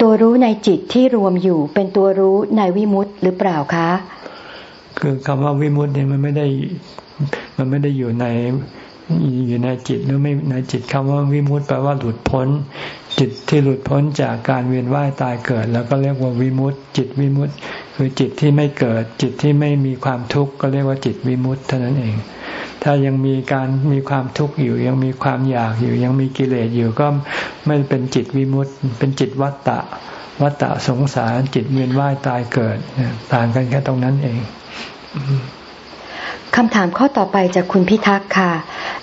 ตัวรู้ในจิตที่รวมอยู่เป็นตัวรู้ในวิมุตต์หรือเปล่าคะ คือคำว่าวิมุตต์เนี่ยมันไม่ได้ มันไม่ได้อยู่ในอยู่ในจิตหรือไม่ในจิตคำว่าวิมุตต์แปลว่าหลุดพ้น จิตที่หลุดพ้นจากการเวียนว่ายตายเกิด แล้วก็เรียกว่าวิมุตต์จิตวิมุตต์คือจิตที่ไม่เกิด จิตที่ไม่มีความทุกข์ก็เรียกว่าจิตวิมุตต์เท่านั้นเอง ถ้ายังมีการมีความทุกข์อยู่ ยังมีความอยากอยู่ ยังมีกิเลสอยู่ก็ไม่เป็นจิตวิมุตต์เป็นจิตวัตตะ วัตตะสงสารจิตเวียนว่ายตายเกิดต่างกันแค่ตรงนั้นเอง คำถามข้อต่อไปจากคุณพิทักษ์ค่ะ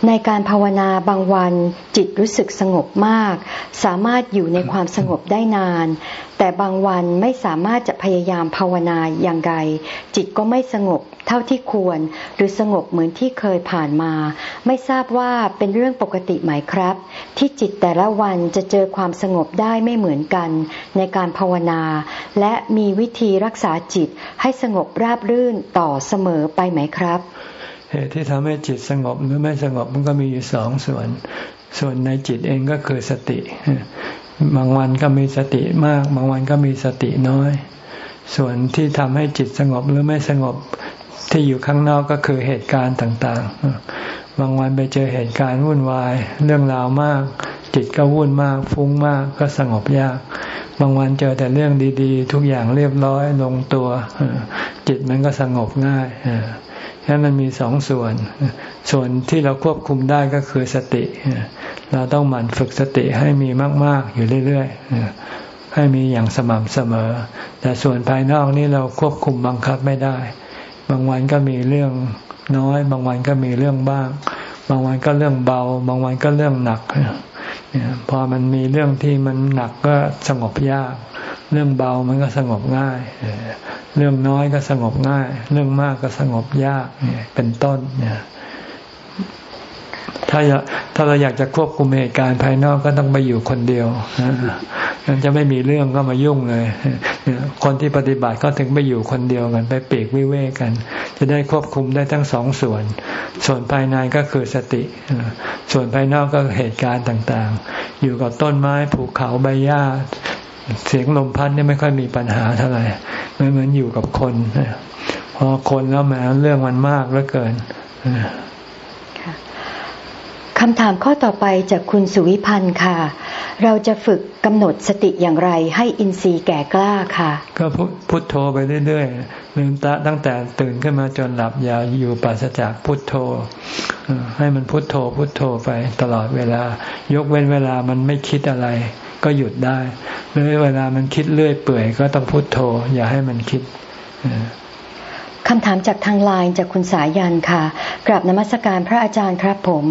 ในการภาวนาบางวันจิตรู้สึกสงบมาก สามารถอยู่ในความสงบได้นานแต่บางวันไม่สามารถจะพยายามภาวนาอย่างไรจิตก็ไม่สงบเท่าที่ควร หรือสงบเหมือนที่เคยผ่านมา ไม่ทราบว่าเป็นเรื่องปกติไหมครับ ที่จิตแต่ละวันจะเจอความสงบได้ไม่เหมือนกัน ในการภาวนา และมีวิธีรักษาจิตให้สงบราบรื่นต่อเสมอไปไหมครับเหตุที่ทำให้จิตสงบหรือไม่สงบมันก็มีอยู่สองส่วน ส่วนในจิตเองก็คือสติ บางวันก็มีสติมาก บางวันก็มีสติน้อย ส่วนที่ทำให้จิตสงบหรือไม่สงบที่อยู่ข้างนอกก็คือเหตุการณ์ต่างๆ บางวันไปเจอเหตุการณ์วุ่นวาย เรื่องราวมาก จิตก็วุ่นมาก ฟุ้งมากก็สงบยาก บางวันเจอแต่เรื่องดีๆ ทุกอย่างเรียบร้อยลงตัว จิตมันก็สงบง่ายฉะนั้นมันมีสองส่วน ส่วนที่เราควบคุมได้ก็คือสติ เราต้องหมั่นฝึกสติให้มีมาก ๆ อยู่เรื่อยๆให้มีอย่างสม่ำเสมอ แต่ส่วนภายนอกนี่เราควบคุมบังคับไม่ได้ บางวันก็มีเรื่องน้อย บางวันก็มีเรื่องบ้าง บางวันก็เรื่องเบา บางวันก็เรื่องหนักพอมันมีเรื่องที่มันหนักก็สงบยาก เรื่องเบามันก็สงบง่าย เรื่องน้อยก็สงบง่าย เรื่องมากก็สงบยากเนี่ยเป็นต้นเนี่ย ถ้าถ้าเราอยากจะควบคุมเหตุการณ์ภายนอกก็ต้องไปอยู่คนเดียวมันจะไม่มีเรื่องก็มายุ่งเลย คนที่ปฏิบัติก็ถึงไปอยู่คนเดียวกันไปปีกวิเวกกัน จะได้ควบคุมได้ทั้งสองส่วน ส่วนภายในก็คือสติ ส่วนภายนอกก็เหตุการณ์ต่างๆ อยู่กับต้นไม้ภูเขาใบหญ้าเสียงลมพัดนี่ไม่ค่อยมีปัญหาเท่าไหร่ไม่เหมือนอยู่กับคนพอคนแล้วแม้เรื่องมันมากเหลือเกิน คำถามข้อต่อไปจากคุณสุวิพันธ์ค่ะ เราจะฝึกกำหนดสติอย่างไรให้อินทรีย์แก่กล้าค่ะ ก็พุทโธไปเรื่อยๆลืมตาตั้งแต่ตื่นขึ้นมาจนหลับอย่าอยู่ปราศจากพุทโธ ให้มันพุทโธพุทโธไปตลอดเวลา ยกเว้นเวลามันไม่คิดอะไร ก็หยุดได้หรือเวลามันคิดเลื่อยเปื่อยก็ต้องพุโทโธ อย่าให้มันคิดคำถามจากทางไลน์จากคุณสายันค่ะกราบนมัสการพระอาจารย์ครับผม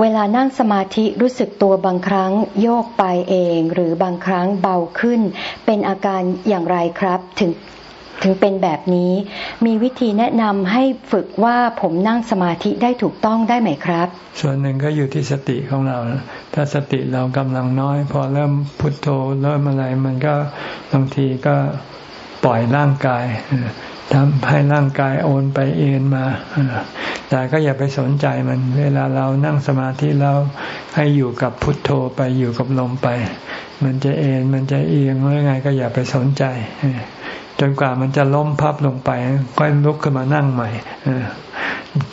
เวลานั่งสมาธิรู้สึกตัวบางครั้งโยกไปเอง หรือบางครั้งเบาขึ้น เป็นอาการอย่างไรครับถึงถึงเป็นแบบนี้ มีวิธีแนะนำให้ฝึกว่าผมนั่งสมาธิได้ถูกต้องได้ไหมครับ ส่วนหนึ่งก็อยู่ที่สติของเรา ถ้าสติเรากำลังน้อย พอเริ่มพุทโธเริ่มอะไรมันก็บางทีก็ปล่อยร่างกาย ทำให้ร่างกายโอนไปเอ็นมา แต่ก็อย่าไปสนใจมัน เวลาเรานั่งสมาธิแล้วให้อยู่กับพุทโธไปอยู่กับลมไป มันจะเอ็นมันจะเอียงหรือไงก็อย่าไปสนใจ จนกว่ามันจะล้มพับลงไปก็ลุกขึ้นมานั่งใหม่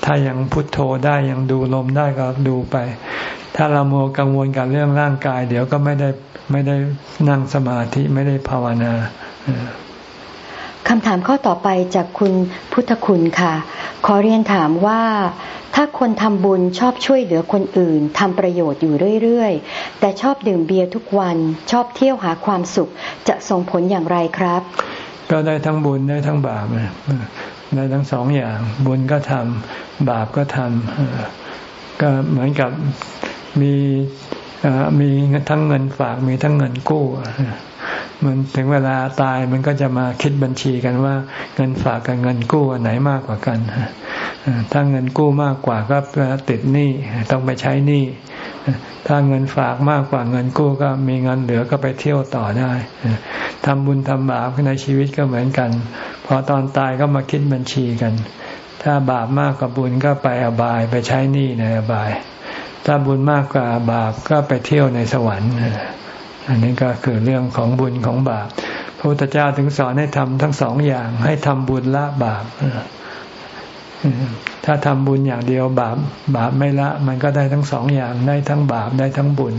ถ้ายังพุทโธได้ยังดูลมได้ก็ดูไป ถ้าเราโมกังวลกับเรื่องร่างกาย เดี๋ยวก็ไม่ได้ไม่ได้นั่งสมาธิไม่ได้ภาวนา คำถามข้อต่อไปจากคุณพุทธคุณค่ะ ขอเรียนถามว่า ถ้าคนทำบุญชอบช่วยเหลือคนอื่นทำประโยชน์อยู่เรื่อยๆ แต่ชอบดื่มเบียร์ทุกวัน ชอบเที่ยวหาความสุข จะส่งผลอย่างไรครับ ก็ได้ทั้งบุญได้ทั้งบาปได้ทั้งสองอย่าง บุญก็ทำบาปก็ทำก็เหมือนกับมีมีทั้งเงินฝากมีทั้งเงินกู้ มันถึงเวลาตายมันก็จะมาคิดบัญชีกันว่า เงินฝากกับเงินกู้อันไหนมากกว่ากันถ้าเงินกู้มากกว่าก็ติดหนี้ต้องไปใช้หนี้ถ้าเงินฝากมากกว่าเงินกู้ก็มีเงินเหลือก็ไปเที่ยวต่อได้ทำบุญทำบาปในชีวิตก็เหมือนกัน พอตอนตายก็มาคิดบัญชีกัน ถ้าบาปมากกว่าบุญก็ไปอบายไปใช้หนี้ในอบาย ถ้าบุญมากกว่าบาปก็ไปเที่ยวในสวรรค์ อันนี้ก็คือเรื่องของบุญของบาปพระพุทธเจ้าถึงสอนให้ทำทั้งสองอย่าง ให้ทำบุญละบาปถ้าทำบุญอย่างเดียวบาปบาปไม่ละ มันก็ได้ทั้งสองอย่างได้ทั้งบาปได้ทั้งบุญ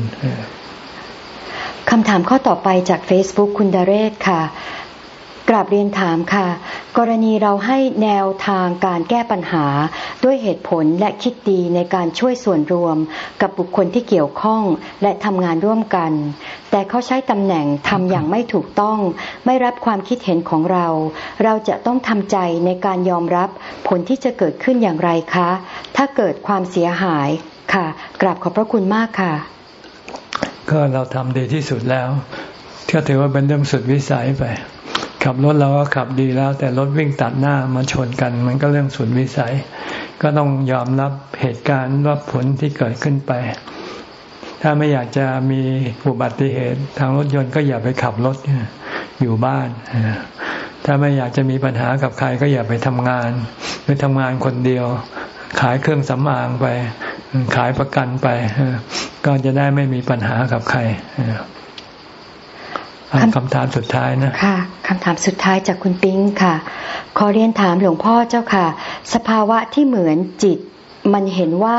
คำถามข้อต่อไปจาก Facebook คุณดเรศค่ะ กราบเรียนถามค่ะ กรณีเราให้แนวทางการแก้ปัญหา ด้วยเหตุผลและคิดดีในการช่วยส่วนรวม กับบุคคลที่เกี่ยวข้องและทำงานร่วมกัน แต่เขาใช้ตำแหน่งทำอย่างไม่ถูกต้อง ไม่รับความคิดเห็นของเรา เราจะต้องทำใจในการยอมรับผลที่จะเกิดขึ้นอย่างไรคะ ถ้าเกิดความเสียหายค่ะ กราบขอบพระคุณมากค่ะ ก็เราทำดีที่สุดแล้วก็ถือว่าเป็นเรื่องสุดวิสัยไป ขับรถเราก็ขับดีแล้ว แต่รถวิ่งตัดหน้ามาชนกัน มันก็เรื่องสุดวิสัย ก็ต้องยอมรับเหตุการณ์รับผลที่เกิดขึ้นไป ถ้าไม่อยากจะมีอุบัติเหตุทางรถยนต์ก็อย่าไปขับรถอยู่บ้าน ถ้าไม่อยากจะมีปัญหากับใครก็อย่าไปทำงานไปทำงานคนเดียว ขายเครื่องสำอางไป ขายประกันไป ก็จะได้ไม่มีปัญหากับใคร คำถามสุดท้ายนะค่ะคำถามสุดท้ายจากคุณปิ๊งค่ะ ขอเรียนถามหลวงพ่อเจ้าค่ะ สภาวะที่เหมือนจิต มันเห็นว่า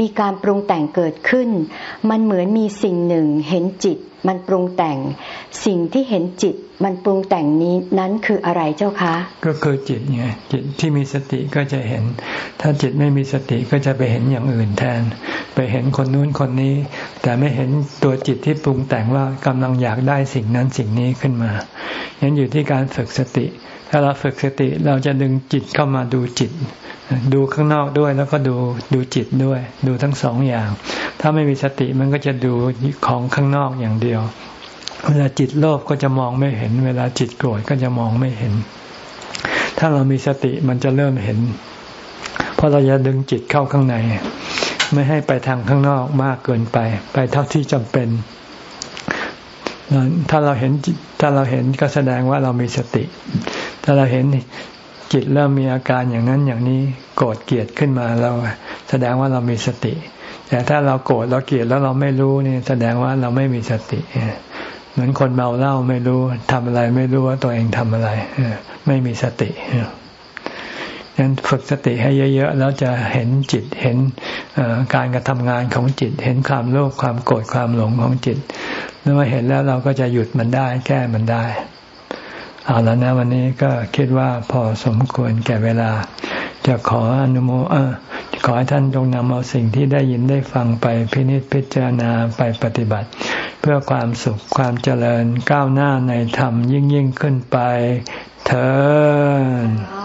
มีการปรุงแต่งเกิดขึ้น มันเหมือนมีสิ่งหนึ่งเห็นจิต มันปรุงแต่ง สิ่งที่เห็นจิต มันปรุงแต่งนี้นั้นคืออะไรเจ้าคะ ก็คือจิตไงจิตที่มีสติก็จะเห็น ถ้าจิตไม่มีสติก็จะไปเห็นอย่างอื่นแทน ไปเห็นคนนู้นคนนี้ แต่ไม่เห็นตัวจิตที่ปรุงแต่งว่ากำลังอยากได้สิ่งนั้นสิ่งนี้ขึ้นมายันอยู่ที่การฝึกสติ ถ้าเราฝึกสติเราจะดึงจิตเข้ามาดูจิต ดูข้างนอกด้วยแล้วก็ดูดูจิตด้วย ดูทั้งสองอย่าง ถ้าไม่มีสติมันก็จะดูของข้างนอกอย่างเดียว เวลาจิตโลภก็จะมองไม่เห็น เวลาจิตโกรธก็จะมองไม่เห็น ถ้าเรามีสติมันจะเริ่มเห็น เพราะเราจะดึงจิตเข้าข้างใน ไม่ให้ไปทางข้างนอกมากเกินไป ไปเท่าที่จำเป็นถ้าเราเห็นถ้าเราเห็นก็แสดงว่าเรามีสติ ถ้าเราเห็นจิตเริ่มมีอาการอย่างนั้นอย่างนี้โกรธเกลียดขึ้นมาเราแสดงว่าเรามีสติ แต่ถ้าเราโกรธเราเกลียดแล้วเราไม่รู้นี่แสดงว่าเราไม่มีสติเหมือนคนเมาเหล้าไม่รู้ทำอะไรไม่รู้ว่าตัวเองทำอะไรไม่มีสติงั้นฝึกสติให้เยอะ ๆ แล้วจะเห็นจิตเห็นการกระทำงานของจิต เห็นความโลภความโกรธความหลงของจิตเมื่อเห็นแล้วเราก็จะหยุดมันได้ แก้มันได้ เอาแล้วนะวันนี้ก็คิดว่าพอสมควรแก่เวลา จะขออนุโมเออขอให้ท่านจงนำเอาสิ่งที่ได้ยินได้ฟังไปพินิจพิจารณาไปปฏิบัติ เพื่อความสุขความเจริญก้าวหน้าในธรรมยิ่งยิ่งขึ้นไปเธอ